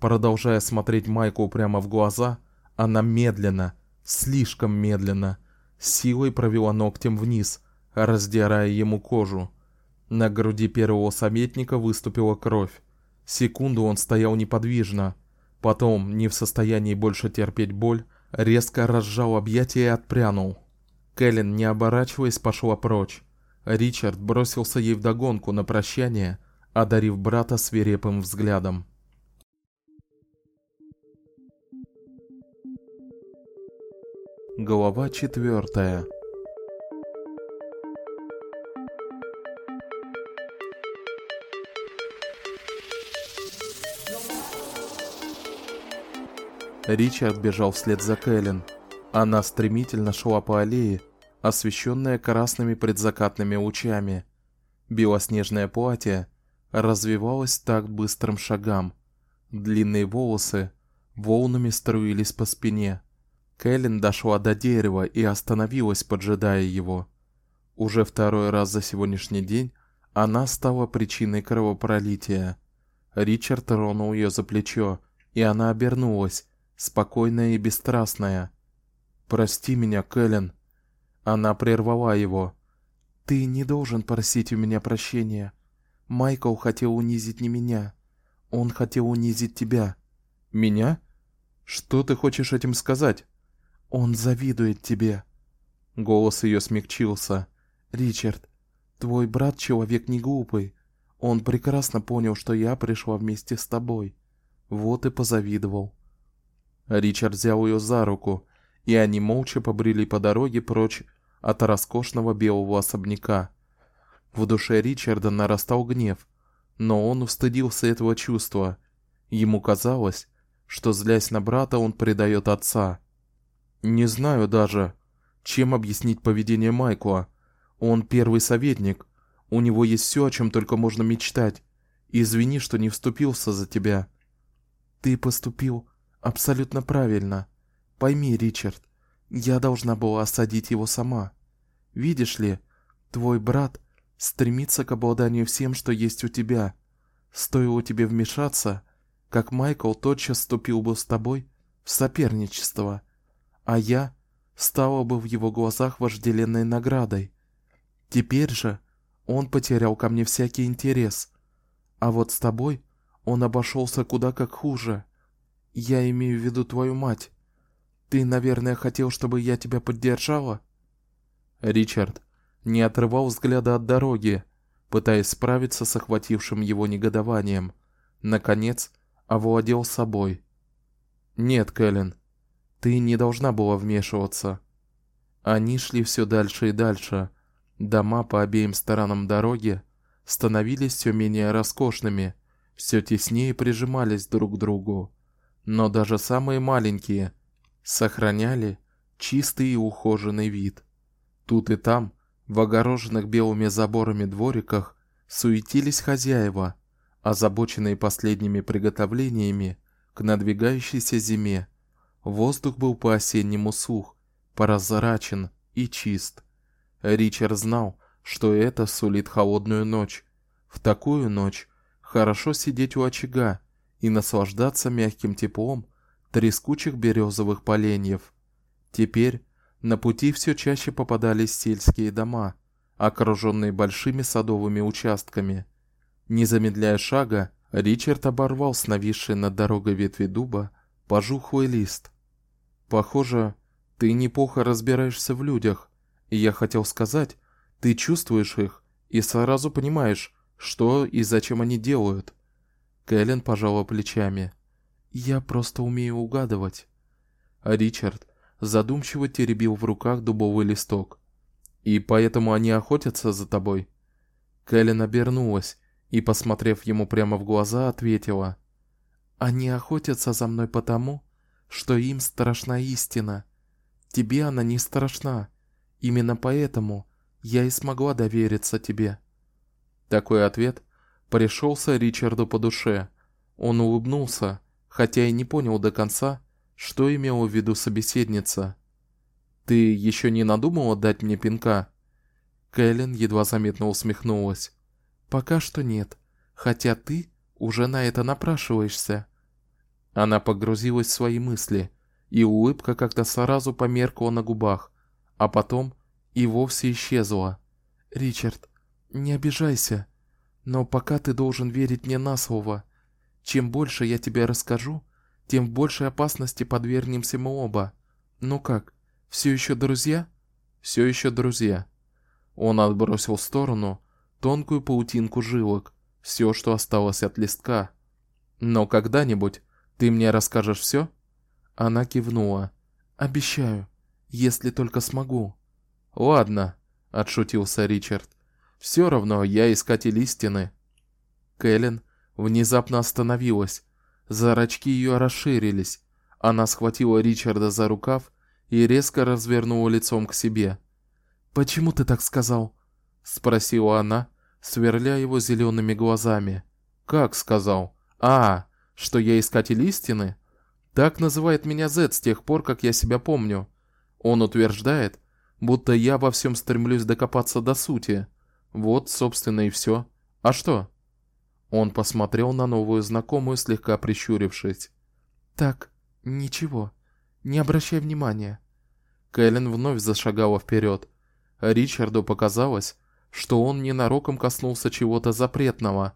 Продолжая смотреть Майклу прямо в глаза, она медленно, слишком медленно, силой провела ногтем вниз, раздирая ему кожу. На груди первого советника выступила кровь. Секунду он стоял неподвижно, потом, не в состоянии больше терпеть боль, резко разжал объятия и отпрянул. Кэлен, не оборачиваясь, пошла прочь. Ричард бросился ей вдогонку на прощание, одарив брата свирепым взглядом. Глава четвертая. Ричард бежал вслед за Кэлен. Она стремительно шла по аллее, освещенная красными предзакатными лучами. Белоснежное платье развивалось так быстрым шагам. Длинные волосы волнами струились по спине. Кэлен дошла до дерева и остановилась, поджидая его. Уже второй раз за сегодняшний день она стала причиной кровопролития. Ричард тронул ее за плечо, и она обернулась, спокойная и бесстрастная. "Прости меня, Кэлен". Она прервала его. "Ты не должен просить у меня прощения. Майкл хотел унизить не меня. Он хотел унизить тебя". "Меня? Что ты хочешь этим сказать?" "Он завидует тебе". Голос ее смягчился. "Ричард, твой брат человек не глупый. Он прекрасно понял, что я пришла вместе с тобой. Вот и позавидовал". Ричард взял ее за руку, и они молча побрели по дороге прочь от роскошного белого особняка. В душе Ричарда нарастал гнев, но он устыдился этого чувства. Ему казалось, что злясь на брата, он предает отца. Не знаю даже, чем объяснить поведение Майкла. Он первый советник, у него есть все, о чем только можно мечтать. Извини, что не вступился за тебя. Ты поступил Абсолютно правильно. Пойми, Ричард, я должна была осадить его сама. Видишь ли, твой брат стремится к обладанию всем, что есть у тебя. Стоило тебе вмешаться, как Майкл тотчас вступил бы с тобой в соперничество, а я стала бы в его глазах вожделенной наградой. Теперь же он потерял ко мне всякий интерес. А вот с тобой он обошелся куда как хуже. Я имею в виду твою мать. Ты, наверное, хотел, чтобы я тебя поддержала? Ричард не отрывал взгляда от дороги, пытаясь справиться с охватившим его негодованием. Наконец, овладел собой. Нет, Кэлен, ты не должна была вмешиваться. Они шли все дальше и дальше. Дома по обеим сторонам дороги становились все менее роскошными, все теснее прижимались друг к другу но даже самые маленькие сохраняли чистый и ухоженный вид. Тут и там, в огороженных белыми заборами двориках, суетились хозяева, озабоченные последними приготовлениями к надвигающейся зиме. Воздух был по-осеннему сух, прозрачен и чист. Ричард знал, что это сулит холодную ночь. В такую ночь хорошо сидеть у очага и наслаждаться мягким теплом трескучих березовых поленьев. Теперь на пути все чаще попадались сельские дома, окруженные большими садовыми участками. Не замедляя шага, Ричард оборвал с нависшей над дорогой ветви дуба пожухлый лист. Похоже, ты неплохо разбираешься в людях. И я хотел сказать, ты чувствуешь их и сразу понимаешь, что и зачем они делают. Кэлен пожала плечами. Я просто умею угадывать. А Ричард задумчиво теребил в руках дубовый листок. И поэтому они охотятся за тобой. Кэлен обернулась и, посмотрев ему прямо в глаза, ответила: Они охотятся за мной потому, что им страшна истина. Тебе она не страшна. Именно поэтому я и смогла довериться тебе. Такой ответ пришелся Ричарду по душе. Он улыбнулся, хотя и не понял до конца, что имела в виду собеседница. Ты еще не надумала дать мне пинка? Кэлен едва заметно усмехнулась. Пока что нет, хотя ты уже на это напрашиваешься. Она погрузилась в свои мысли, и улыбка как-то сразу померкла на губах, а потом и вовсе исчезла. Ричард, не обижайся. Но пока ты должен верить мне на слово. Чем больше я тебе расскажу, тем в большей опасности подвергнемся мы оба. Ну как, все еще друзья? Все еще друзья. Он отбросил в сторону тонкую паутинку жилок, все, что осталось от листка. Но когда-нибудь ты мне расскажешь все? Она кивнула. Обещаю. если только смогу. Ладно, отшутился Ричард. Все равно я искатель истины. Кэлен внезапно остановилась. Зрачки ее расширились. Она схватила Ричарда за рукав и резко развернула лицом к себе. "Почему ты так сказал?" спросила она, сверля его зелеными глазами. "Как сказал? А, что я искатель истины? Так называет меня Зет с тех пор, как я себя помню. Он утверждает, будто я во всем стремлюсь докопаться до сути. Вот, собственно, и все. А что? Он посмотрел на новую знакомую, слегка прищурившись. Так, ничего. Не обращай внимания. Кэлен вновь зашагала вперед. Ричарду показалось, что он ненароком коснулся чего-то запретного.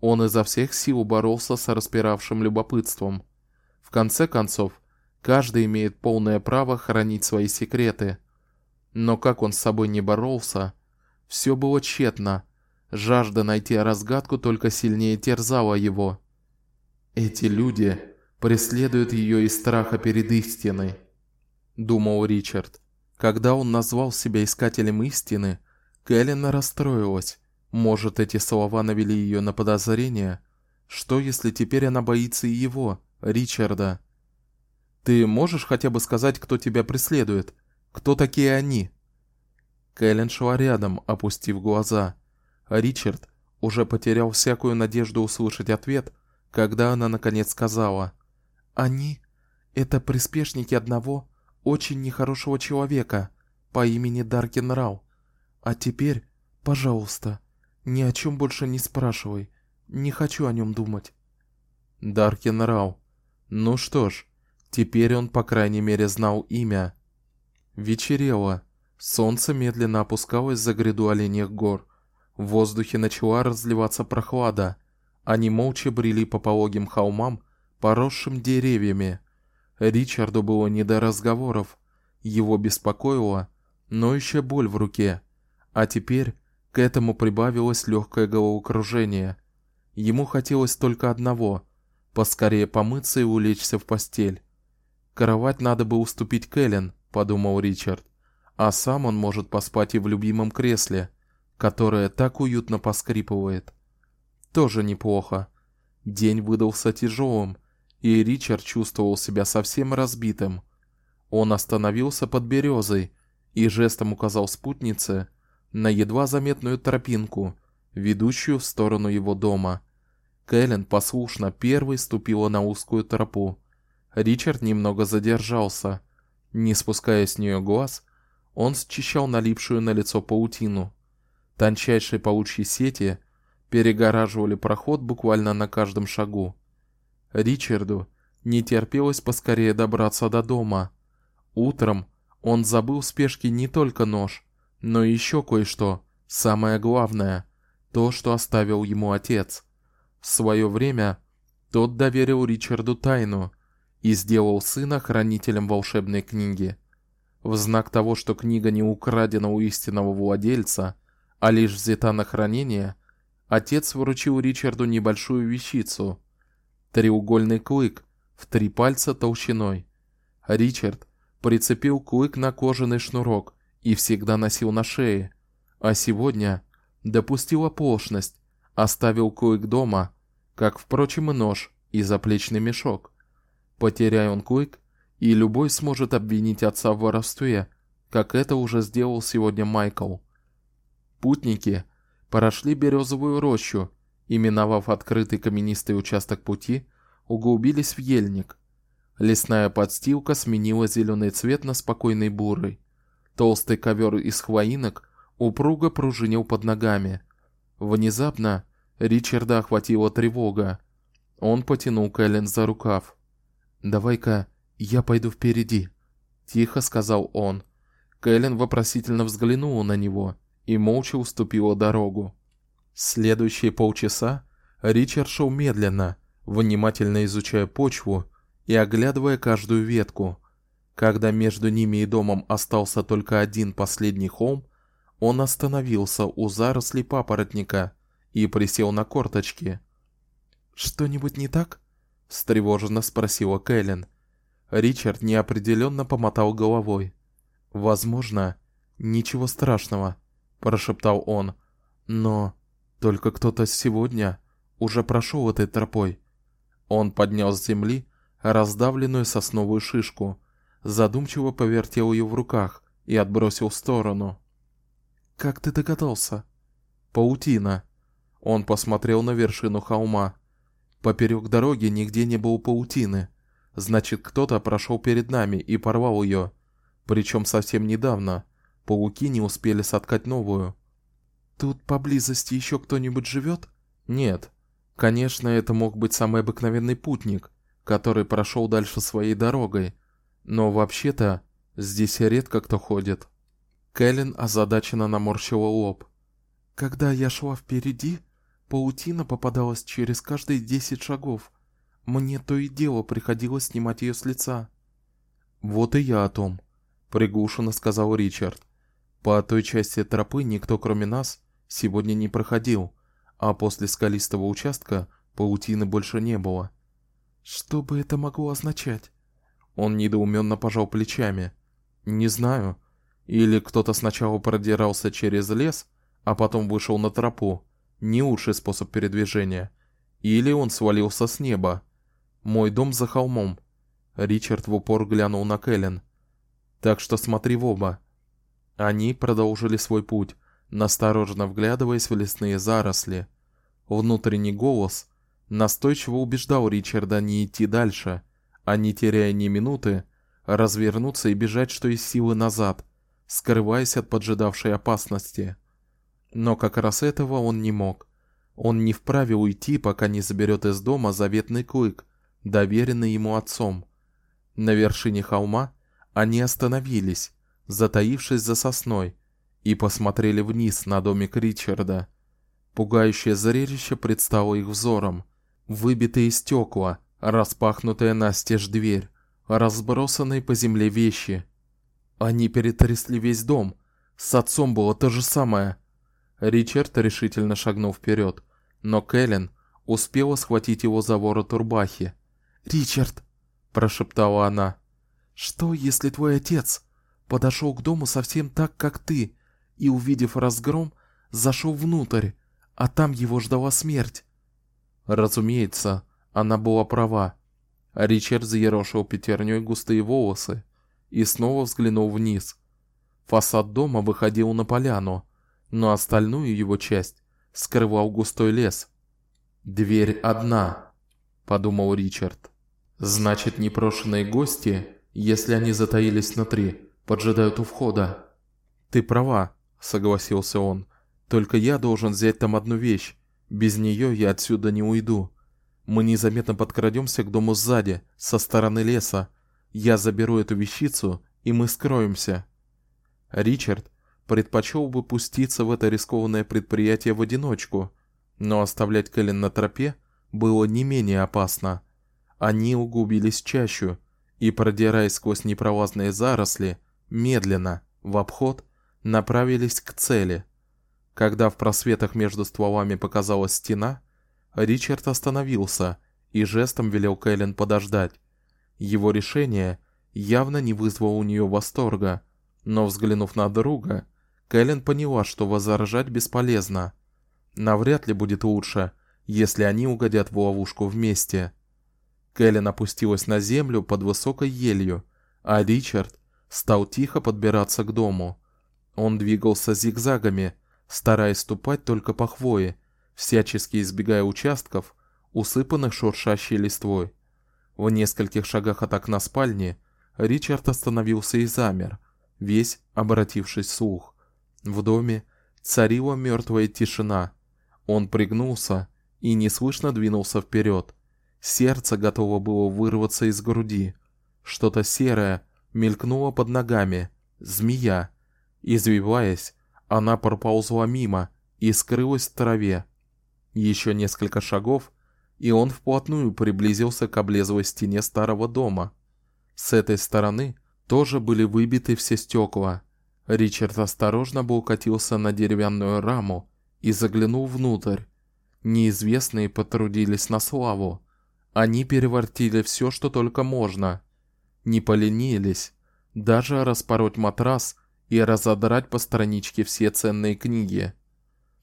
Он изо всех сил боролся с распиравшим любопытством. В конце концов, каждый имеет полное право хранить свои секреты. Но как он с собой не боролся, все было тщетно. Жажда найти разгадку только сильнее терзала его. Эти люди преследуют ее из страха перед истиной, думал Ричард. Когда он назвал себя искателем истины, Кэлен расстроилась. Может, эти слова навели ее на подозрение, что если теперь она боится и его, Ричарда? Ты можешь хотя бы сказать, кто тебя преследует? Кто такие они? Кэлен шла рядом, опустив глаза. Ричард уже потерял всякую надежду услышать ответ, когда она наконец сказала: "Они это приспешники одного очень нехорошего человека по имени Даркин Рау. А теперь, пожалуйста, ни о чем больше не спрашивай. Не хочу о нем думать". Даркин Рау. Ну что ж, теперь он по крайней мере знал имя. Вечерело. Солнце медленно опускалось за гряду оленьих гор. В воздухе начала разливаться прохлада. Они молча брели по пологим холмам, поросшим деревьями. Ричарду было не до разговоров. Его беспокоила ноющая боль в руке, а теперь к этому прибавилось легкое головокружение. Ему хотелось только одного поскорее помыться и улечься в постель. Кровать надо бы уступить Кэлен, подумал Ричард. А сам он может поспать и в любимом кресле которая так уютно поскрипывает. Тоже неплохо. День выдался тяжелым, и Ричард чувствовал себя совсем разбитым. Он остановился под березой и жестом указал спутнице на едва заметную тропинку, ведущую в сторону его дома. Кэлен послушно первой ступила на узкую тропу. Ричард немного задержался. Не спуская с нее глаз, он счищал налипшую на лицо паутину. Тончайшие паучьи сети перегораживали проход буквально на каждом шагу. Ричарду не терпелось поскорее добраться до дома. Утром он забыл в спешке не только нож, но еще кое-что, самое главное, то, что оставил ему отец. В свое время тот доверил Ричарду тайну и сделал сына хранителем волшебной книги. В знак того, что книга не украдена у истинного владельца, а лишь взята на хранение, отец вручил Ричарду небольшую вещицу треугольный клык в три пальца толщиной. Ричард прицепил клык на кожаный шнурок и всегда носил на шее, а сегодня допустил оплошность, оставил клык дома, как впрочем и нож и заплечный мешок. Потеряя он клык, и любой сможет обвинить отца в воровстве, как это уже сделал сегодня Майкл. Путники прошли березовую рощу и, миновав открытый каменистый участок пути, углубились в ельник. Лесная подстилка сменила зеленый цвет на спокойный бурый. Толстый ковер из хвоинок упруго пружинил под ногами. Внезапно Ричарда охватила тревога. Он потянул Кэлен за рукав. "Давай-ка я пойду впереди", тихо сказал он. Кэлен вопросительно взглянула на него и молча уступила дорогу. Следующие полчаса Ричард шел медленно, внимательно изучая почву и оглядывая каждую ветку. Когда между ними и домом остался только один последний холм, он остановился у зарослей папоротника и присел на корточки. Что-нибудь не так? встревоженно спросила Кэлен. Ричард неопределенно помотал головой. Возможно, ничего страшного, прошептал он. Но только кто-то сегодня уже прошел этой тропой. Он поднял с земли раздавленную сосновую шишку, задумчиво повертел ее в руках и отбросил в сторону. Как ты догадался? Паутина. Он посмотрел на вершину холма. Поперек дороги нигде не было паутины. Значит, кто-то прошел перед нами и порвал ее. Причем совсем недавно. Пауки не успели соткать новую. Тут поблизости еще кто-нибудь живет? Нет. Конечно, это мог быть самый обыкновенный путник, который прошел дальше своей дорогой. Но вообще-то здесь редко кто ходит. Кэлен озадаченно наморщила лоб. Когда я шла впереди, паутина попадалась через каждые десять шагов. Мне то и дело приходилось снимать ее с лица. Вот и я о том, приглушенно сказал Ричард. По той части тропы никто, кроме нас, сегодня не проходил, а после скалистого участка паутины больше не было. Что бы это могло означать? Он недоуменно пожал плечами. Не знаю. Или кто-то сначала продирался через лес, а потом вышел на тропу. Не лучший способ передвижения. Или он свалился с неба. Мой дом за холмом. Ричард в упор глянул на Кэлен. Так что смотри в оба. Они продолжили свой путь, настороженно вглядываясь в лесные заросли. Внутренний голос настойчиво убеждал Ричарда не идти дальше, а не теряя ни минуты, развернуться и бежать что из силы назад, скрываясь от поджидавшей опасности. Но как раз этого он не мог. Он не вправе уйти, пока не заберет из дома заветный клык, доверенный ему отцом. На вершине холма они остановились, затаившись за сосной, и посмотрели вниз на домик Ричарда. Пугающее зрелище предстало их взором: выбитые стекла, распахнутая настежь дверь, разбросанные по земле вещи. Они перетрясли весь дом. С отцом было то же самое. Ричард решительно шагнул вперед, но Кэлен успела схватить его за ворот рубахи. "Ричард", прошептала она. "Что, если твой отец подошел к дому совсем так, как ты, и увидев разгром, зашел внутрь, а там его ждала смерть?" Разумеется, она была права. Ричард заерошил пятерней густые волосы и снова взглянул вниз. Фасад дома выходил на поляну, но остальную его часть скрывал густой лес. Дверь одна, подумал Ричард. Значит, непрошеные гости, если они затаились внутри, поджидают у входа. Ты права, согласился он. Только я должен взять там одну вещь. Без нее я отсюда не уйду. Мы незаметно подкрадемся к дому сзади, со стороны леса. Я заберу эту вещицу, и мы скроемся. Ричард предпочел бы пуститься в это рискованное предприятие в одиночку, но оставлять Кэлен на тропе было не менее опасно. Они углубились в чащу и, продираясь сквозь непролазные заросли, медленно, в обход, направились к цели. Когда в просветах между стволами показалась стена, Ричард остановился и жестом велел Кэлен подождать. Его решение явно не вызвало у нее восторга, но взглянув на друга, Кэлен поняла, что возражать бесполезно. Навряд ли будет лучше, если они угодят в ловушку вместе. Кэлен опустилась на землю под высокой елью, а Ричард стал тихо подбираться к дому. Он двигался зигзагами, стараясь ступать только по хвое, всячески избегая участков, усыпанных шуршащей листвой. В нескольких шагах от окна спальни Ричард остановился и замер, весь обратившись вслух. В доме царила мертвая тишина. Он пригнулся и неслышно двинулся вперед. Сердце готово было вырваться из груди. Что-то серое мелькнуло под ногами. Змея. Извиваясь, она проползла мимо и скрылась в траве. Еще несколько шагов, и он вплотную приблизился к облезлой стене старого дома. С этой стороны тоже были выбиты все стекла. Ричард осторожно облокотился на деревянную раму и заглянул внутрь. Неизвестные потрудились на славу. Они перевертили все, что только можно. Не поленились, даже распороть матрас и разодрать по страничке все ценные книги.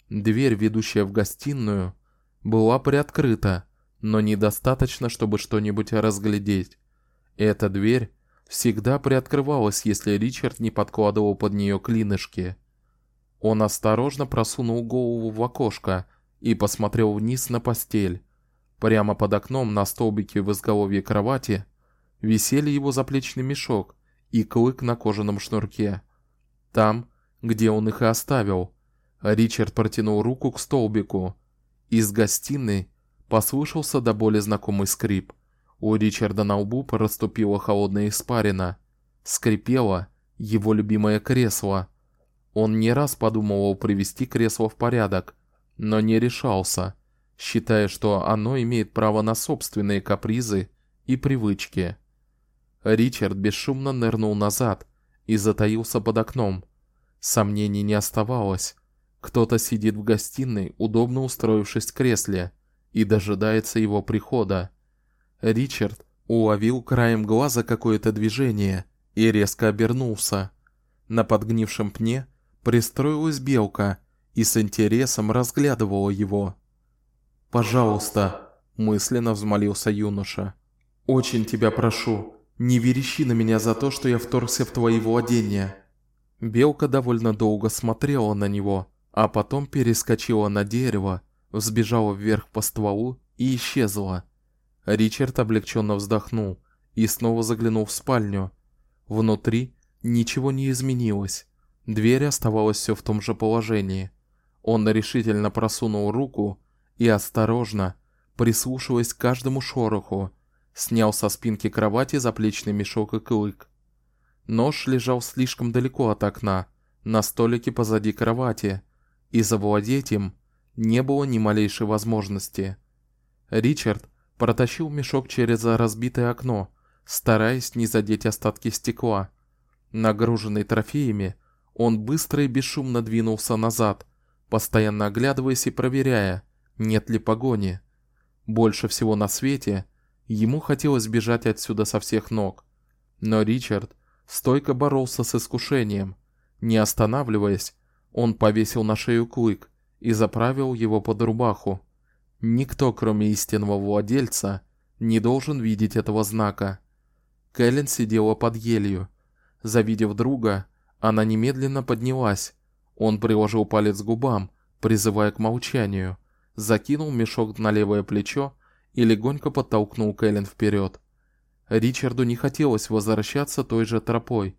Дверь, ведущая в гостиную, была приоткрыта, но недостаточно, чтобы что-нибудь разглядеть. Эта дверь всегда приоткрывалась, если Ричард не подкладывал под нее клинышки. Он осторожно просунул голову в окошко и посмотрел вниз на постель. Прямо под окном на столбике в изголовье кровати висели его заплечный мешок и клык на кожаном шнурке. Там, где он их и оставил. Ричард протянул руку к столбику. Из гостиной послышался до боли знакомый скрип. У Ричарда на лбу проступила холодная испарина. Скрипело его любимое кресло. Он не раз подумывал привести кресло в порядок, но не решался, считая, что оно имеет право на собственные капризы и привычки. Ричард бесшумно нырнул назад и затаился под окном. Сомнений не оставалось. Кто-то сидит в гостиной, удобно устроившись в кресле, и дожидается его прихода. Ричард уловил краем глаза какое-то движение и резко обернулся. На подгнившем пне пристроилась белка и с интересом разглядывала его. "Пожалуйста", мысленно взмолился юноша. "Очень тебя прошу, не верещи на меня за то, что я вторгся в твои владения". Белка довольно долго смотрела на него, а потом перескочила на дерево, взбежала вверх по стволу и исчезла. Ричард облегченно вздохнул и снова заглянул в спальню. Внутри ничего не изменилось. Дверь оставалась все в том же положении. Он решительно просунул руку и осторожно, прислушиваясь к каждому шороху, снял со спинки кровати заплечный мешок и клык. Нож лежал слишком далеко от окна, на столике позади кровати, и завладеть им не было ни малейшей возможности. Ричард протащил мешок через разбитое окно, стараясь не задеть остатки стекла. Нагруженный трофеями, он быстро и бесшумно двинулся назад, постоянно оглядываясь и проверяя, нет ли погони. Больше всего на свете ему хотелось бежать отсюда со всех ног. Но Ричард стойко боролся с искушением. Не останавливаясь, он повесил на шею клык и заправил его под рубаху. Никто, кроме истинного владельца, не должен видеть этого знака. Кэлен сидела под елью. Завидев друга, она немедленно поднялась. Он приложил палец к губам, призывая к молчанию, закинул мешок на левое плечо и легонько подтолкнул Кэлен вперед. Ричарду не хотелось возвращаться той же тропой,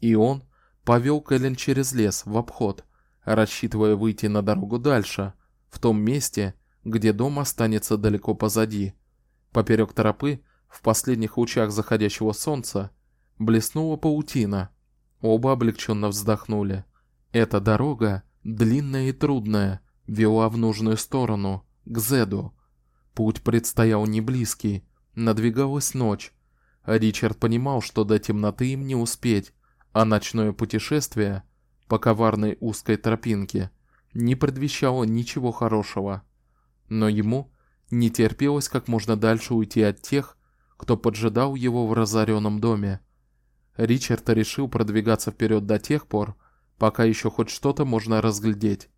и он повел Кэлен через лес в обход, рассчитывая выйти на дорогу дальше, в том месте, где дом останется далеко позади. Поперек тропы, в последних лучах заходящего солнца, блеснула паутина. Оба облегченно вздохнули. Эта дорога, длинная и трудная, вела в нужную сторону, к Зеду. Путь предстоял не близкий, надвигалась ночь. Ричард понимал, что до темноты им не успеть, а ночное путешествие по коварной узкой тропинке не предвещало ничего хорошего но ему не терпелось как можно дальше уйти от тех, кто поджидал его в разоренном доме. Ричард решил продвигаться вперед до тех пор, пока еще хоть что-то можно разглядеть.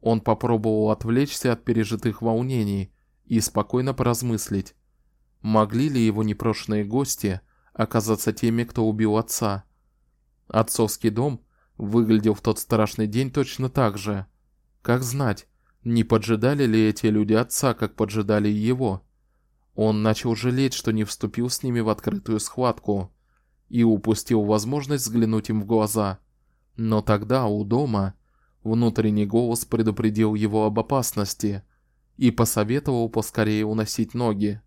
Он попробовал отвлечься от пережитых волнений и спокойно поразмыслить, могли ли его непрошенные гости оказаться теми, кто убил отца. Отцовский дом выглядел в тот страшный день точно так же. Как знать, не поджидали ли эти люди отца, как поджидали его? Он начал жалеть, что не вступил с ними в открытую схватку и упустил возможность взглянуть им в глаза. Но тогда у дома внутренний голос предупредил его об опасности и посоветовал поскорее уносить ноги.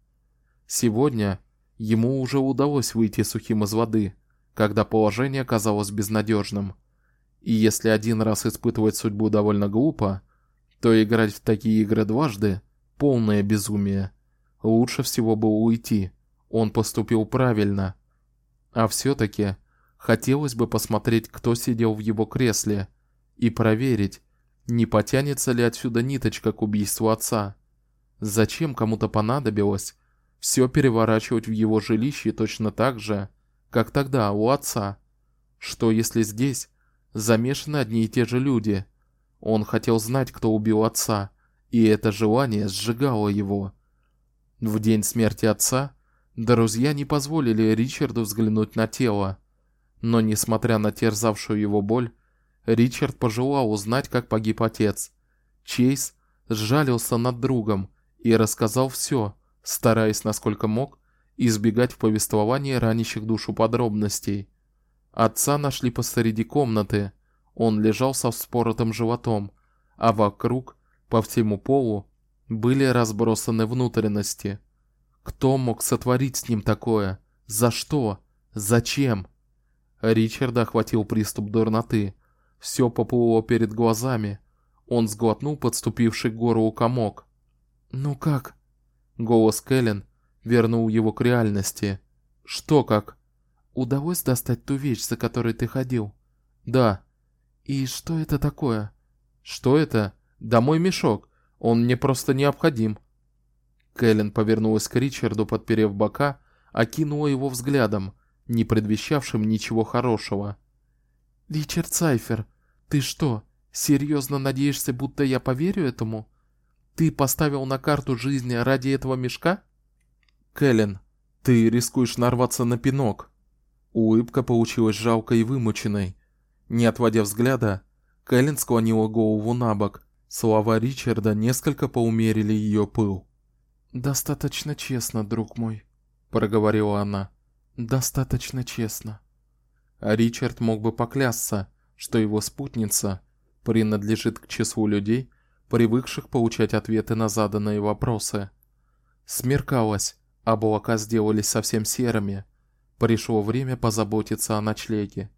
Сегодня ему уже удалось выйти сухим из воды, когда положение казалось безнадежным. И если один раз испытывать судьбу довольно глупо, то играть в такие игры дважды полное безумие. Лучше всего было уйти. Он поступил правильно. А все таки хотелось бы посмотреть, кто сидел в его кресле и проверить, не потянется ли отсюда ниточка к убийству отца. Зачем кому-то понадобилось все переворачивать в его жилище точно так же, как тогда у отца? Что если здесь замешаны одни и те же люди? Он хотел знать, кто убил отца, и это желание сжигало его. В день смерти отца друзья не позволили Ричарду взглянуть на тело, но несмотря на терзавшую его боль, Ричард пожелал узнать, как погиб отец. Чейз сжалился над другом и рассказал все, стараясь насколько мог избегать в повествовании ранящих душу подробностей. Отца нашли посреди комнаты. Он лежал со вспоротым животом, а вокруг, по всему полу, были разбросаны внутренности. Кто мог сотворить с ним такое? За что? Зачем? Ричарда охватил приступ дурноты. Все поплыло перед глазами. Он сглотнул подступивший к горлу комок. "Ну как?" Голос Кэлен вернул его к реальности. "Что как? Удалось достать ту вещь, за которой ты ходил?" "Да." "И что это такое?" "Что это? Да мой мешок. Он мне просто необходим." Кэлен повернулась к Ричарду, подперев бока, окинула его взглядом, не предвещавшим ничего хорошего. "Ричард Сайфер, ты что, серьезно надеешься, будто я поверю этому? Ты поставил на карту жизнь ради этого мешка?" Кэлен, ты рискуешь нарваться на пинок. Улыбка получилась жалкой и вымученной. Не отводя взгляда, Кэлен склонила голову набок. Слова Ричарда несколько поумерили ее пыл. Достаточно честно, друг мой, проговорила она. Достаточно честно. А Ричард мог бы поклясться, что его спутница принадлежит к числу людей, привыкших получать ответы на заданные вопросы. Смеркалось, облака сделались совсем серыми. Пришло время позаботиться о ночлеге.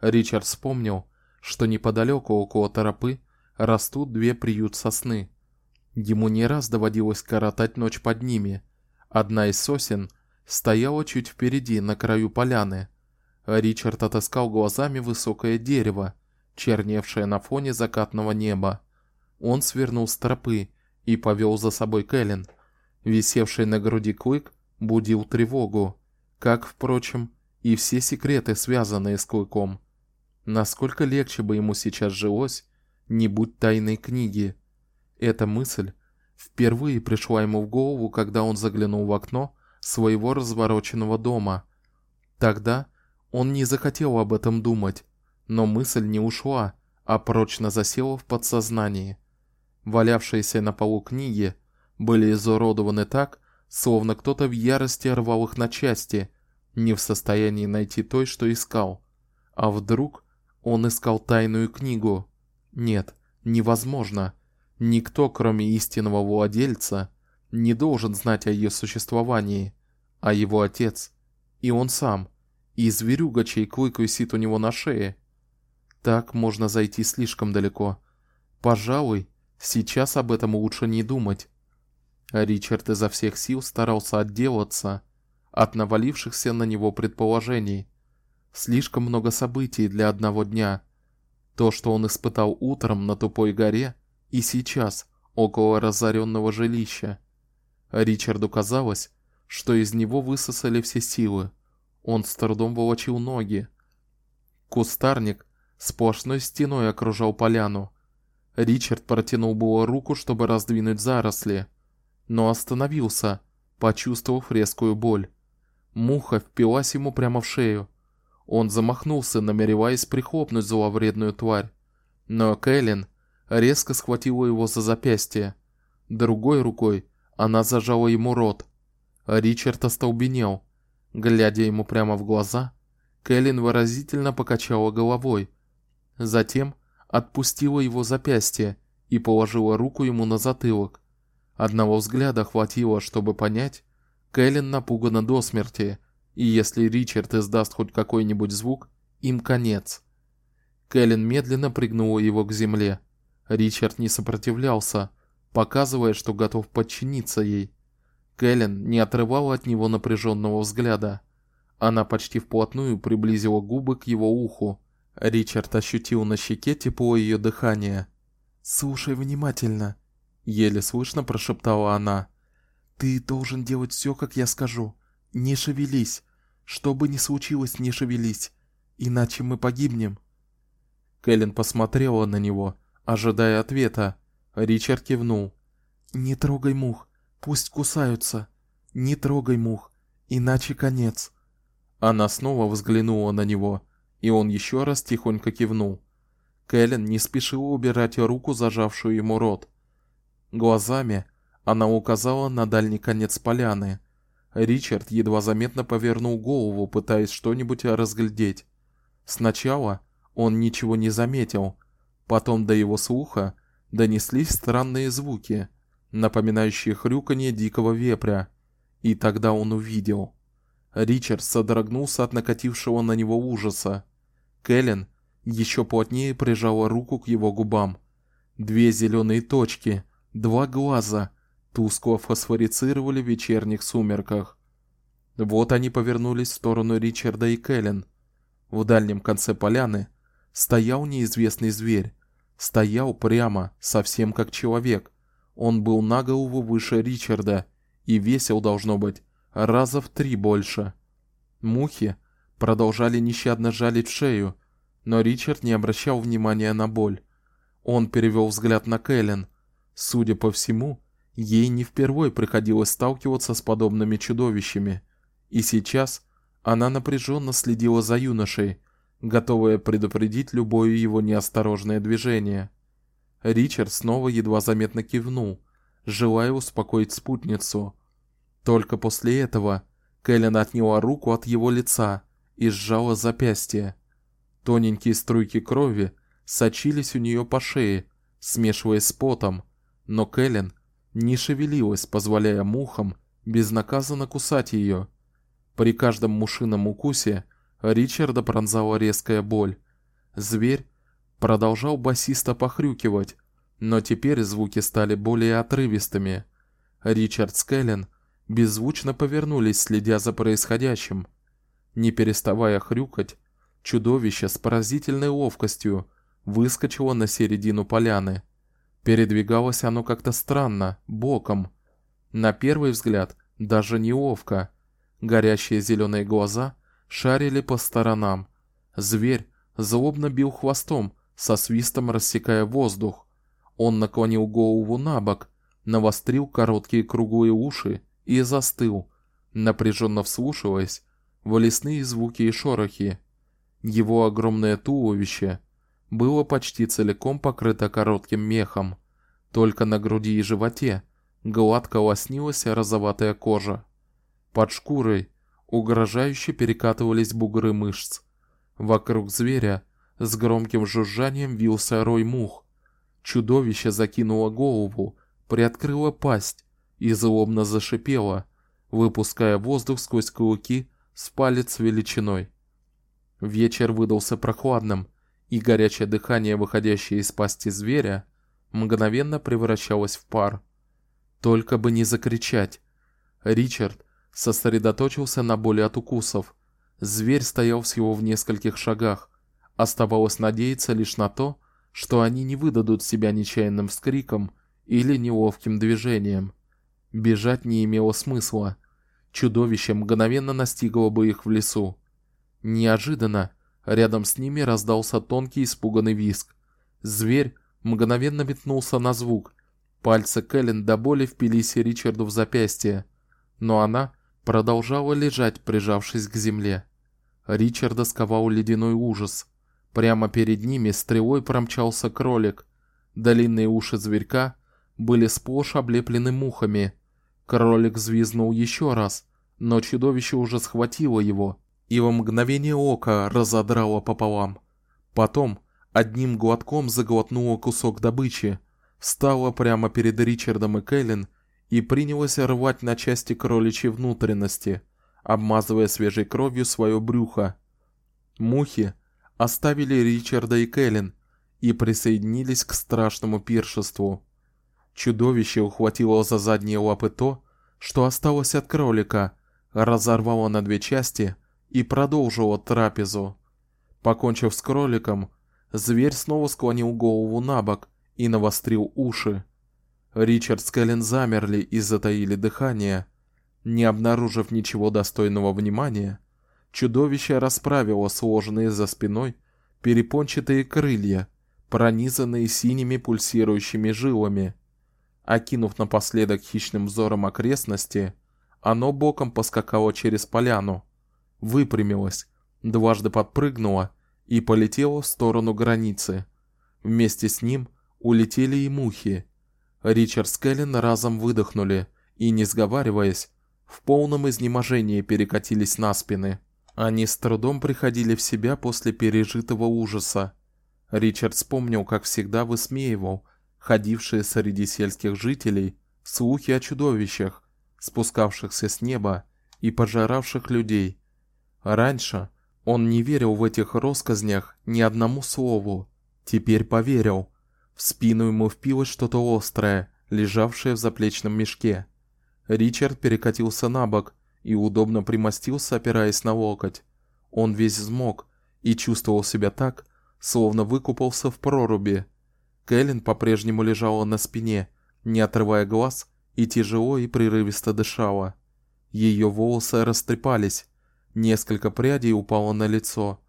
Ричард вспомнил, что неподалеку около тропы растут две приют сосны. Ему не раз доводилось коротать ночь под ними. Одна из сосен стояла чуть впереди, на краю поляны. Ричард отыскал глазами высокое дерево, черневшее на фоне закатного неба. Он свернул с тропы и повел за собой Кэлен. Висевший на груди клык будил тревогу, как, впрочем, и все секреты, связанные с клыком. Насколько легче бы ему сейчас жилось, не будь тайной книги. Эта мысль впервые пришла ему в голову, когда он заглянул в окно своего развороченного дома. Тогда он не захотел об этом думать, но мысль не ушла, а прочно засела в подсознании. Валявшиеся на полу книги были изуродованы так, словно кто-то в ярости рвал их на части, не в состоянии найти той, что искал. А вдруг он искал тайную книгу? Нет, невозможно. Никто, кроме истинного владельца, не должен знать о ее существовании, а его отец и он сам, и зверюга, чей клык висит у него на шее. Так можно зайти слишком далеко. Пожалуй, сейчас об этом лучше не думать. Ричард изо всех сил старался отделаться от навалившихся на него предположений. Слишком много событий для одного дня. То, что он испытал утром на тупой горе, и сейчас около разоренного жилища. Ричарду казалось, что из него высосали все силы. Он с трудом волочил ноги. Кустарник сплошной стеной окружал поляну. Ричард протянул было руку, чтобы раздвинуть заросли, но остановился, почувствовав резкую боль. Муха впилась ему прямо в шею. Он замахнулся, намереваясь прихлопнуть зловредную тварь, но Кэлен резко схватила его за запястье. Другой рукой она зажала ему рот. Ричард остолбенел, глядя ему прямо в глаза. Кэлен выразительно покачала головой, затем отпустила его запястье и положила руку ему на затылок. Одного взгляда хватило, чтобы понять, Кэлен напугана до смерти, и если Ричард издаст хоть какой-нибудь звук, им конец. Кэлен медленно пригнула его к земле. Ричард не сопротивлялся, показывая, что готов подчиниться ей. Кэлен не отрывала от него напряженного взгляда. Она почти вплотную приблизила губы к его уху. Ричард ощутил на щеке тепло ее дыхания. "Слушай внимательно", еле слышно прошептала она. "Ты должен делать все, как я скажу. Не шевелись. Что бы ни случилось, не шевелись. иначе мы погибнем. Кэлен посмотрела на него, ожидая ответа. Ричард кивнул. Не трогай мух, пусть кусаются. Не трогай мух, иначе конец. Она снова взглянула на него, и он еще раз тихонько кивнул. Кэлен не спешила убирать руку, зажавшую ему рот. Глазами она указала на дальний конец поляны. Ричард едва заметно повернул голову, пытаясь что-нибудь разглядеть. Сначала он ничего не заметил, потом до его слуха донеслись странные звуки, напоминающие хрюканье дикого вепря, и тогда он увидел. Ричард содрогнулся от накатившего на него ужаса. Кэлен еще плотнее прижала руку к его губам. Две зеленые точки, два глаза, тускло фосфорицировали в вечерних сумерках. Вот они повернулись в сторону Ричарда и Кэлен. В дальнем конце поляны стоял неизвестный зверь. Стоял прямо, совсем как человек. Он был на голову выше Ричарда и весил должно быть раза в три больше. Мухи продолжали нещадно жалить в шею, но Ричард не обращал внимания на боль. Он перевел взгляд на Кэлен. Судя по всему, Ей не впервой приходилось сталкиваться с подобными чудовищами, и сейчас она напряженно следила за юношей, готовая предупредить любое его неосторожное движение. Ричард снова едва заметно кивнул, желая успокоить спутницу. Только после этого Кэлен отняла руку от его лица и сжала запястье. Тоненькие струйки крови сочились у нее по шее, смешиваясь с потом, но Кэлен не шевелилась, позволяя мухам безнаказанно кусать ее. При каждом мушином укусе Ричарда пронзала резкая боль. Зверь продолжал басисто похрюкивать, но теперь звуки стали более отрывистыми. Ричард с беззвучно повернулись, следя за происходящим. Не переставая хрюкать, чудовище с поразительной ловкостью выскочило на середину поляны. Передвигалось оно как-то странно, боком. На первый взгляд даже неловко. Горящие зеленые глаза шарили по сторонам. Зверь злобно бил хвостом, со свистом рассекая воздух. Он наклонил голову набок, навострил короткие круглые уши и застыл, напряженно вслушиваясь в лесные звуки и шорохи. Его огромное туловище было почти целиком покрыто коротким мехом. Только на груди и животе гладко лоснилась розоватая кожа. Под шкурой угрожающе перекатывались бугры мышц. Вокруг зверя с громким жужжанием вился рой мух. Чудовище закинуло голову, приоткрыло пасть и злобно зашипело, выпуская воздух сквозь клыки с палец величиной. Вечер выдался прохладным, и горячее дыхание, выходящее из пасти зверя, мгновенно превращалось в пар. Только бы не закричать. Ричард сосредоточился на боли от укусов. Зверь стоял всего в нескольких шагах. Оставалось надеяться лишь на то, что они не выдадут себя нечаянным вскриком или неловким движением. Бежать не имело смысла. Чудовище мгновенно настигло бы их в лесу. Неожиданно Рядом с ними раздался тонкий испуганный визг. Зверь мгновенно метнулся на звук. Пальцы Кэлен до боли впились Ричарду в запястье, но она продолжала лежать, прижавшись к земле. Ричарда сковал ледяной ужас. Прямо перед ними стрелой промчался кролик. Длинные уши зверька были сплошь облеплены мухами. Кролик взвизгнул еще раз, но чудовище уже схватило его и во мгновение ока разодрала пополам. Потом одним глотком заглотнула кусок добычи, встала прямо перед Ричардом и Кэлен и принялась рвать на части кроличьи внутренности, обмазывая свежей кровью свое брюхо. Мухи оставили Ричарда и Кэлен и присоединились к страшному пиршеству. Чудовище ухватило за задние лапы то, что осталось от кролика, разорвало на две части и продолжила трапезу. Покончив с кроликом, зверь снова склонил голову набок и навострил уши. Ричард с Кэлен замерли и затаили дыхание. Не обнаружив ничего достойного внимания, Чудовище расправило сложенные за спиной перепончатые крылья, пронизанные синими пульсирующими жилами. Окинув напоследок хищным взором окрестности, оно боком поскакало через поляну, выпрямилось, дважды подпрыгнуло и полетело в сторону границы. Вместе с ним улетели и мухи. Ричард с Кэлен разом выдохнули и, не сговариваясь, в полном изнеможении перекатились на спины. Они с трудом приходили в себя после пережитого ужаса. Ричард вспомнил, как всегда высмеивал ходившие среди сельских жителей слухи о чудовищах, спускавшихся с неба и пожиравших людей. Раньше он не верил в этих россказнях ни одному слову. Теперь поверил. В спину ему впилось что-то острое, лежавшее в заплечном мешке. Ричард перекатился на бок и удобно примостился, опираясь на локоть. Он весь взмок и чувствовал себя так, словно выкупался в проруби. Кэлен по-прежнему лежала на спине, не отрывая глаз, и тяжело и прерывисто дышала. Ее волосы растрепались, несколько прядей упало на лицо,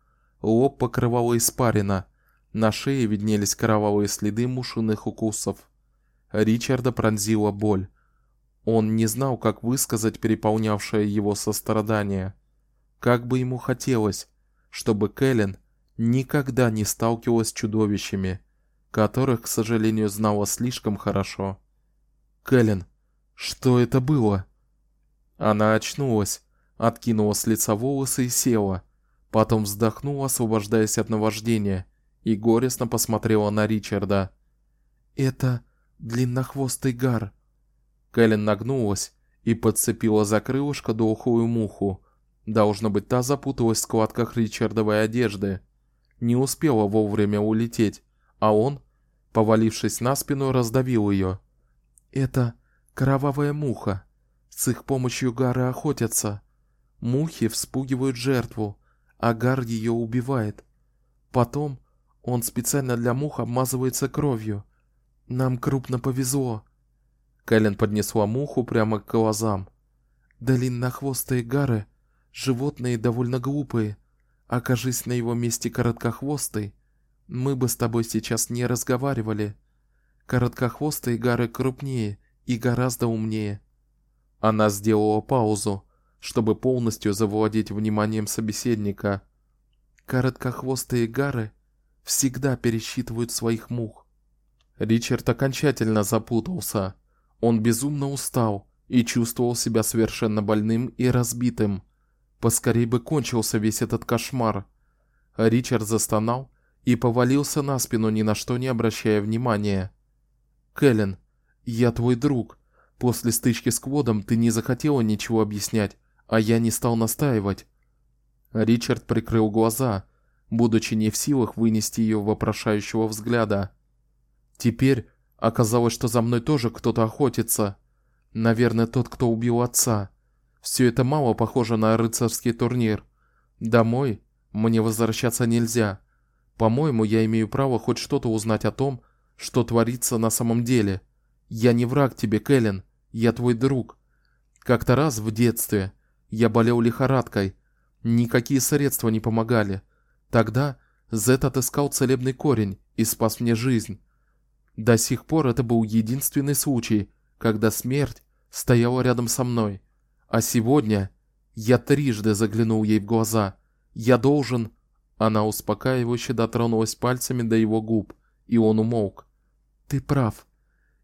лоб покрывало испарина, на шее виднелись кровавые следы мушиных укусов. Ричарда пронзила боль. Он не знал, как высказать переполнявшее его сострадание. Как бы ему хотелось, чтобы Кэлен никогда не сталкивалась с чудовищами, которых, к сожалению, знала слишком хорошо. Кэлен, что это было? Она очнулась, откинула с лица волосы и села, потом вздохнула, освобождаясь от наваждения, и горестно посмотрела на Ричарда. Это длиннохвостый гар. Кэлен нагнулась и подцепила за крылышко дохлую муху. Должно быть, та запуталась в складках Ричардовой одежды. Не успела вовремя улететь, а он, повалившись на спину, раздавил ее. Это кровавая муха. С их помощью гары охотятся. Мухи вспугивают жертву, а гар ее убивает. Потом он специально для мух обмазывается кровью. Нам крупно повезло. Кэлен поднесла муху прямо к глазам. Длиннохвостые гары животные довольно глупые. Окажись на его месте короткохвостый, мы бы с тобой сейчас не разговаривали. Короткохвостые гары крупнее и гораздо умнее. Она сделала паузу, чтобы полностью завладеть вниманием собеседника. Короткохвостые гары всегда пересчитывают своих мух. Ричард окончательно запутался. Он безумно устал и чувствовал себя совершенно больным и разбитым. Поскорей бы кончился весь этот кошмар. Ричард застонал и повалился на спину, ни на что не обращая внимания. Кэлен, я твой друг. После стычки с Кводом ты не захотела ничего объяснять, а я не стал настаивать. Ричард прикрыл глаза, будучи не в силах вынести ее вопрошающего взгляда. Теперь оказалось, что за мной тоже кто-то охотится. Наверное, тот, кто убил отца. Все это мало похоже на рыцарский турнир. Домой мне возвращаться нельзя. По-моему, я имею право хоть что-то узнать о том, что творится на самом деле. Я не враг тебе, Кэлен, я твой друг. Как-то раз в детстве я болел лихорадкой. Никакие средства не помогали. Тогда Зет отыскал целебный корень и спас мне жизнь. До сих пор это был единственный случай, когда смерть стояла рядом со мной. А сегодня я трижды заглянул ей в глаза. Я должен Она успокаивающе дотронулась пальцами до его губ, и он умолк. Ты прав.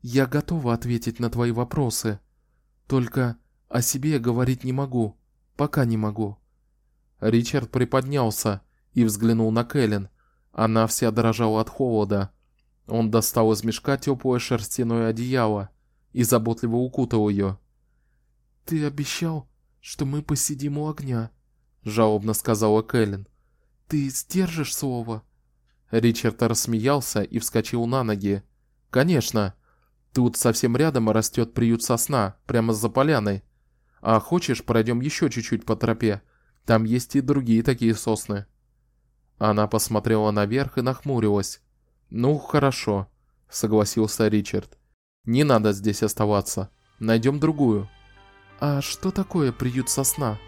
Я готова ответить на твои вопросы. Только о себе говорить не могу, пока не могу. Ричард приподнялся и взглянул на Кэлен. Она вся дрожала от холода. Он достал из мешка теплое шерстяное одеяло и заботливо укутал ее. Ты обещал, что мы посидим у огня, жалобно сказала Кэлен. Ты сдержишь слово? Ричард рассмеялся и вскочил на ноги. Конечно. Тут совсем рядом растет приют сосна, прямо за поляной. А хочешь, пройдем еще чуть-чуть по тропе? Там есть и другие такие сосны. Она посмотрела наверх и нахмурилась. Ну, хорошо, согласился Ричард. Не надо здесь оставаться. Найдем другую. А что такое приют сосна?